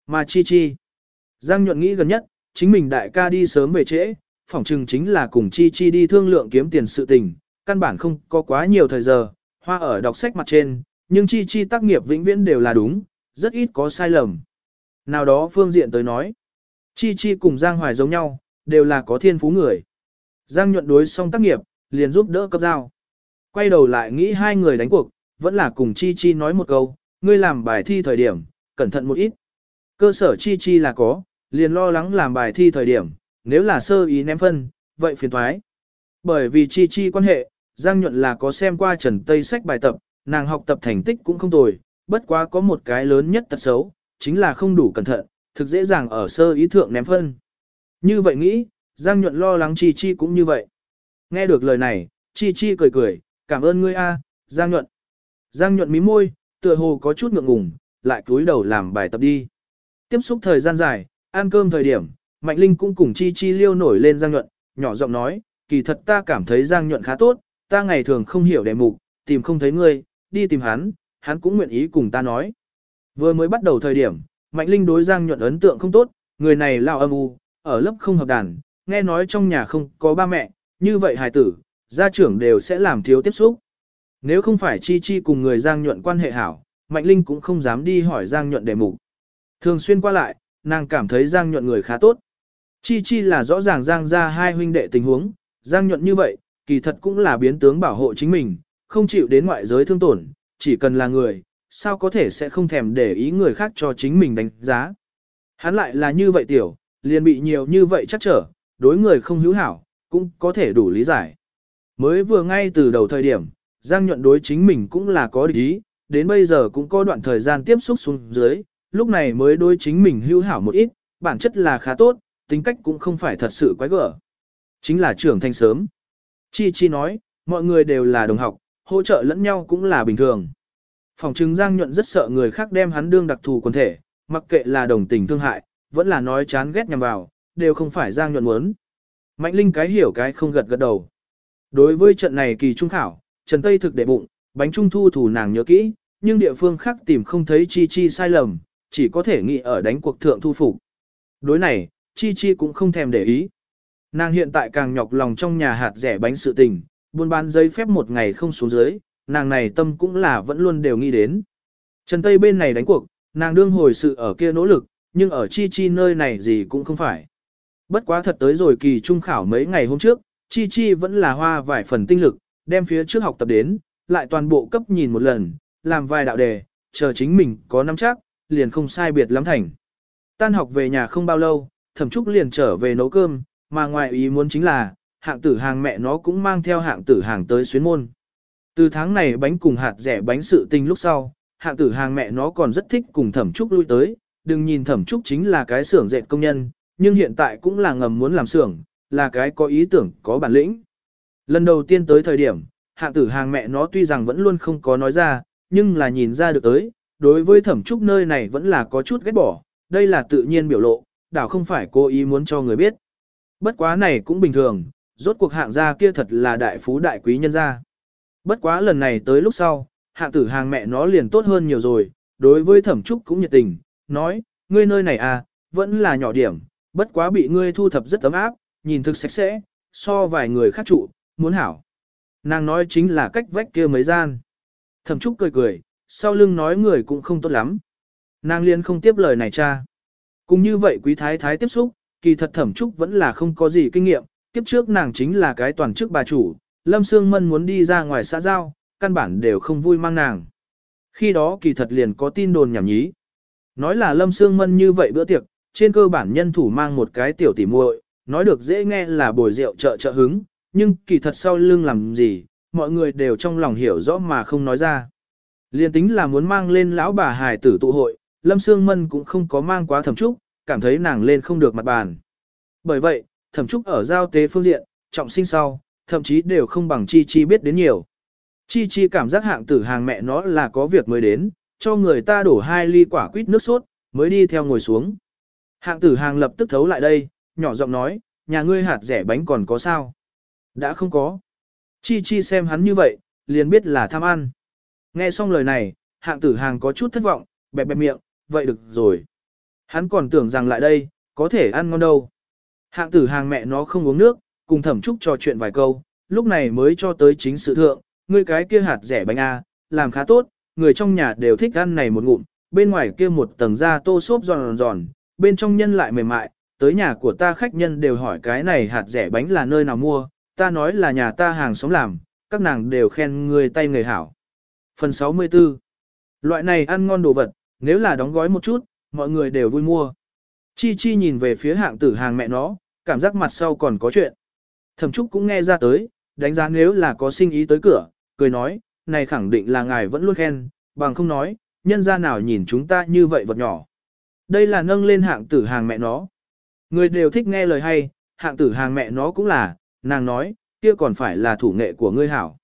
Mà chi chi, Giang Nhuận nghĩ gần nhất, chính mình đại ca đi sớm về trễ, phỏng chừng chính là cùng chi chi đi thương lượng kiếm tiền sự tình, căn bản không có quá nhiều thời giờ, hoa ở đọc sách mặt trên, nhưng chi chi tác nghiệp vĩnh viễn đều là đúng, rất ít có sai lầm. Nào đó phương diện tới nói, chi chi cùng Giang Hoài giống nhau, đều là có thiên phú người. Giang nhuận đối xong tác nghiệp, liền giúp đỡ cấp giao. Quay đầu lại nghĩ hai người đánh cuộc, vẫn là cùng chi chi nói một câu, ngươi làm bài thi thời điểm, cẩn thận một ít. Cơ sở chi chi là có, liền lo lắng làm bài thi thời điểm, nếu là sơ ý ném phân, vậy phiền thoái. Bởi vì chi chi quan hệ, Giang Nhuận là có xem qua Trần Tây sách bài tập, nàng học tập thành tích cũng không tồi, bất quá có một cái lớn nhất tật xấu, chính là không đủ cẩn thận, thực dễ dàng ở sơ ý thượng ném phân. Như vậy nghĩ, Giang Nhuận lo lắng Chi Chi cũng như vậy. Nghe được lời này, Chi Chi cười cười, cảm ơn ngươi a, Giang Nhuận. Giang Nhuận mí môi, tựa hồ có chút ngượng ngùng, lại cúi đầu làm bài tập đi. Tiếp xúc thời gian dài, ăn cơm thời điểm, Mạnh Linh cũng cùng Chi Chi liêu nổi lên Giang Nhuận, nhỏ giọng nói, kỳ thật ta cảm thấy Giang Nhuận khá tốt, ta ngày thường không hiểu đề mục, tìm không thấy ngươi, đi tìm hắn, hắn cũng nguyện ý cùng ta nói. Vừa mới bắt đầu thời điểm, Mạnh Linh đối Giang Nhuận ấn tượng không tốt, người này lao âm u, ở lớp không hợp đàn, nghe nói trong nhà không có ba mẹ, như vậy hài tử, gia trưởng đều sẽ làm thiếu tiếp xúc. Nếu không phải Chi Chi cùng người Giang Nhuận quan hệ hảo, Mạnh Linh cũng không dám đi hỏi Giang Nhuận đề mục. Thường xuyên qua lại, nàng cảm thấy Giang Nhuận người khá tốt. Chi Chi là rõ ràng Giang ra hai huynh đệ tình huống, Giang Nhuận như vậy, kỳ thật cũng là biến tướng bảo hộ chính mình, không chịu đến ngoại giới thương tổn, chỉ cần là người, sao có thể sẽ không thèm để ý người khác cho chính mình đánh giá. Hắn lại là như vậy tiểu, liền bị nhiều như vậy chắc trở, đối người không hữu hảo, cũng có thể đủ lý giải. Mới vừa ngay từ đầu thời điểm, Giang nhuận đối chính mình cũng là có địch ý, đến bây giờ cũng có đoạn thời gian tiếp xúc xuống dưới, lúc này mới đối chính mình hữu hảo một ít, bản chất là khá tốt, tính cách cũng không phải thật sự quái gở. Chính là trưởng thành sớm. Chi Chi nói, mọi người đều là đồng học, hỗ trợ lẫn nhau cũng là bình thường. Phòng chứng Giang Nhuận rất sợ người khác đem hắn đương đặc thù quần thể, mặc kệ là đồng tình thương hại, vẫn là nói chán ghét nhằm vào, đều không phải Giang Nhuận muốn. Mạnh Linh cái hiểu cái không gật gật đầu. Đối với trận này kỳ trung khảo, Trần Tây thực để bụng, bánh trung thu thủ nàng nhớ kỹ, nhưng địa phương khác tìm không thấy Chi Chi sai lầm, chỉ có thể nghĩ ở đánh cuộc thượng thu phục. Đối này, Chi Chi cũng không thèm để ý. Nàng hiện tại càng nhọc lòng trong nhà hạt rẻ bánh sự tình, buôn bán giấy phép một ngày không xuống dưới, nàng này tâm cũng là vẫn luôn đều nghĩ đến. Trần Tây bên này đánh cuộc, nàng đương hồi sự ở kia nỗ lực, nhưng ở Chi Chi nơi này gì cũng không phải. Bất quá thật tới rồi kỳ trung khảo mấy ngày hôm trước, Chi Chi vẫn là hoa vài phần tinh lực, đem phía trước học tập đến, lại toàn bộ cấp nhìn một lần, làm vài đạo đề, chờ chính mình có nắm chắc, liền không sai biệt lắm thành. Tan học về nhà không bao lâu, thẩm trúc liền trở về nấu cơm, mà ngoài ý muốn chính là, hạng tử hàng mẹ nó cũng mang theo hạng tử hàng tới xuyến môn. Từ tháng này bánh cùng hạt rẻ bánh sự tình lúc sau, hạng tử hàng mẹ nó còn rất thích cùng thẩm trúc lui tới, đừng nhìn thẩm trúc chính là cái xưởng dệt công nhân, nhưng hiện tại cũng là ngầm muốn làm xưởng, là cái có ý tưởng, có bản lĩnh. Lần đầu tiên tới thời điểm, hạng tử hàng mẹ nó tuy rằng vẫn luôn không có nói ra, nhưng là nhìn ra được tới, đối với thẩm trúc nơi này vẫn là có chút ghét bỏ, đây là tự nhiên biểu lộ, đảo không phải cố ý muốn cho người biết. Bất quá này cũng bình thường, rốt cuộc hạng gia kia thật là đại phú đại quý nhân gia. Bất quá lần này tới lúc sau, hạng tử hàng mẹ nó liền tốt hơn nhiều rồi, đối với thẩm trúc cũng nhiệt tình, nói, ngươi nơi này à, vẫn là nhỏ điểm, bất quá bị ngươi thu thập rất ấm áp, nhìn thực sạch sẽ, so vài người khác trụ, muốn hảo. Nàng nói chính là cách vách kia mấy gian. Thẩm trúc cười cười, sau lưng nói người cũng không tốt lắm. Nàng liền không tiếp lời này cha. Cũng như vậy quý thái thái tiếp xúc, kỳ thật thẩm trúc vẫn là không có gì kinh nghiệm, kiếp trước nàng chính là cái toàn chức bà chủ, Lâm Sương Mân muốn đi ra ngoài xã giao, căn bản đều không vui mang nàng. Khi đó kỳ thật liền có tin đồn nhảm nhí. Nói là Lâm Sương Mân như vậy bữa tiệc, trên cơ bản nhân thủ mang một cái tiểu tỉ muội, nói được dễ nghe là bồi rượu trợ trợ hứng, nhưng kỳ thật sau lưng làm gì, mọi người đều trong lòng hiểu rõ mà không nói ra. Liên tính là muốn mang lên lão bà hài tử tụ hội, Lâm Sương Mân cũng không có mang quá thẩm trúc, cảm thấy nàng lên không được mặt bàn. Bởi vậy, thẩm trúc ở giao tế phương diện, trọng sinh sau, thậm chí đều không bằng Chi Chi biết đến nhiều. Chi Chi cảm giác hạng tử hàng mẹ nó là có việc mới đến, cho người ta đổ hai ly quả quýt nước sốt, mới đi theo ngồi xuống. Hạng tử hàng lập tức thấu lại đây, nhỏ giọng nói, nhà ngươi hạt rẻ bánh còn có sao? Đã không có. Chi Chi xem hắn như vậy, liền biết là tham ăn. Nghe xong lời này, hạng tử hàng có chút thất vọng, bẹp bẹp miệng, vậy được rồi. Hắn còn tưởng rằng lại đây, có thể ăn ngon đâu. Hạng tử hàng mẹ nó không uống nước, cùng thẩm trúc trò chuyện vài câu, lúc này mới cho tới chính sự thượng, ngươi cái kia hạt rẻ bánh A, làm khá tốt, người trong nhà đều thích ăn này một ngụm, bên ngoài kia một tầng da tô xốp giòn giòn, bên trong nhân lại mềm mại, tới nhà của ta khách nhân đều hỏi cái này hạt rẻ bánh là nơi nào mua, ta nói là nhà ta hàng xóm làm, các nàng đều khen người tay người hảo. Phần 64 Loại này ăn ngon đồ vật, nếu là đóng gói một chút, mọi người đều vui mua. Chi Chi nhìn về phía hạng tử hàng mẹ nó, cảm giác mặt sau còn có chuyện. Thẩm Trúc cũng nghe ra tới, đánh giá nếu là có sinh ý tới cửa, cười nói, này khẳng định là ngài vẫn luôn khen, bằng không nói, nhân ra nào nhìn chúng ta như vậy vật nhỏ. Đây là nâng lên hạng tử hàng mẹ nó. Người đều thích nghe lời hay, hạng tử hàng mẹ nó cũng là, nàng nói, kia còn phải là thủ nghệ của ngươi hảo.